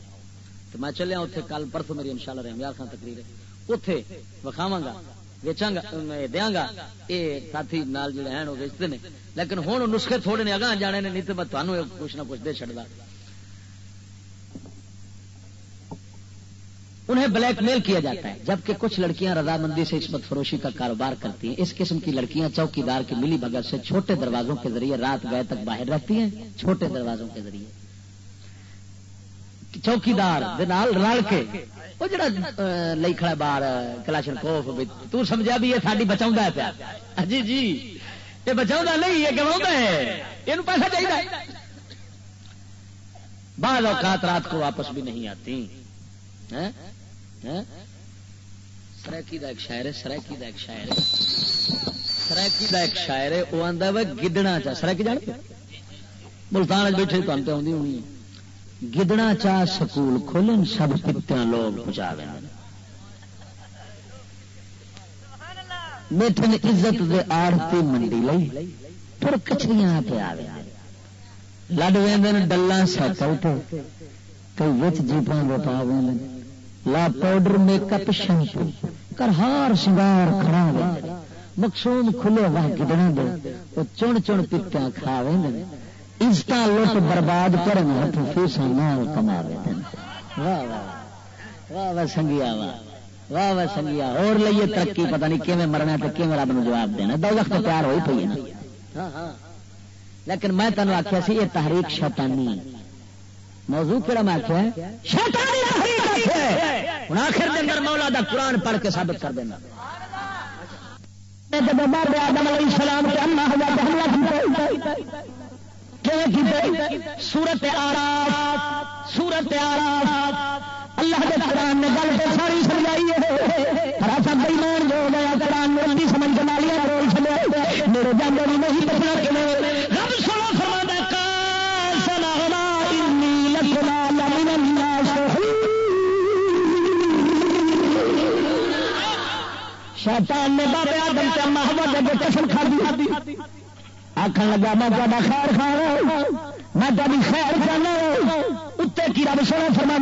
Speaker 1: تو میں چلیا اتنے کل پرسوں میری ان شاء اللہ رحیم یار خان تقریر اتے وکھاوا گا۔ ویچا گا دیا گا یہ ساتھی نال جڑے ہیں وہ ویچتے ہیں لیکن ہوں نسخے تھوڑے نے اگاں جانے نے، نہیں تو میں تمہیں کچھ نہ کچھ دے چڑھتا انہیں بلیک میل کیا جاتا ہے، جبکہ کچھ لڑکیاں رضامندی سے عصمت فروشی کا کاروبار کرتی ہیں۔ اس قسم کی لڑکیاں چوکی دار کی ملی بغیر سے چھوٹے دروازوں کے ذریعے رات گئے تک باہر رہتی ہیں، چھوٹے دروازوں کے ذریعے۔ چوکی دار رل کے وہ جڑا لئی کھڑا بار کلاشن کوف تو سمجھا بھی یہ ساری بچاؤں ہے پیا جی جی یہ بچاؤں نہیں یہ گوا ہے یہ پیسہ چاہیے بعض اوقات رات کو واپس بھی نہیں آتی سرکی کا ایک شاعر ہے سرکی کا ایک شاعر ہے سرکی کا ایک شاعر ہے وہ آتا ہے گدڑا چا سرکی جان ملتان بیٹھے تو آتے آدھی ہونی گدڑا چاہ سکول کھولن، سب پتیاں لوگ پہنچا بیٹھے نے عزت دے آڑتی منڈی لئی پھر کچھریاں پہ آ لڈ وے ڈلہ سائیکل پہ کئی وچ جیپاں دے پا لا پاؤڈر، میک اپ، شیمپو۔ کر ہار سنگار کھڑا وے مقصود کھلے واہ گڈنے دے او چن چن پتیاں کھاوے نے عزت لوٹ برباد کرن ہتھ فیساں نال کماوے دے واہ واہ واہ واہ، سنگیا، واہ۔ واہ واہ، سنگیا۔ اور لئیے ترقی، پتہ نہیں کیویں مرنا تے کیویں رب نو جواب دینا۔ دو وقت پیار ہوئی پئی نا۔ ہاں ہاں۔ لیکن میں تینوں آخیا سی، یہ تحریک شیطانی۔ موضوع کہڑا میں آخیا ہوں آخر اندر مولا دا قرآن پڑھ کے ثابت کر دینا۔ جب بابا آدم علیہ السلام کے اما حضرت حملہ کی سورت آرا سورت آرا اللہ کے قرآن نے گل تو ساری سمجھائی ہے۔ سب ایمان جو گیا، قرآن نے سمجھ کے مالیا رول چلے میرے جانے بھی نہیں پچھنا کہ شیطان نے بابے آدم سے محبت اگے قسم کھا دی۔ آخر لگا، میں تا خیر کھا میں تاری خیر کرنا اتنے کی رب سونا فرما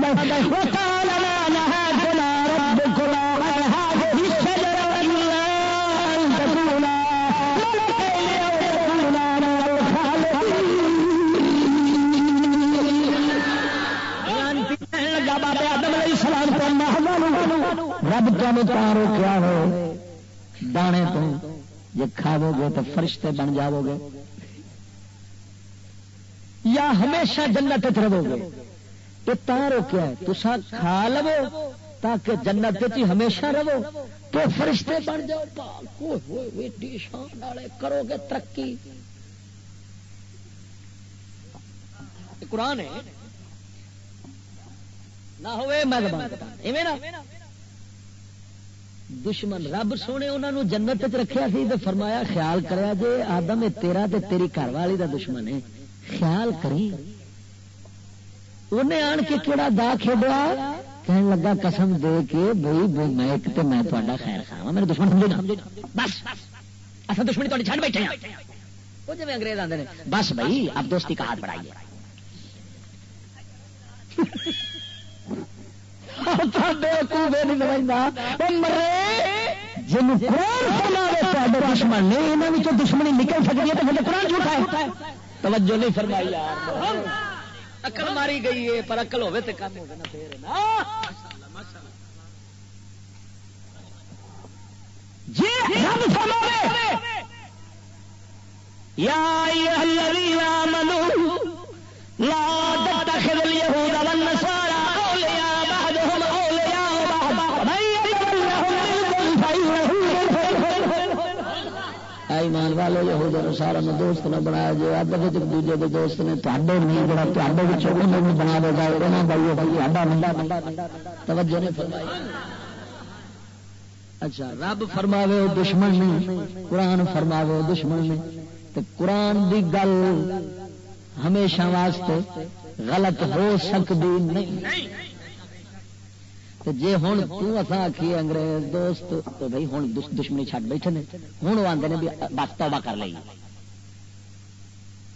Speaker 1: رب تمہیں روکیا ہو دانے تو۔ جی کھاو گے تو فرشتے بن جاؤ گے یا ہمیشہ جنت رہو گے یہ تا روکیا ہے۔ کھا لو تاکہ جنت ہی ہمیشہ رہو۔ تو فرشتے بن جاؤ۔ کرو گے ترقی۔ قرآن ہے۔ نہ ہوئے میں دشمن رب سونے انہوں نے جنت رکھیا سی تو فرمایا، خیال کریا جے آدم تیرا تے تیری گھر والی دا دشمن ہے۔ خیال کری۔ انہیں آن کے کیڑا دا کھیڈیا؟ کہنے لگا، قسم دے کے بھائی بھائی میں ایک تے میں تہاڈا خیر خواہ میرے دشمن سمجھے بس۔ اصل دشمنی تہاڈی چھڈ بیٹھے ہیں وہ جے انگریز آندے نے۔ بس بھائی اب دوستی کا ہاتھ بڑھائیے۔ دشمن نے دشمنی نکل سکتی ہے تو قرآن جھوٹا ہے توجہ نہیں فرمائی یار اکل ماری گئی ہے پر اکل ہوے تو کم ہوگا نا پھر یا لا تتخذ اليهود والنصارى ایمان والے یہود نصارا نے دوست نہ بنایا جو اب ایک دوجے کے دوست نے تہاڈے نہیں بڑا تہاڈے وچ انہاں نوں بنا دے گا انہاں بھائی بھائی ہڈا منڈا توجہ نے فرمائی۔ اچھا رب فرماوے دشمن نہیں، قرآن فرماوے دشمن نہیں۔ تے قرآن دی گل ہمیشہ واسطے غلط ہو سکتی نہیں۔ جی ہوں تسا آخی انگریز دوست تو بھائی ہوں دشمنی چھٹ بیٹھے نے۔ ہوں وہ آتے ہیں بس توبہ کر لی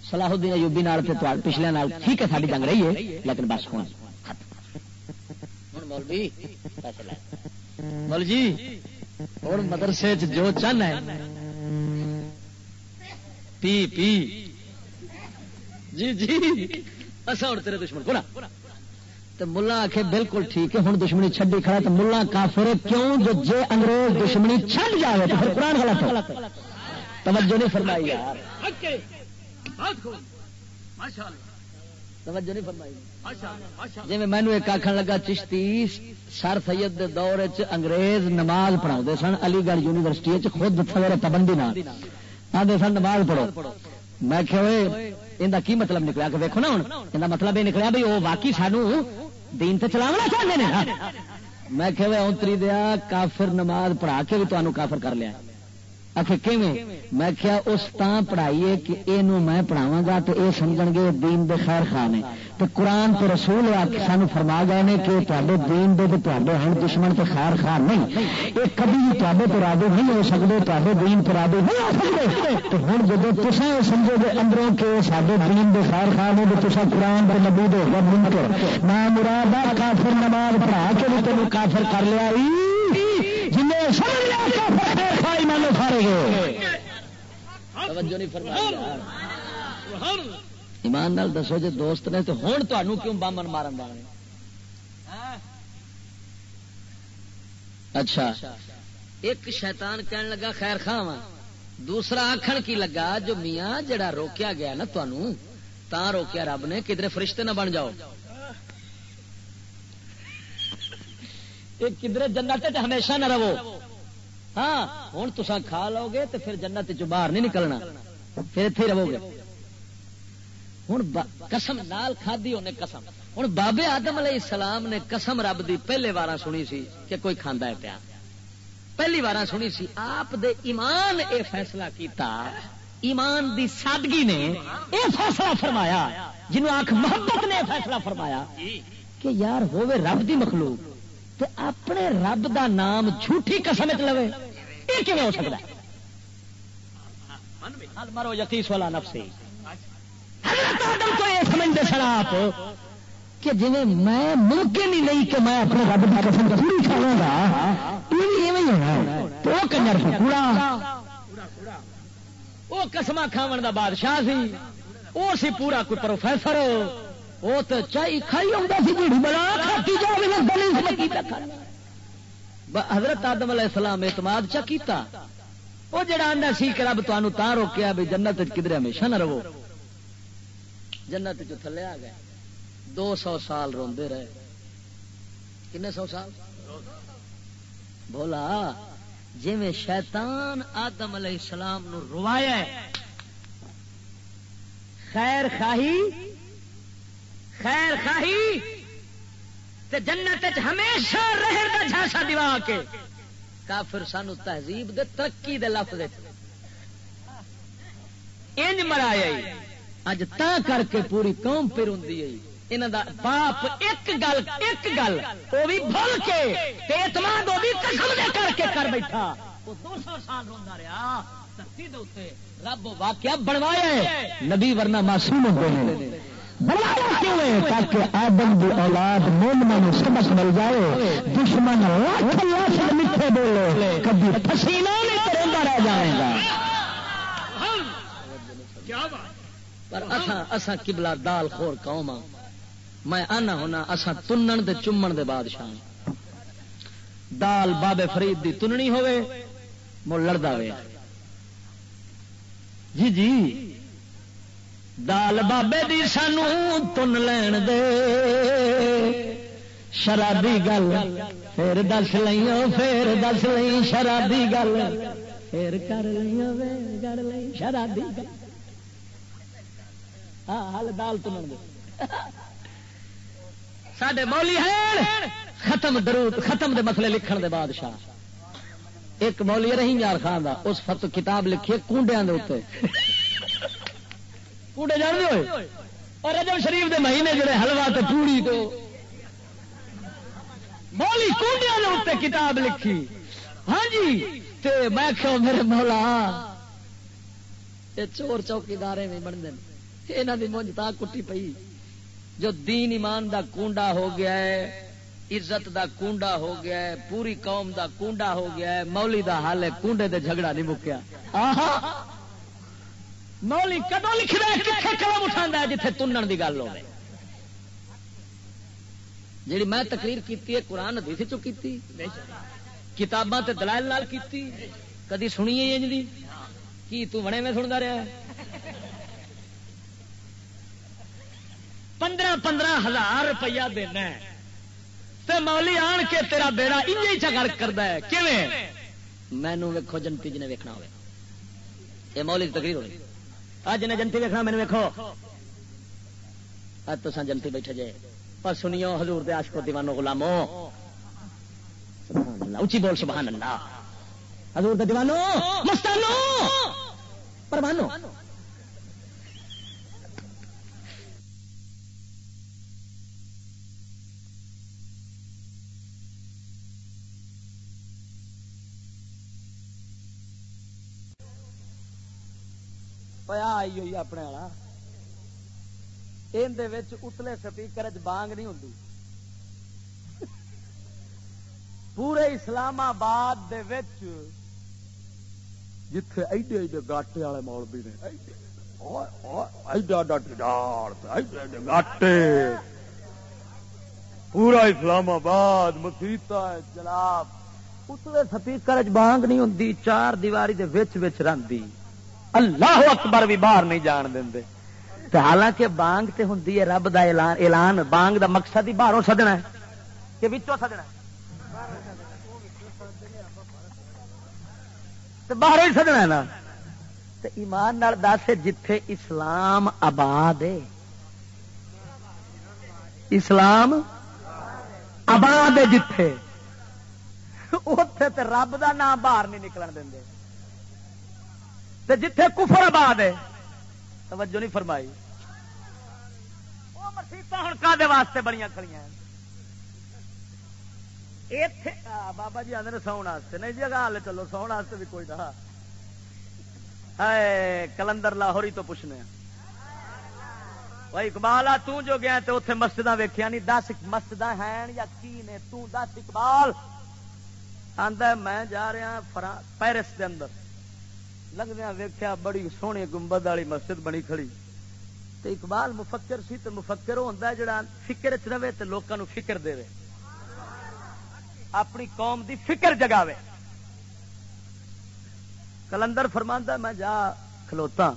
Speaker 1: سلاح الدین ایوبی نال پچھلے نال ٹھیک ہے ساری جنگ رہی ہے لیکن بس ہوں مول جی اور مدرسے جو چن ہے۔ پی پی۔ جی جی۔ اصا ہوں تیرے دشمن پورا تو ملا آخ بالکل ٹھیک ہے ہوں دشمنی چڈی کھڑا تو ملا کافر کیوں؟ جو جے انگریز دشمنی چھڈ جائے تو پھر قرآن غلط ہے توجہ نہیں فرمائی یار۔ توجہ نہیں فرمائی۔ جی مینو ایک آخر لگا، چشتی سر سید دے دور انگریز نماز پڑھا سن، علی گڑھ یونیورسٹی خود سویرے پابندی نہ آدھے سن، نماز پڑھو۔ میں کہ یہ کی مطلب نکلا کہ ویکو نا ہوں یہ مطلب یہ نکلا بھی وہ واقعی سانو دین تے چلاونا چاہتے ہیں میں کہ اتری دیا کافر نماز پڑھا کے بھی تمہوں کافر کر لیا۔ آخر میں کیا اس تاں پڑھائیے کہ یہ میں پڑھاوا گا تو یہ سمجھ گے دین دے خیر خان ہے تو قرآن تو رسول سان فرما گئے نے کہ تے دین دے تو تے ہن دشمن تے خیر خان نہیں۔ یہ کبھی بھی تے تو رادے نہیں ہو سکتے تے دین تو رادے نہیں ہو سکتے تو ہوں جب تصا سمجھو گے اندروں کہ سارے دین دے خیر خان ہے تو تصا قرآن پر نبی دے گا منکر میں مراد کافر نماز پڑھا کے بھی تینوں کافر کر لیا جن سمجھ لیا کافر سارے گئے توجہ نہیں ایمان نال دسو جی دوست نے تو ہوں تمہوں کیوں بامن مارن والے؟ اچھا۔ ایک شیطان کہن لگا خیر خاں دوسرا آخر کی لگا جو میاں جڑا روکیا گیا نا تمہوں تا روکیا رب نے کدھر فرشتے نہ بن جاؤ۔ کدھر جنت ہمیشہ نہ رہو۔ ہاں ہوں تصا کھا لو گے تو پھر جنت چ باہر نہیں نکلنا۔ پھر اتنے رہو گے ہوں قسم نال کھادی انہیں قسم۔ ہوں بابے آدم علیہ السلام نے قسم رب دی پہلے بار سنی سی کہ کوئی کھانا ہے پیا۔ پہلی بار سنی سی، آپ دے ایمان اے فیصلہ کیتا، ایمان دی سادگی نے اے فیصلہ فرمایا جنہوں آخ محبت نے فیصلہ فرمایا کہ یار ہوے رب دی مخلوق۔ تے اپنے رب دا نام جھوٹھی قسم چ لوے۔ یہ کیون ہو سکتا ہے؟ مرو یقیس والا نفسی۔ حضرت آدم کو یہ سمجھتے سر آپ کہ جی میں ممکن ہی نہیں کہ میں اپنے رب کی قسم پوری کھاوا گا، یہ بھی ہونا تو وہ کنجر پورا وہ قسم کھاون دا بادشاہ سی، وہ سی پورا کوئی پروفیسر۔ وہ تو چائی کھائی ہوتا سی، جیڑی بنا کھاتی جا میں حضرت آدم علیہ السلام اعتماد چا کیتا؟ وہ جڑا آدھا سی کہ رب تمہیں تا روکیا بھی جنت کدھر ہمیشہ نہ رہو۔ جنت چ تھلے آ گئے۔ دو سو سال روندے رہے۔ کنے سو سال؟ بولا جی میں شیطان آدم علیہ السلام نو روایا ہے، خیر خاہی خیر خاہی تے جنت ہمیشہ رہر کا جھاسا دیوا کے۔ کافر سانو تہذیب دے ترقی دے لفظ انج مرایا اج تا کر کے پوری قوم پھر ہوں انہوں دا باپ ایک گل ایک گل وہ بھی بھول کے اعتماد وہ بھی قسم دے کر کے کر بیٹھا۔ وہ دو سو سال روندا رہا دھرتی دے رب واقعہ بنوایا ہے۔ نبی ورنہ معصوم ہوتے ہیں بنوایا کیوں ہے تاکہ آدم کی اولاد مومنا سبق مل جائے دشمن لاکھ لاکھ میٹھے بولے کبھی پسینہ نہیں کرتا رہ جائے گا۔ پر اساں اساں قبلہ دال خور قوم ہاں۔ میں آنا ہونا اسا تنن دے چمن دے بادشاہ دال بابے فرید دی تننی ہوئے مو لڑدا وے۔ جی جی دال بابے دی سانو تن لین دے۔ شرابی گل، پھر دس لئیوں، پھر دس لئی شرابی گل۔ پھر کر لئیوں کر لئی شرابی گل۔ ہاں ہل دال تنن دے۔ سڈے مولی ہے ختم درود، ختم دے مسئلے لکھن دے بادشاہ۔ ایک مولی رہی یار خان دا، اس فت کتاب لکھی کنڈیا کنڈے جان دے ہوئے۔ اور رجب شریف دے مہینے جڑے حلوا تے پوڑی تو مولی کنڈیا کے کتاب لکھی۔ ہاں جی تے میں کہو میرے مولا، یہ چور چوکیدارے میں بنتے ہیں۔ یہاں کی مونج تا کٹی پئی۔ جو دین ایمان دا کنڈا ہو گیا ہے، عزت دا کنڈا ہو گیا ہے، پوری قوم دا کنڈا ہو گیا ہے، مولی دا حال ہے کنڈے دے جھگڑا نہیں مکیا۔ مولی کدو لکھ لکھنا کتنے قلم اٹھا ہے جتنے تنن دی گل ہو جی میں تقریر کی قرآن ادیس چو کی کتاباں تے دلائل لال کی کدی سنیے جی کی تو بنے میں سنتا رہا پندرہ پندرہ ہزار روپیہ دینا تے مولی آن کے تیرا بیڑا انج چکر کرتا ہے کیون مینو ویکو جنتی جی نے ویکنا ہوئے یہ مولی تقریر ہوئی آج جن جنتی ویکنا مینو ویکو اج تو جنتی بیٹھے جے۔ پر سنیو حضور دے عاشق دیوانو غلامو۔ سبحان اللہ اچھی بول سبحان اللہ حضور دے دیوانو، مستانو، پروانو۔ پیا آئی ہوئی اپنے والا۔ اتلے سپیکر بانگ نہیں ہوں پورے اسلام آباد جتھے ایڈے ایڈے گاٹے والے مولوی نے گاٹے۔ پورا اسلام آباد مسیتا جناب۔ اتلے سپیکر بانگ نہیں ہوں چار دیواری دے وچ وچ راندی اللہ اکبر بھی باہر نہیں جان دیں حالانکہ بانگ تے ہوں رب دا اعلان اعلان، بانگ دا مقصد ہی باہروں سدنا ہے۔ کہ بچوں سدنا باہر ہی سدنا ہے نا۔ تو ایمان دس جتھے اسلام آباد ہے۔ اسلام آباد ہے جتھے۔ اتے رب دا نام باہر نہیں نکلن دیں جتھے کفر آباد ہے، توجہ نہیں فرمائی۔ وہ مسیطا ہوں کا واسطے بڑی کھڑی بابا جی آدھے ساؤن واسطے نہیں جی ہال چلو، ساؤن واسطے بھی کوئی نہ۔ کلندر لاہوری تو پوچھنے بھائی، اقبال، آ جو گیا تو اتنے مسجد ویخیا نہیں دس مسجد ہیں یا کی نے؟ تس اقبال۔ آدھا میں جا رہا ہاں پیرس کے اندر۔ لگدیا ویخیا بڑی سونی گنبد والی مسجد بنی کھڑی۔ تو اقبال مفکر سی تو مفکر ہوتا ہے، جڑا فکر چ رہے تو لوگوں فکر دے اپنی قوم دی فکر جگاوے۔ کلندر فرماندہ میں جا کھلوتا۔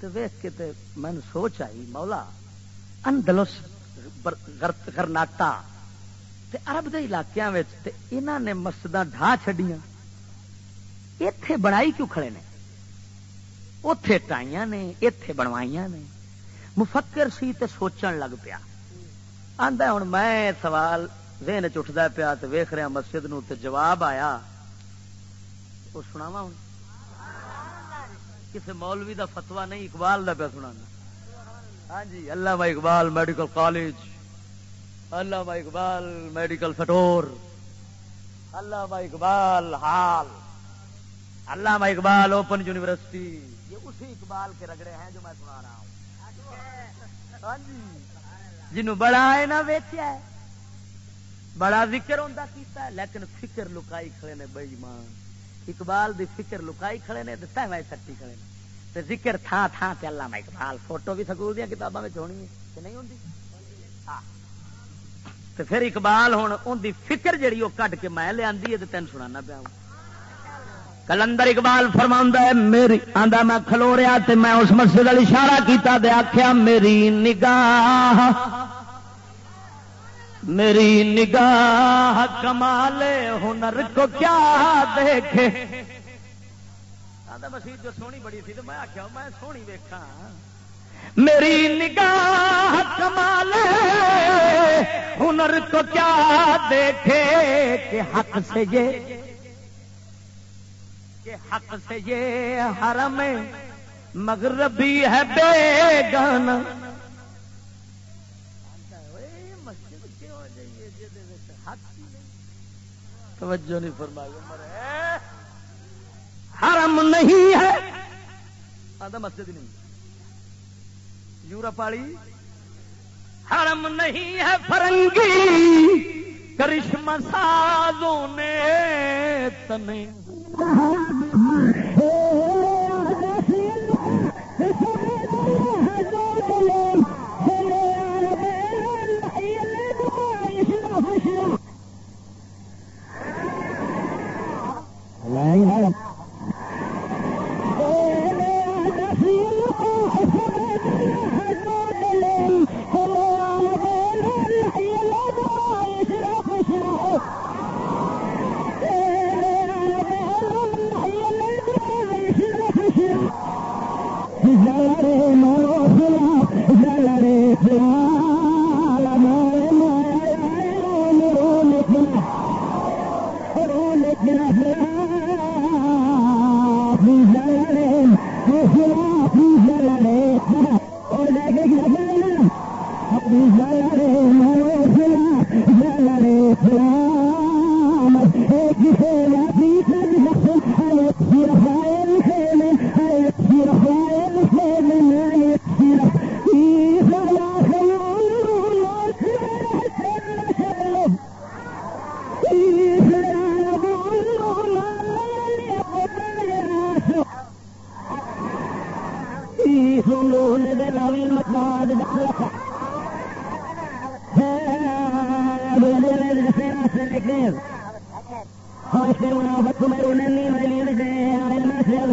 Speaker 1: تو ویخ کے تے میں سوچ آئی، مولا، اندلس گرناٹا تے عرب دے علاقوں انہوں نے مسجد ڈھا چڈیاں اتے بنائی کیوں کھڑے نے اتے ٹائیاں نے اتے بنوائیاں نے مفکر سی تے سوچن لگ پیا آندا ہوں میں سوال ذہن چٹتا پیا تو ویخ رہا مسجد نو تے جواب آیا وہ سناوا ہوں کسی مولوی دا فتوا نہیں اقبال دا پیا سنا ہاں جی Allama Iqbal medical college Allama Iqbal medical store Allama Iqbal hall Allama Iqbal open university یہ اسی اقبال کے رگڑے ہیں جو میں سنا رہا ہوں۔ ہاں جی۔ جنوں بڑا ہے نا ویچیا ہے۔ بڑا ذکر ہوتا کیتا ہے لیکن فکر لکائی کھڑے نے بئی مان اقبال دی فکر لکائی کھڑے نے دتا ہے سٹی کھڑے نے۔ تے ذکر تھا تھا تے اللہ اقبال۔ فوٹو بھی سکول دیا کتاباں میں ہونی ہے کہ نہیں ہوندی؟ ہاں۔ تے پھر اقبال ہوں ان دی فکر جڑی وہ کٹ کے میں لیا تین سنانا پیا کلندر اقبال فرما ہے، میری آندا میں کھلو رہا تے میں اس مسجد والی اشارہ کیتا دے آخیا میری نگاہ میری نگاہ کمال ہنر کو کیا دیکھے؟ مسیح جو سونی بڑی تھی تو میں آخیا میں سونی ویکھا میری نگاہ کمال ہنر کو کیا دیکھے کہ حق سے یہ کہ حق سے یہ حرم مغربی ہے بے گانا۔ توجہ نہیں فرمائی حرم نہیں ہے۔ آدھا مسجد نہیں۔ یورپ والی، حرم نہیں ہے فرنگی۔ کرشم سازوں نے تنے نہیں ہے يدخلون بذوي المقاعد دخلها ويشترون وفتمرون النيمة ليرجع على المسجد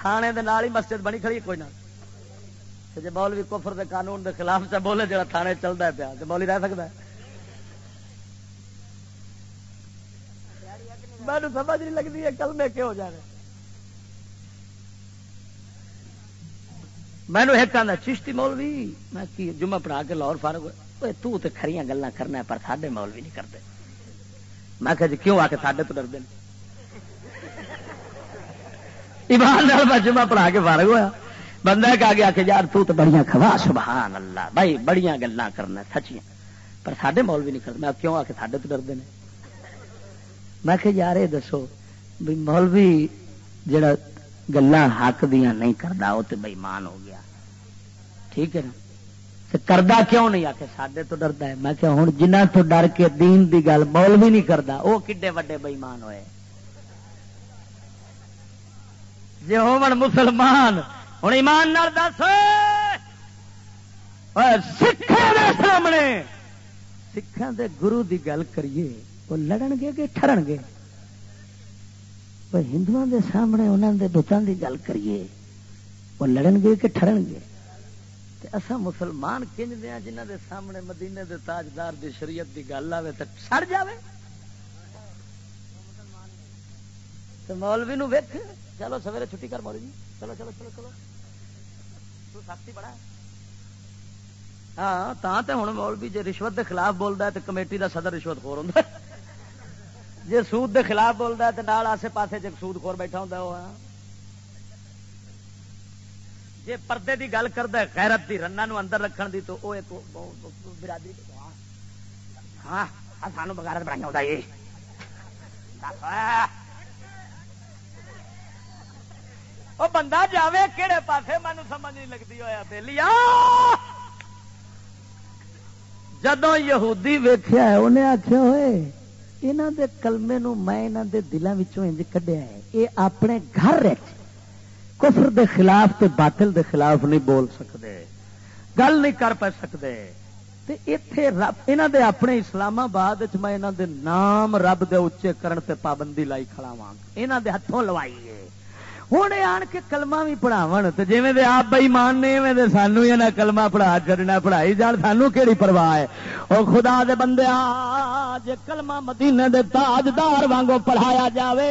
Speaker 1: تھانے دے نال ہی مسجد بنی کھڑی کوئی نہ۔ جی مولوی کفر دے قانون دے خلاف سے بولے جا تھانے چلتا ہے پیا تو مولی رہ سکتا ہے۔ میں سمجھ نہیں لگتی ہے کل میں کیوں ہو جانے۔ میں مینو ایک آدھا چشتی مولوی، میں کی جمعہ پڑھا کے لاہور فارغ ہوئے۔ تو تے کھڑیاں گلا کرنا ہے پر ساڈے مولوی نہیں کرتے۔ میں کہ جی کیوں آ کے ساڈے تو ڈردے ایمان میں جمعہ پڑھا کے فارغ ہوا بندہ کہا گیا کہ یار تو بڑیاں کھوا، سبحان اللہ، بھائی بڑیاں گلا کرنا، سچیاں۔ پر ساڈے مولوی نہیں کرتے میں کیوں آ کے ساڈے تو ڈردے میں کہ یار یہ دسو بھی مولوی جڑا گلا حق دیا نہیں کرتا وہ تو بےمان ہو گیا۔ ٹھیک ہے نا؟ کردا کیوں نہیں؟ آ کے سڈے تو ڈردا ہے۔ میں کہ ہوں جنہ تو ڈر کے دین دی گل مول بھی نہیں کرتا وہ کڈے وڈے بےمان ہوئے؟ جی ہو مسلمان ہوں ایمان دس سکھان سامنے سکھان دے گرو دی گل کریے وہ لڑن گے کہ ٹرن گے ہندو دے سامنے انہوں دے بتان دی گل کریے وہ لڑن گے کہ ٹرن گے اصا مسلمان کنج دیا جنہ دے سامنے مدینے دے تاجدار دی شریعت دی گل آئے تو سڑ جائے تو مولوی نو ویک چلو سویرے چھٹی کر مولوی جی۔ چلو چلو چلو چلو۔ تو سختی بڑا ہاں تا تے ہوں مولوی جی رشوت دے خلاف بولتا ہے تو کمیٹی دا صدر رشوت خور ہوں جی سود دے خلاف بولتا ہے تو نال آسے پاسے جب سود خور بیٹھا ہوں وہ جی پردے دی گل کرتا ہے خیرت دی رنا نو اندر رکھن دی تو وہ ایک برادری ہاں سانو بغیرت بڑھائی ہوتا یہ وہ بندہ جاوے کہڑے پاسے مینو سمجھ نہیں لگتی ہوا پہ لیا؟ جدو یہودی ویخیا انہیں آخیا ہوئے یہاں دے کلمے نو میں یہاں دے دلوں کڈیا ہے۔ یہ اپنے گھر کفر دے خلاف تے باطل دے خلاف نہیں بول سکتے گل نہیں کر پا سکتے اتے رب دے اپنے اسلام آباد میں یہاں دے نام رب دے اچے کرن تے پابندی لائی کھڑا وا یہاں دے ہاتھوں لوائی ہے۔ ہوں آن کے کلما بھی پڑھاو تو جی آپ بھائی مان نے سانو ہی کلما پڑھا چڑنا پڑھائی جان سانو کہڑی پرواہ ہے وہ خدا دے بندے جے کلمہ مدینے دے تاجدار وانگو پڑھایا جاوے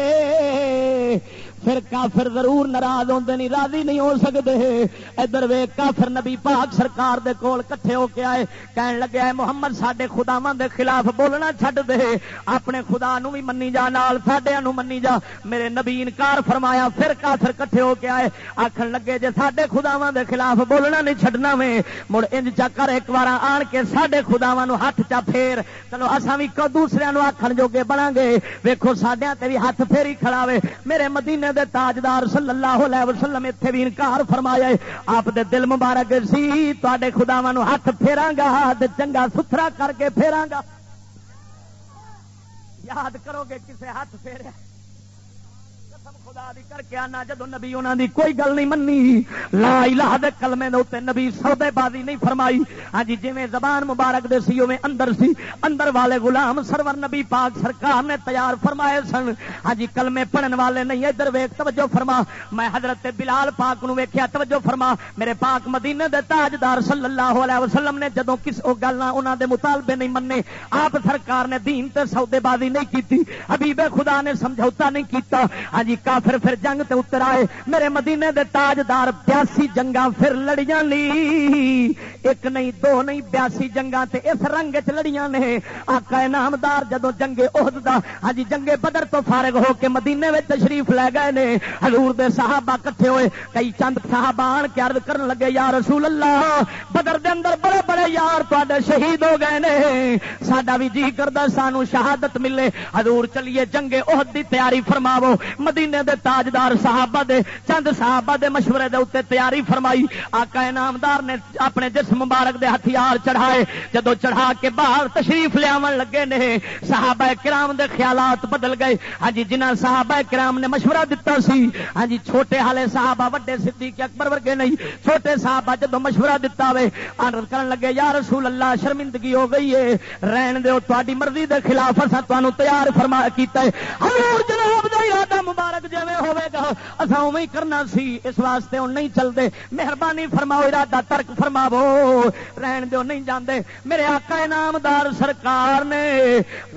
Speaker 1: پھر کافر ضرور ناراض ہوتے نہیں، راضی نہیں ہو سکتے ادھر وے کافر نبی پاک سرکار دے کول کٹھے ہو کے آئے، کہن لگے آئے محمد سڈے خداوا دے خلاف بولنا چھڈ دے۔ اپنے خدا نو بھی منی جا، نال سڈیا منی جا۔ میرے نبی انکار فرمایا، پھر کافر کٹھے ہو کے آئے۔ آخر لگے، جے سڈے خداوا دے خلاف بولنا نہیں چھڈنا وے، مڑ انج چا کر ایک بار آن کے سڈے خداوا نو ہاتھ چا پھیر۔ چلو اصا بھی دوسرے آخر جوگے بنا گے۔ ویکو سڈیا تے ہاتھ پھیری کھڑا میرے مدینے دے تاجدار صلی اللہ علیہ وسلم اتنے بھی انکار فرمایا آپ دے دل مبارک سی تے خداوا ہاتھ پھیرا گا چنگا ستھرا کر کے پھیرا گا۔ یاد کرو گے کسے ہاتھ پھیرا خدا دی کر کے آنا جدو نبی انہوں دی کوئی گل نہیں منی لا الہ دے کلمے دے اوتے نبی سودے بازی نہیں فرمائی ہاں جی جویں زبان مبارک دے سی اویں اندر سی اندر والے غلام سرور نبی پاک سرکار نے تیار فرمائے سن ہاں جی کلمے پڑھن والے نہیں ادھر ویکھ توجہ فرما میں حضرت بلال پاک نو ویکھیا توجہ فرما میرے پاک مدینے دے تاجدار صلی اللہ علیہ وسلم نے جدوں کس او گل نہ انہاں دے مطالبے نہیں مننے آپ سرکار نے دین تے سودے بازی نہیں کیتی حبیب خدا نے سمجھوتا نہیں کیتا ہاں جی کافر پھر جنگ تے اتر آئے۔ میرے مدینے دے تاجدار بیاسی جنگا پھر لڑیاں لی ایک نہیں دو نہیں بیاسی جنگا تے اس رنگ چ لڑیاں نے۔ آقا نامدار جدو جنگے عہد دا ہاں جی جنگے بدر تو فارغ ہو کے مدینے میں تشریف لے گئے نے۔ حضور دے صحابہ کٹھے ہوئے۔ کئی چند صحابہ آن کے عرض کرن لگے، یا رسول اللہ، بدر دے اندر بڑے بڑے یار تے شہید ہو گئے نے۔ ساڈا بھی جی کردا، سانو شہادت ملے۔ حضور چلیے جنگے عہد دی تیاری فرماو مدینے مدینے دے تاجدار صحابہ دے، چند صحابہ دے مشورے دے اتنے تیاری فرمائی۔ آقا انعامدار نے اپنے جسم مبارک دے ہتھیار چڑھائے۔ جدو چڑھا کے باہر تشریف لیا لگے نے، صحابہ کرام دے خیالات بدل گئے۔ ہاں جی جنہ صحابہ کرام نے مشورہ دتا سی ہاں جی چھوٹے حالے صحابہ، وڈے صدیق اکبر ورگے نہیں۔ چھوٹے صحابہ جدو مشورہ دتا وے آنر کرن لگے، یا رسول اللہ، شرمندگی ہو گئی ہے۔ رہن دیو تاری مرضی دے خلاف اصا تمہوں تیار فرما کیتا ہے۔ حضور جناب دا ارادہ مبارک جویں ہوے گا اوویں کرنا سی۔ اس واسطے ہن نہیں چلدے۔ مہربانی فرماؤ، ارادہ ترک فرماو رہن دیو، نہیں جاندے۔ میرے آقا انعامدار سرکار نے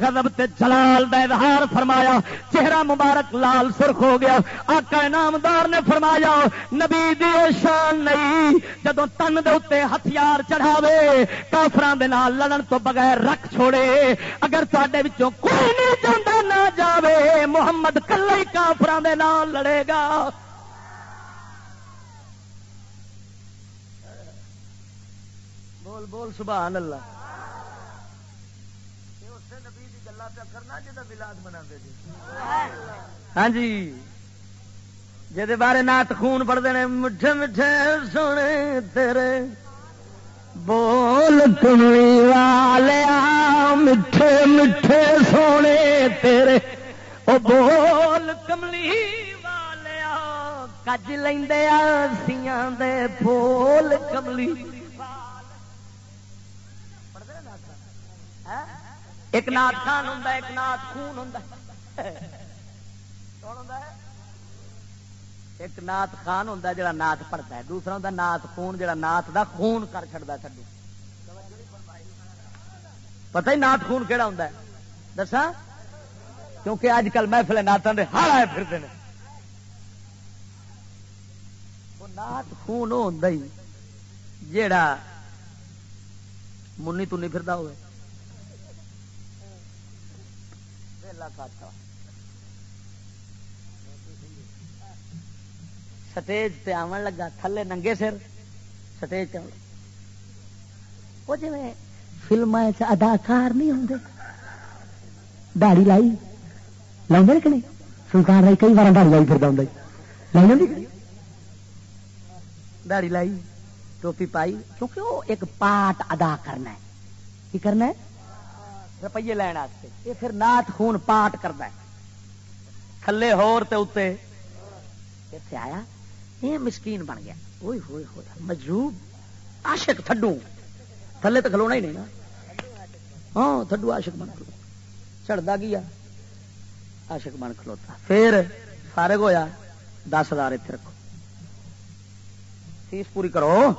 Speaker 1: غضب تے جلال دا اظہار فرمایا۔ چہرہ مبارک لال سرخ ہو گیا۔ آقا انعامدار نے فرمایا، نبی دی شان نہیں۔ جدوں تن دے اوتے ہتھیار چڑھاوے، کافراں دے نال لڑن تو بغیر رکھ چھوڑے۔ اگر تے کوئی نہیں چاہتا نہ جاوے۔ محمد کلا ہی کافران دے نال لڑے گا۔ بول بول سبحان اللہ۔ ہاں جی۔ جی بارے نات خون پڑھتے ہیں میٹھے میٹھے سونے تیرے۔ بول کملی والے میٹھے میٹھے سونے تیرے۔ او بول کملی والے کج لیا سیاں دے بول کملی ہاں؟ ایک نات خان ہوں ایک نات خون ہوں ایک نات خان ہوں جڑا نات پڑھتا ہے، دوسرا ہوں نات خون، جڑا نات دا خون کر چڑتا چڈو پتہ ہی نات خون کہڑا ہوں دسا کیونکہ اج کل محفل ناتوں کے ہر آئے پھرتے ہیں نات خون ہوں جیڑا منی تنی پھرتا ہوئے۔ سٹیج تے آن لگا، تھلے ننگے سر، سٹیج وہ جی فلم اداکار نہیں ہوں داڑی لائی۔ لاؤ کہ نہیں؟ سلطان رائی کئی بار داڑی لائی پھر لائی داڑی لائی ٹوپی پائی، کیونکہ وہ ایک پاٹ ادا کرنا ہے۔ کی کرنا ہے؟ روپیے لین یہ پھر نات خون پاٹ کرنا ہے۔ تھلے ہور تے اتنے آیا، یہ مسکین بن گیا۔ ہوئے ہوئے ہوئے مجروب، عاشق تھڈو۔ تھلے تو کھلونا ہی نہیں نا۔ ہاں تھڈو عاشق بن کھلو چڑھتا گیا۔ عاشق بن کھلوتا۔ پھر فارغ ہویا، دس ہزار اتنے رکھو۔ فیس پوری کرو۔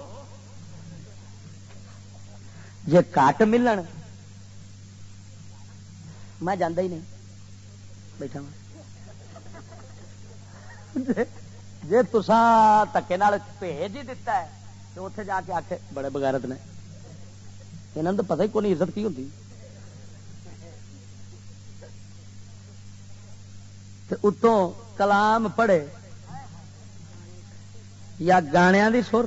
Speaker 1: جی کٹ ملن، میں جانا ہی نہیں۔ بیٹھا جی تسا تکے بھیج ہی دتا ہے، تو اتنے جا کے آخ بڑے بغیرت نے یہاں تو پتہ ہی کون عزت کی ہوتی اتوں کلام پڑھے یا گانیا دی سر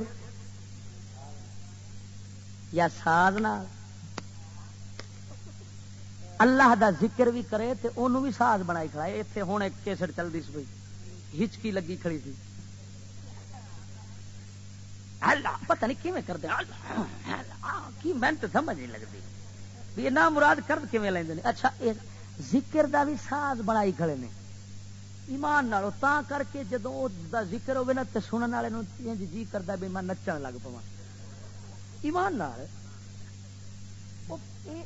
Speaker 1: یا ساز اللہ دا ذکر بھی کرے تو انہوں بھی ساز بنائی کھڑائے اتنے ہوں ایک کیسٹ چلتی سی ہچکی لگی کھڑی تھی پتہ نہیں کیویں کرتے کی محنت سمجھ نہیں لگتی یہ نہ مراد کرد کیویں لیندے نے؟ اچھا ذکر دا بھی ساز بنائی کھڑے نے۔ ایمان نالو، تا کر کے جدو دا ذکر ہوے نا تے سنن والے نو جی جی کردا بھی میں نچن لگ پواں ایمان نال۔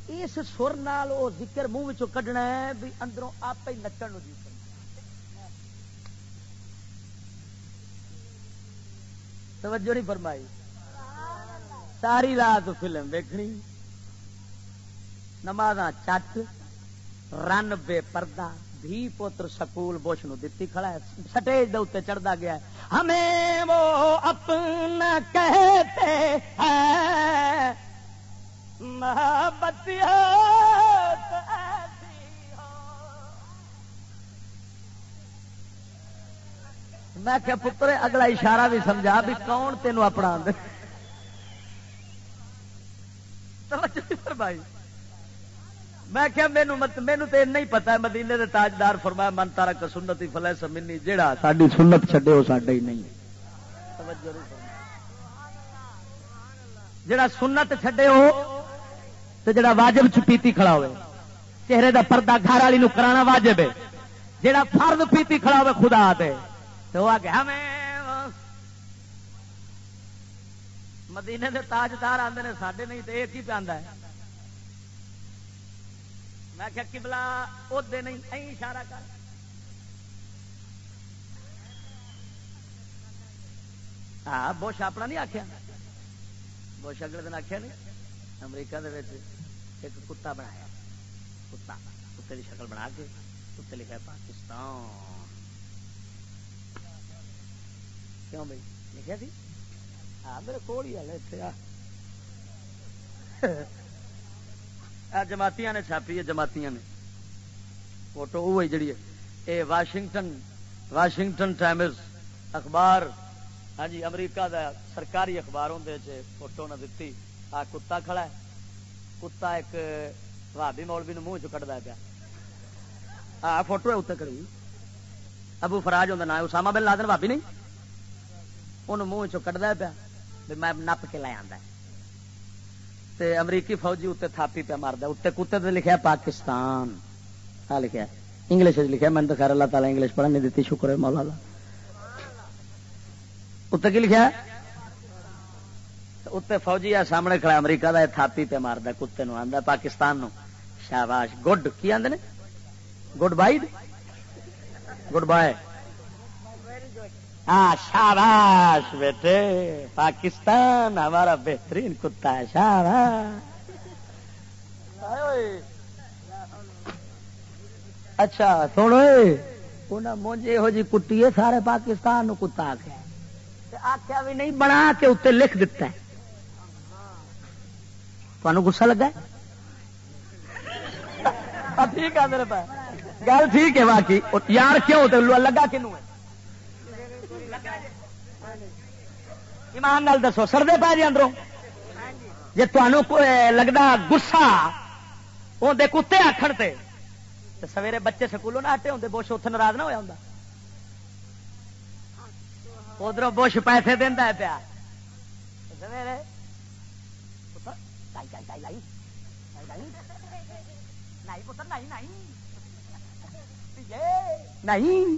Speaker 1: اس سر نال او ذکر منہ وچوں کڈنا ہے بھی اندروں آپ ہی نچن نو جی کرنا۔ توجہ نہیں فرمائی۔ ساری رات فلم دیکھنی نماز چٹ، رن بے پردہ۔ بھی پوتر سکول بوش نو دتی کھڑا ہے سٹیج دے چڑھتا گیا ہے ہمیں وہ اپنا کہتے ہیں محبت میں کیا پتر اگلا اشارہ بھی سمجھا بھی کون تینوں اپنا بھائی میں کیا مینو مینو تو نہیں پتا مدینے دے تاجدار فرمایا، من تارا کا سنت ہی فلے سمنی جیڑا ساری سنت چھڈے وہ ساڈا ہی نہیں جڑا سنت چھڈے ہو تو جڑا واجب چپیتی کھڑا ہوئے۔ چہرے دا پردہ گھر والی کرانا واجب ہے۔ جڑا فرد پیتی کھڑا ہوئے، خدا دے۔ تو وہ آگے ہمیں مدینے دے تاجدار آتے نے، ساڈے نہیں تو ایک ہی پہ ہے۔ میں کیا کبلا ادے نہیں اشارہ کر. ہاں بوش اپنا نہیں آخیا بوش اگلے دن آخیا نہیں، امریکہ دے ایک کتا بنایا۔ کتا، کتے کی شکل بنا کے کتے لکھا پاکستان. کیوں بھائی؟ لکھا سی؟ ہاں میرے کو ہی اتنے جماعتیاں نے چھاپی ہے، جماعتیاں نے۔ فوٹو وہی جڑی ہے۔ اے واشنگٹن واشنگٹن ٹائمز اخبار۔ ہاں جی امریکہ دا سرکاری اخبار ہوں فوٹو نہ دتی۔ آ کتا کھڑا ہے۔ کتا ایک بھابی مولوی نے منہ چکتا پیا۔ آ فوٹو ہے اتنے کری ابو فراج ہوں نا اسامہ بن لادن بھابی نہیں؟ انہوں منہ چکتا پیا۔ میں نپ کے لے آتا تے امریکی فوجی اتنے تھاپی پہ مارد اتنے کتے تے لکھا پاکستان۔ ہاں لکھا انگلش لکھا میں تو خیر اللہ تعالیٰ انگلش پڑھنے دیتی، شکر ہے مولا اللہ اتنے کی لکھا اتنے فوجی آ سامنے کھڑا، امریکہ کا تھاپی پہ مارد کتے نو آدھا پاکستان نو۔ شاباش، گڈ، کی آدھے گڈ بائی گڈ بائے۔ ہاں شاباش بیٹے، پاکستان، ہمارا بہترین کتا ہے، شاباش۔ اچھا سونا مونج یہ جی کٹی ہے، سارے پاکستان نو کتا آخیا آخیا بھی نہیں، بنا کے اتنے لکھ دیتا ہے۔ تمہیں گسا لگا ٹھیک ہے میرے پاس گل ٹھیک ہے باقی یار کیوں لگا کنو ہے؟ ایمان نال دسو سردے پا جی اندروں۔ جی تمہوں لگتا گسا اندر کتے آخر تے سویرے بچے سکولوں نہ ہٹے ہوں بش اتنے ناراض نہ ہوا ہوں ادھر بش پیسے دینا ہے پیا۔ سویرے نہیں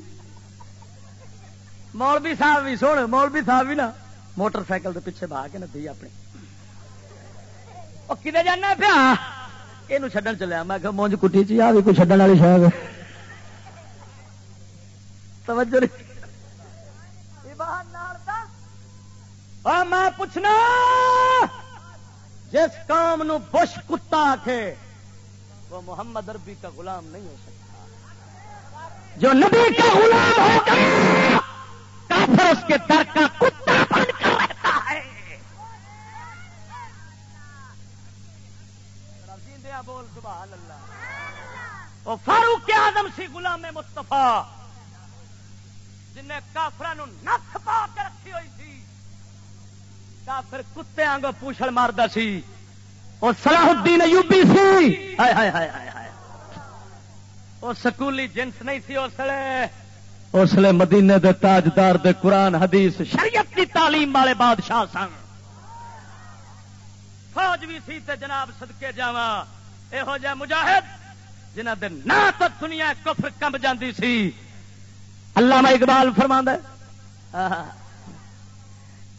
Speaker 1: مولوی صاحب بھی سوڑ مولوی صاحب بھی نا موٹر سائیکل کے پیچھے بہا کے ندی اپنے۔ وہ کدے جانا پیا؟ یہ چڈن چلیا میں کہ مونج کٹی چی، آ بھی کوئی چڈن والی شاید۔ توجہ میں پوچھنا، جس کام نو بش کتا آخے وہ محمد عربی کا غلام نہیں ہو سکتا۔ جو نبی کا غلام ہوگا کافر اس کے در کا کتا بن کر رہتا ہے بول سبحان اللہ۔ وہ فاروق آدم سی غلام مستفا جنہیں کافر نس پا کے رکھی ہوئی تھی۔ کافر کتے آنگو پوچھل ماردا سی۔ اور صلاح الدین ایوبی سی۔ ہائے ہائے ہائے ہائے وہ سکولی جنس نہیں سی اس لیے۔ اس لیے مدینے دے تاجدار دے قرآن، حدیث، شریعت کی تعلیم والے بادشاہ سن۔ فوج بھی سی تے جناب سدکے جا یہو جہ مجاہد جنہ دے نہ تو دنیا کفر کمب جاندی سی علامہ اقبال فرما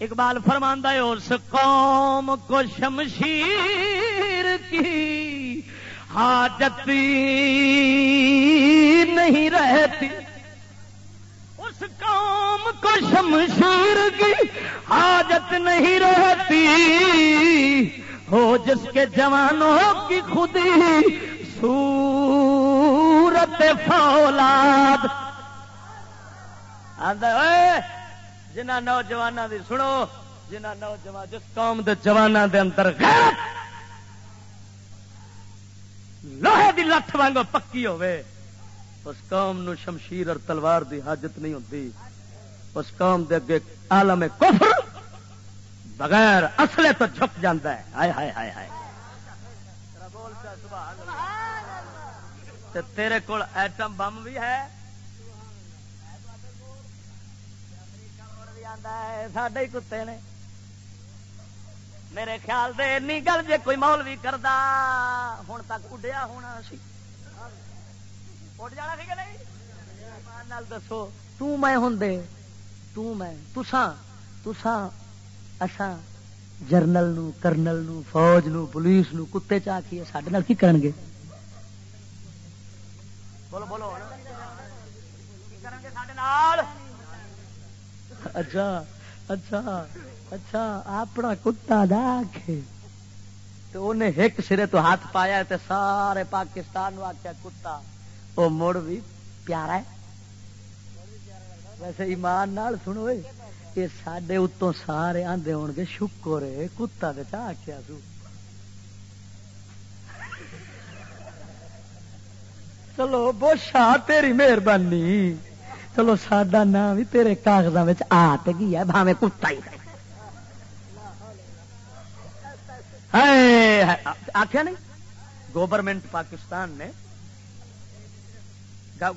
Speaker 1: اقبال فرماندہ اس قوم کو شمشیر کی حاجت نہیں رہتی اس قوم کو شمشیر کی حاجت نہیں رہتی ہو جس کے جوانوں کی خود ہی سورت فولاد جنہ نوجوان دی سنو جنہ نوجوان، جس قوم دے جوان دے اندر غیرت، لوہے دی لٹ وانگو پکی ہوئے اس قوم نو شمشیر اور تلوار دی حاجت نہیں ہوتی اس قوم دے اگے عالم کفر بغیر اصلے تو چھپ جاتا ہے۔ ہائے ہائے ہائے ہائے۔ تے تیرے کول ایٹم بم بھی ہے۔ ساڈے ہی کتے نے۔ میرے خیال دے اینی گل جے کوئی مول بھی کردا ہوں تک اڈیا ہونا سی۔ اڈ جانا سی کہ نہیں؟ نال دسو، تو میں ہوں تو میں، تساں تساں اساں جرنل نو کرنل نو فوج نو پولیس نو کتے چاہیے سڈے نال کی کرن گے بولو بولو اچھا اچھا اچھا اپنا کتا تو انہیں ایک سرے تو ہاتھ پایا تے سارے پاکستان نو آخیا کتا وہ مڑ بھی پیارا ہے ویسے ایمان نال سنو یہ سڈے اتوں سارے آدھے ہو گے شکر کتا دے چاہ آخیا سو چلو بوشا تیری مہربانی چلو سڈا نام بھی تیرے کاغذوں آ تو گیا بھاوے کتا ہی آخیا نہیں گورنمنٹ پاکستان نے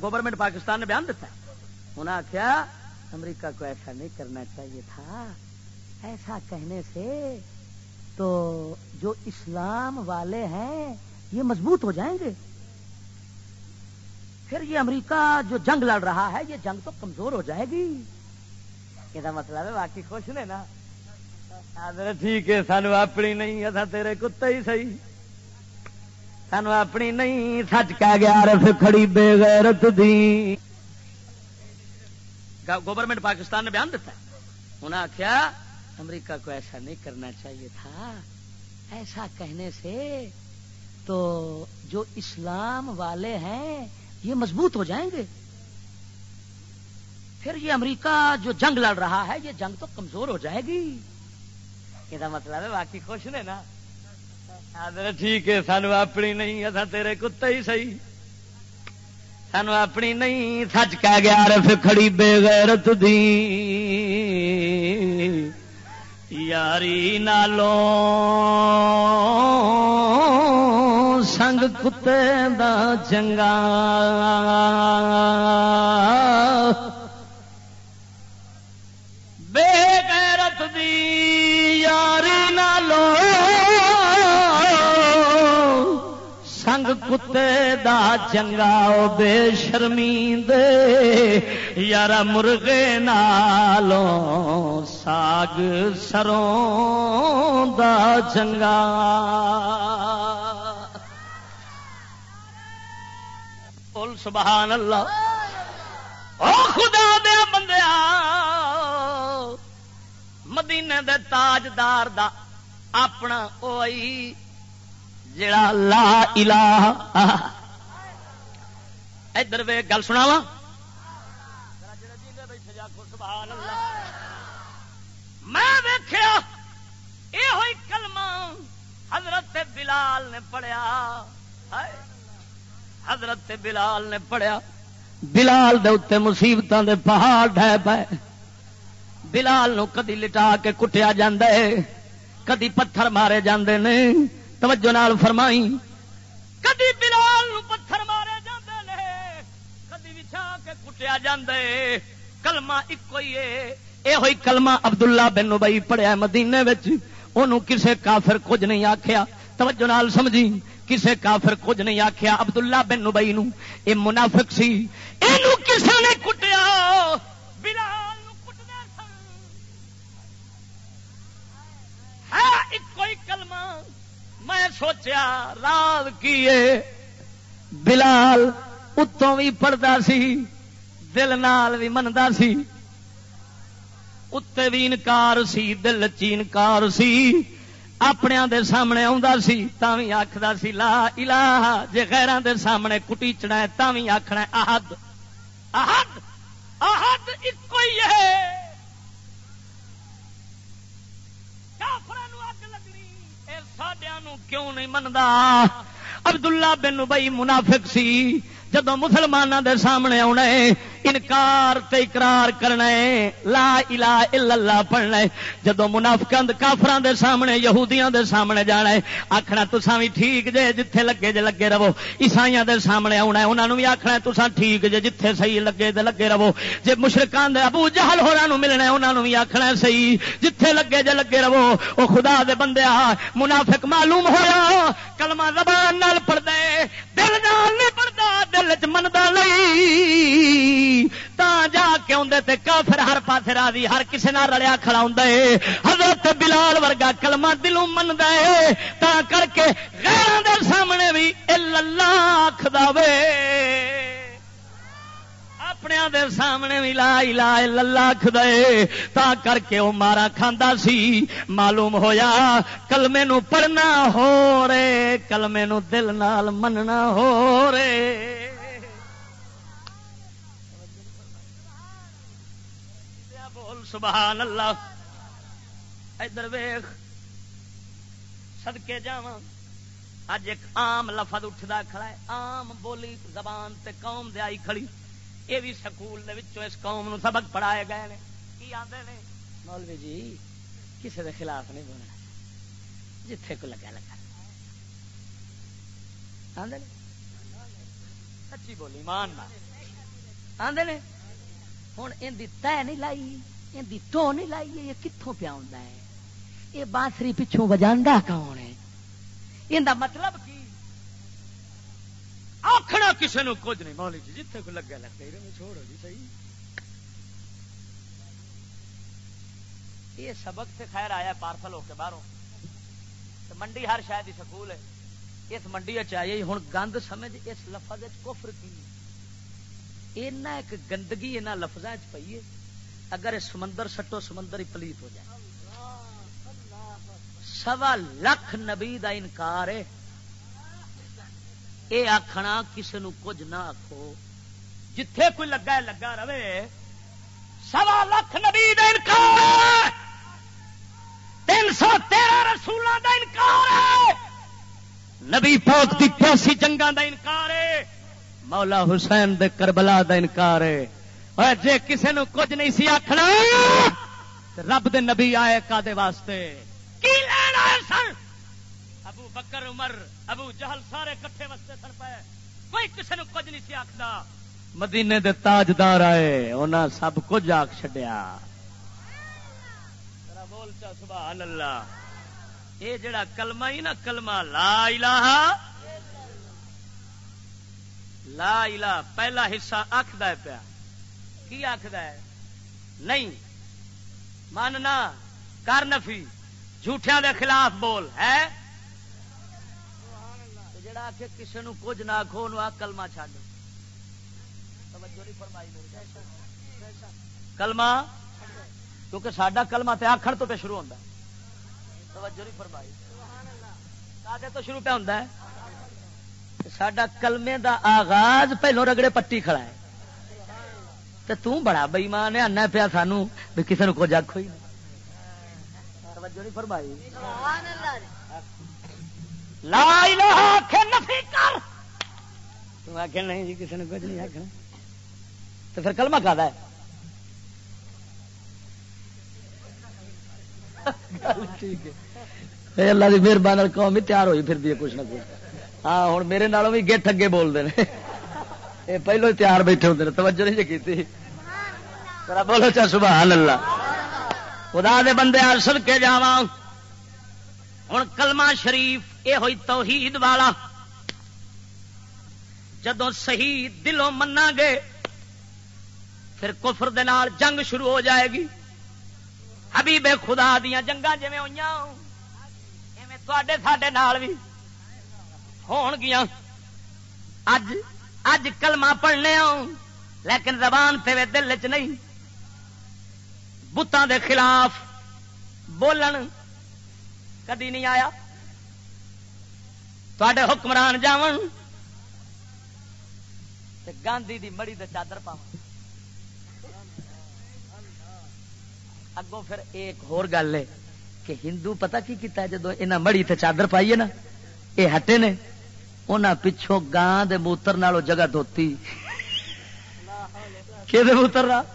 Speaker 1: گورنمنٹ پاکستان نے بیان دیتا انہیں آخیا امریکہ کو ایسا نہیں کرنا چاہیے تھا۔ ایسا کہنے سے تو جو اسلام والے ہیں، یہ مضبوط ہو جائیں گے۔ پھر یہ امریکہ جو جنگ لڑ رہا ہے، یہ جنگ تو کمزور ہو جائے گی۔ یہ مطلب ہے باقی خوش نے نا۔ ٹھیک ہے، سانو اپنی نہیں اصا تیرے کتے ہی صحیح۔ سانو اپنی نہیں، سچ کہہ گیا رف کھڑی بے غیرت دی۔ گورنمنٹ پاکستان نے بیان دیتا ہے۔ انہیں آخیا امریکہ کو ایسا نہیں کرنا چاہیے تھا۔ ایسا کہنے سے تو جو اسلام والے ہیں، یہ مضبوط ہو جائیں گے۔ پھر یہ امریکہ جو جنگ لڑ رہا ہے، یہ جنگ تو کمزور ہو جائے گی۔ یہ مطلب ہے باقی خوش نے نا۔ ٹھیک ہے، سانو اپنی نہیں اصا تیرے کتے ہی صحیح۔ سانو اپنی نہیں، سچ کہہ گیا رف کھڑی بے غیرت دی۔ یاری نالوں سنگ کتے دا چنگا بے غیرت دی، یاری نالوں سنگ کتے دا چنگا بے شرمی دے یار مرغے نالوں ساگ سروں دا چنگا۔ بول سبحان اللہ۔ او خدا دیا بندیا مدینے دے تاجدار دا اپنا اوئی جڑا لا الہ ادھر وے گل سنا وا میں ویخیا یہ ہوئی کلمہ حضرت بلال نے پڑھیا۔ حضرت بلال نے پڑھیا۔ بلال دے اتنے مصیبتوں دے پہاڑ ڈہ پے بلال نو کدی لٹا کے کٹیا جاندے، کدی پتھر مارے جاندے نے۔ توجہ نال فرمائی۔ کدی بلال نو پتھر مارے جاندے نے، کدی وچھا کے کٹیا جاندے۔ کلمہ اکو ہی ہے۔ اے ہوئی کلمہ عبداللہ بن نبی پڑھیا مدینے وچ۔ اونوں کسے کافر کچھ نہیں آکھیا۔ توجہ نال سمجھی۔ کسے کافر کچھ نہیں آکھیا عبداللہ بن نبی نو اے منافق سی۔ اینو کسے نے کٹیا؟ بلال نو کٹنا سن ہے اکو ہی کلمہ میں سوچیا راز کیے بلال اتوں بھی پڑھتا سی، دل نال بھی منتا سی۔ اتنے بھی انکار سی، دل چی انکار سی۔ اپنے دے سامنے سی بھی آخر سی، لا الہ، جے غیران دے سامنے کٹی چڑا ہے بھی آخنا آہد آہد آہد ایک ہی ہے سڈیا کیوں نہیں منتا عبداللہ بن بھائی منافق سی۔ جدو مسلمانوں دے سامنے آنا ہے، انکار تے اقرار کرنا ہے، لا الہ الا اللہ پڑھنا ہے۔ جدو منافقند کافران دے سامنے، یہودیاں دے سامنے جانا ہے آخنا تسا بھی ٹھیک جے، جتھے لگے جے لگے رہو۔ عیسائیاں دے سامنے آنا ہے انہوں بھی آخنا ہے تسا ٹھیک جے، جتھے صحیح لگے دے لگے رہو۔ جے مشرکان دے ابو جہل ہورا ملنا ہے انہوں بھی آخنا ہے صحیح۔ جتھے لگے جے لگے رہو وہ خدا دے بندے آ، منافق معلوم ہوا کلمہ زبان نال پڑھ دے دل نال نہیں دل چ منتا نہیں تا جا کے آدھے تے کافر ہر پاس راضی، ہر کسی نہ رلیا کھڑا ہوں حضرت بلال ورگا کلمہ دلوں من دے تا کر کے غیران دے سامنے بھی اللہ آخ دے اپنے دے سامنے بھی لا لا لکھ دے تا کر کے وہ مارا کھانا سی۔ معلوم ہویا، کلمے نو پڑھنا ہو رے، کلمے نو دل نال مننا ہو رے۔ بول سبحان اللہ؟ ادھر ویخ سدکے جا اج ایک آم لفظ اٹھتا کھڑا ہے آم بولی زبان تے قوم دے آئی کھڑی۔ یہ بھی سکول اس قوم نو سبق پڑھائے گئے ہیں کی آدھے نے؟ مولوی جی کسی دے خلاف نہیں بولنا۔ جتھے کو لگا لگا۔ سچی بولی مان آدھے نے؟ ہوں ان تہ نہیں لائی، ان ٹو نہیں لائی، یہ کتوں پیا ہے؟ یہ بانسری پچھوں وجا کون ہے؟ یہ مطلب کی آخنا کسی نے کچھ نہیں۔ مولی جی جتنے کو لگا لگتا ہی چھوڑو جی صحیح۔ یہ سبق سے خیر آیا پارسل ہو کے باہروں۔ منڈی ہر شاید سکول ہے۔ اس منڈی چاہیے ہوں گند سمجھ، اس لفظ کفر کی؟ اینا ایک گندگی یہاں لفظ پیے اگر سمندر سٹو، سمندر ہی پلیت ہو جائے۔ سوا لکھ نبی دا انکار ہے۔ یہ آخنا کسی نو کچھ نہ آخو جتھے کوئی لگا ہے لگا رہے۔ سوا لکھ نبی دا انکار۔ تین سو تیرہ رسولوں دا انکار۔ ہے نبی پاک دی پیاسی جنگا دا انکار۔ ہے مولا حسین دے کربلا دا انکار۔ ہے اور جے کسی نو کچھ نہیں سی آخنا رب دے نبی آئے کا دے واسطے۔ کی لینا ہے سن؟ ابو بکر، عمر ابو جہل سارے کٹھے وستے سن پے۔ کوئی کسی نے کچھ نہیں سی آخر مدینے دے تاجدار آئے انہاں سب کچھ آخ چڈیا بول چا سبحان اللہ۔ یہ جڑا کلمہ ہی نا کلمہ لا الہ۔ لا الہ پہلا حصہ آخد پیا۔ کی آخد نہیں۔ ماننا کر نفی جھوٹیاں دے خلاف بول ہے؟ جڑا آ کے کسی نو کچھ نہ آخو آ کلما چڈ کلما کیونکہ سڈا کلما تے آخر تو پہ شروع ہوتا توجہ نہیں فرمائی۔ تو شروع پہ ہوتا ہے۔ سڈا کلمے دا آغاز پہلو رگڑے پٹی کھڑا ہے۔ تو توں بڑا بئیمان ہے آنا پیا سانو بھی کسی نے کچھ آخو ہی توجہ نہیں فرمائی۔ لا الہ نفی کر۔ تم آخ نہیں جی کسی نے کچھ نہیں آخنا تو پھر کلمہ کا ہے؟ اللہ کی مہربانی قوم بھی تیار ہوئی، پھر کچھ نہ کچھ۔ ہاں ہوں میرے نالوں بھی گیٹ اگے بولتے ہیں یہ پہلو تیار بیٹھے ہوتے ہیں توجہ نہیں جی کی بولو چا، سبحان اللہ۔ خدا دے بندے سد کے جا ہوں کلمہ شریف یہ ہوئی توحید والا۔ جدو صحیح دلوں منا گے، پھر کفر دے نال جنگ شروع ہو جائے گی۔ حبیب خدا دیا جنگا جی ہوئی تے ساڈے بھی ہون گیا اج اج کلمہ پڑھنے لیکن زبان پہ دل چ نہیں۔ بتان دے خلاف بولن کدی نہیں آیا۔ تے حکمران جان گاندھی دی مڑی دے چادر پا اگوں پھر ایک ہور گل ہے کہ ہندو پتہ کی کیتا ہے جدو انہیں مڑی تے چادر پائیے نا یہ ہٹے نے انہاں پچھوں گاں دے موتر نالوں جگہ دھوتی کہ موتر نال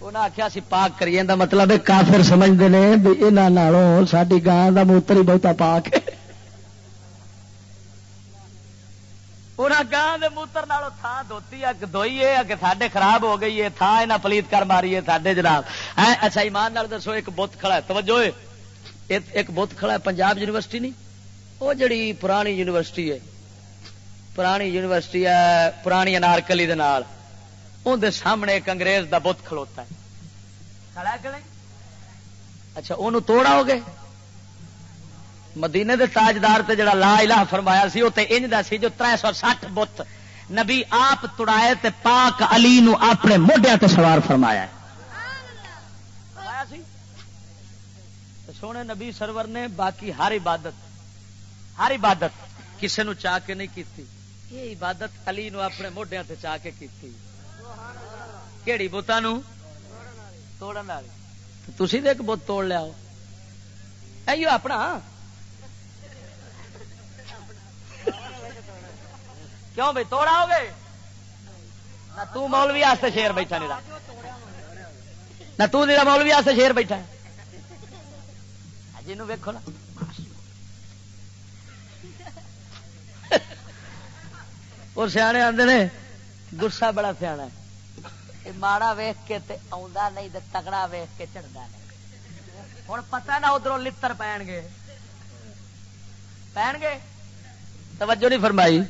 Speaker 1: انہیں آخیا سی پاک کریے دا مطلب ہے
Speaker 2: کافر سمجھتے ہیں بھی یہاں ساری گان کا موتر ہی بہتا پاک ہے
Speaker 1: گاں موتر تھان دھوتی اگ دھوئی ہے اگ ساڈے خراب ہو گئی ہے تھان یہاں پلیت کر ماری ہے ساڈے جناب اچھا ایمان نال دسو ایک بت کھڑا ہے توجہ ایک بت کھڑا ہے پنجاب یونیورسٹی نہیں وہ جڑی پرانی یونیورسٹی ہے پرانی یونیورسٹی ہے پرانی انارکلی اندر سامنے ایک انگریز دا بت کھلوتا ہے کھڑا کہ نہیں اچھا وہ توڑا ہو گئے مدینے دے تاجدار تے جڑا لا الہ فرمایا سی وہ انج دا سی جو تر سو سٹھ بت۔ نبی آپ تڑائے تے پاک علی نو اپنے موڈیا تے سوار فرمایا سونے نبی سرور نے باقی ہر عبادت ہر عبادت کسے نو چاہ کے نہیں کیتی۔ یہ عبادت علی نو اپنے موڈیا تے چاہ کے کیتی۔ کیڑی بوتا نو؟ توڑن والی۔ تھی تو ایک بت توڑ لیا۔ ایو اپنا۔ کیوں بھائی توڑا ہو گئے؟ نہ تو مولوی آستے شیر بیٹھا نہیں نہ تو تیرا مولوی آستے شیر بیٹھا ہاں جی ویکو نا۔ اور سیانے آتے نے، گسا بڑا سیا ماڑا ویخ کے نہیں تگڑا ویخ کے چڑھتا نہیں۔ ہوں پتا نہ ادھر لڑ پی گے پہن گے توجہ نہیں فرمائی۔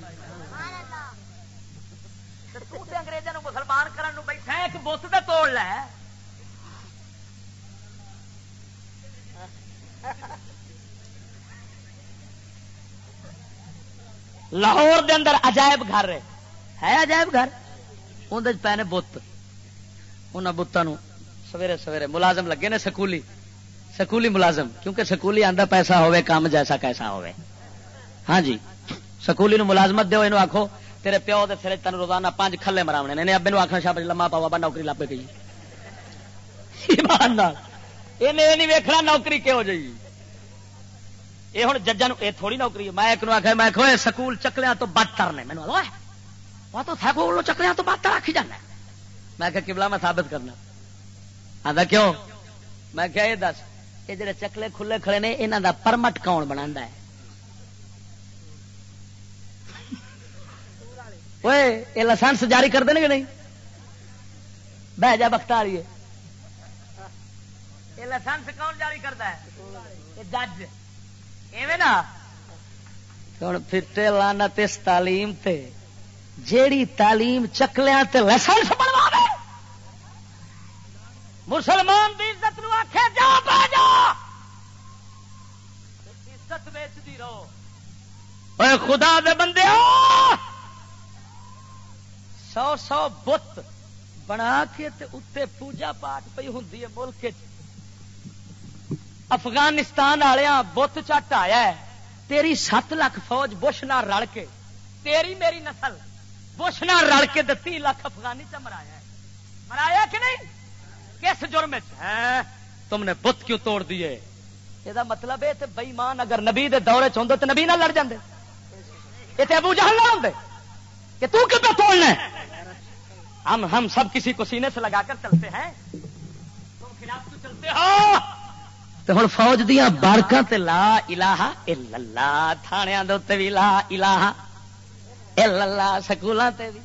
Speaker 1: انگریزوں مسلمان کرنے بیٹھا ایک بت تو توڑ لے۔ لاہور دے اندر عجائب گھر ہے۔ عجائب گھر؟ اندر پے نے بت۔ ان بتان سویرے سویرے ملازم لگے نے سکولی۔ سکولی ملازم، کیونکہ سکولی آدھا پیسہ ہوے کام جیسا کیسا ہوے ہاں جی سکولی نو ملازمت دو یہ آخو تیرے پیو دے سر تین روزانہ پانچ کھلے مراونے نے ابے آخر شاپ لما پاوا با نوکری لب گئی۔ یہ نہیں ویکنا نوکری کہو جی یہ ہوں ججا یہ تھوڑی نوکری میں ایک آخر میں آخو سکول چکلیا تو بدتر نے۔ مینو وہ تو سکول چکلیا تو بدتر آخی جانا میں کہ کبلا میں ثابت کرنا۔ آدھا کیوں؟ میں کیا یہ دس یہ جڑے چکلے کھلے کھڑے نے یہاں دا پرمٹ کون بنا ہے؟ یہ لائسنس جاری کر دیں گے نہیں؟ بہ جا بخت آ رہی ہے۔ یہ لائسنس کون جاری کرتا ہے؟ جج۔ ایویں نا؟ ہوں پھر لانا اس تعلیم تے، جیڑی تعلیم چکلیا لائسنس بنوا مسلمان دی عزت نو آخے جا پا جا۔ عزت ویچتی رہو۔ اے خدا دے بندے ہو سو سو بت بنا کے تے اتنے پوجا پاٹ پی ہوں ملک افغانستان والیا بت چٹ آیا ہے۔ تیری سات لاکھ فوج بش نہ رل کے۔ تیری میری نسل بش نہ رل کے تی لاکھ افغانی چ مرایا مرایا کہ نہیں؟ کس جرم ہے تم نے بت کیوں توڑ دیے یہ مطلب ہے بئیمان اگر نبی دے دورے چاہتے تو نبی نہ لڑ جاندے۔ یہ ابو جہل نہ ہوں کہ تو کیوں توڑنا ہے ہم ہم سب کسی کو سینے سے لگا کر چلتے ہیں۔ تم خلاف تو چلتے ہو۔ تو ہوں فوج دیا بارکاں لا الہ الا اللہ تھانیا بھی لا الہ الا اللہ سکولوں تے بھی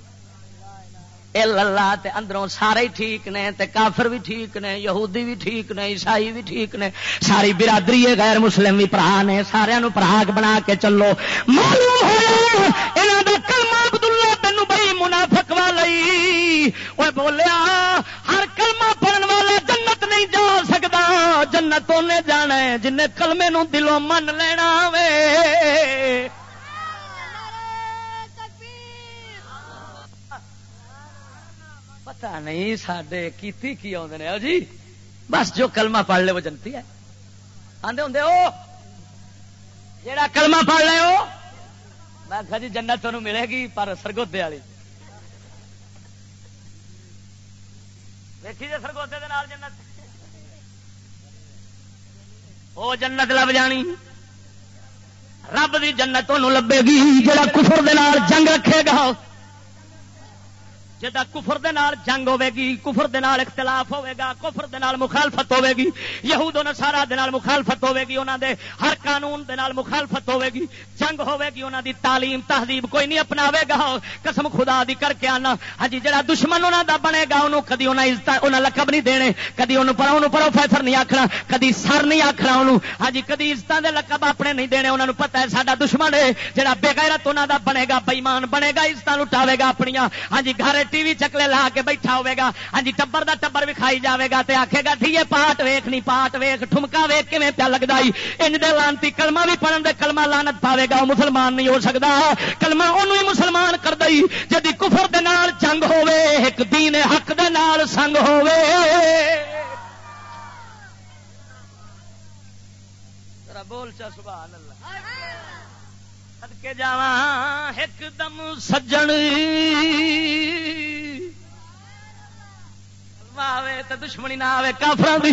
Speaker 1: اللہ تے اندروں سارے ٹھیک نے، تے کافر بھی ٹھیک نے، یہودی بھی ٹھیک نے، عیسائی بھی ٹھیک نے، ساری برادری غیر مسلم بھی پرا نے سارا پراگ بنا کے چلو۔ معلوم ہوا کلمہ عبداللہ تینوں بھائی منافق والی۔ وہ بولیا، ہر کلمہ پڑھن والا جنت نہیں جا سکتا جنت انہیں جانا ہے جن کلمے نو دلوں من لینا وے۔ پتا نہیں سڈے کیتی کی آدھے جی بس جو کلمہ پڑھ لے وہ جنتی ہے۔ آدھے ہوں وہ جا کلمہ پڑھ لے وہ میں جی جنت تمہیں ملے گی، پر سرگوتے والی۔ دیکھی جی سرگوتے جنت۔ وہ جنت لب جانی۔ رب دی جنت انہوں لبے گی جڑا کفر دے نال جنگ رکھے گا۔ جدا کفر دے نال جنگ ہوے گی کفر دے نال اختلاف ہوے گا کفر دے نال مخالفت ہوے گی یہود و نصارا دے نال مخالفت ہوے گی انہاں دے ہر قانون دے نال مخالفت ہوے گی جنگ ہوے گی انہاں دی تعلیم، تہذیب کوئی نہیں اپناوے گا قسم خدا دی کر کے آنا۔ ہاں جی، جڑا دشمن انہاں دا بنے گا، انہوں کدی انہاں عزت انہاں لقب نہیں دینے، کدی انہوں پر انہوں پروفیسر نہیں آکھنا، کدی سر نہیں آکھنا انہوں۔ ہاں جی، کدی عزتاں دے لقب اپنے نہیں دینے، انہاں نو پتہ ہے ساڈا دشمن ہے، جڑا بے غیرت انہاں دا بنے گا بے ایمان بنے گا، عزتاں لٹاوے گا اپنیاں۔ ہاں جی گھر ٹی وی چکلے لا کے بیٹھا ہوے گا۔ ہاں جی ٹبر دا ٹبر بھی کھائی جاوے گا تے آکھے گا ٹھیک ہے پاٹ ویکھ نہیں پاٹ ویکھ، ٹھمکا ویکھ کیویں پیا لگدا ای؟ انج دے لانتی کلمہ بھی پڑھن دے کلمہ لعنت پاوے گا، او مسلمان نہیں ہو سکدا۔ کلمہ اونوں ہی مسلمان کردا ای، جدی کفر دے نال جنگ ہوے ایک دین حق دے نال سنگ ہوے بول چا، سبحان اللہ۔ کے جا ایک دم سجن آوے تو دشمنی نہ آوے کافر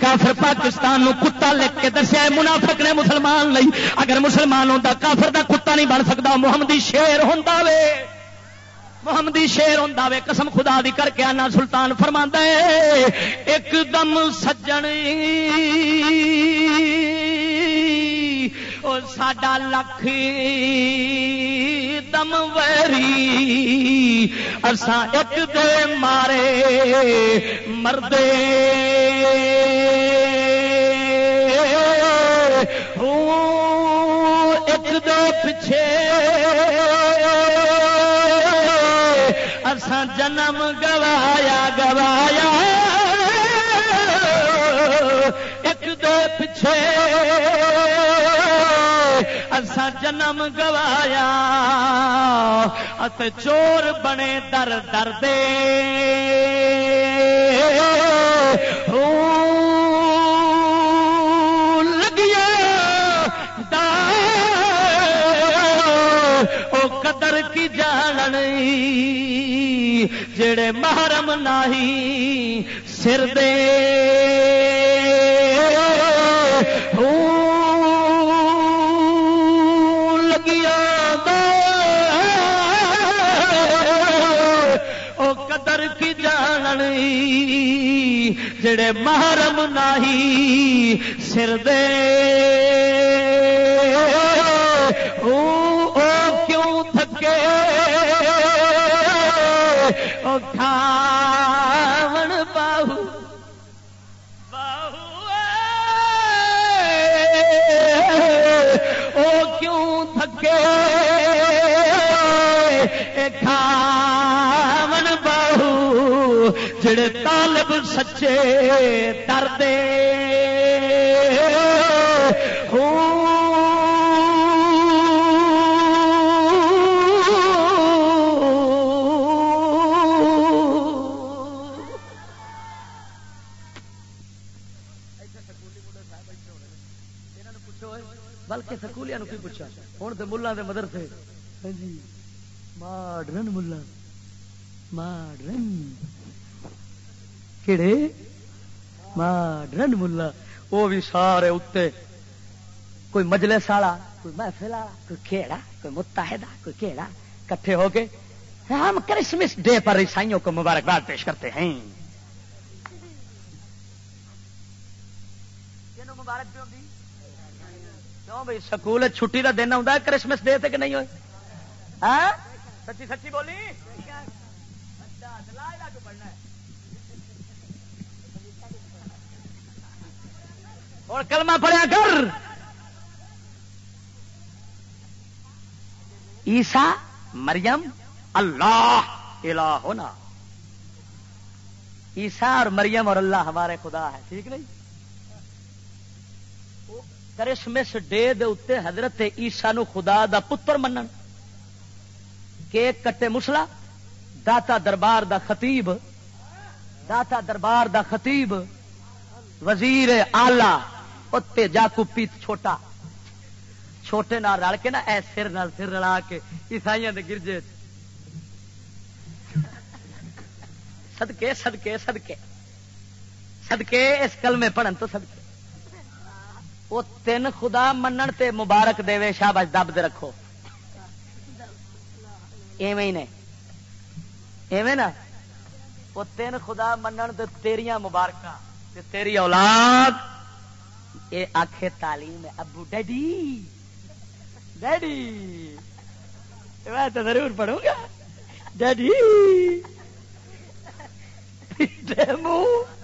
Speaker 1: کافر پاکستان نو کتا لکھ کے دسیا منافق نے مسلمان نہیں اگر مسلمان ہوتا کافر دا کتا نہیں بن سکتا محمدی شیر ہوں محمدی شیر ہوں قسم خدا دی کر کے آنا سلطان فرما ایک دم سجن ساڈا لکھ دم ویری اساں ایک دے مارے مردے ایک دے پچھے اساں جنم گوایا گوایا ایک دے پچھے جنم گوایا ات چور بنے در در دے لگیا او قدر کی جان جڑے محرم نہیں سر دے۔ جڑے محرم نہیں سر دے۔ سچے دردے بلکہ سکولیا کی پوچھا؟ ہوں تو ملا کے مدرسے۔ ہاں جی ماڈرن ملا ماڈرن۔ کہڑے ماڈرن ملا۔ وہ بھی سارے اتنے کوئی مجلس والا کوئی محفل والا کوئی کھیڑا کوئی متحدہ کوئی کھیڑا کٹھے ہو کے ہم کرسمس ڈے پر عیسائیوں کو مبارکباد پیش کرتے ہیں۔ مبارک کیوں کیوں بھائی سکول چھٹی کا دن ہے کرسمس ڈے کہ نہیں ہوئے؟ سچی سچی بولی۔ اور کلمہ پڑیا کر۔ عیسا مریم، اللہ الہ ہونا عیسا اور مریم اور اللہ ہمارے خدا ہے، ٹھیک نہیں؟ کرسمس ڈے دے حضرت عیسا نو خدا دا پتر منن۔ کیک کٹے مسلا، داتا دربار دا خطیب۔ داتا دربار دا خطیب، وزیر آلہ اور تیجا کپی چھوٹا چھوٹے نال رل کے نا اے سر نال سر رلا کے عیسائی دے گرجے سدکے سدکے سدکے سدکے اس کلمے پڑھن تو سدکے وہ تین خدا منن تے مبارک دے شاہ بج دب دے رکھو ایویں ہی نے ایویں نا وہ تین خدا منن تے تیریاں مبارکاں تے تیری اولاد یہ آخ تعلیم ابو ڈیڈی۔ ڈیڈی۔ میں تو ضرور پڑھوں گا۔ ڈیڈی۔ منہ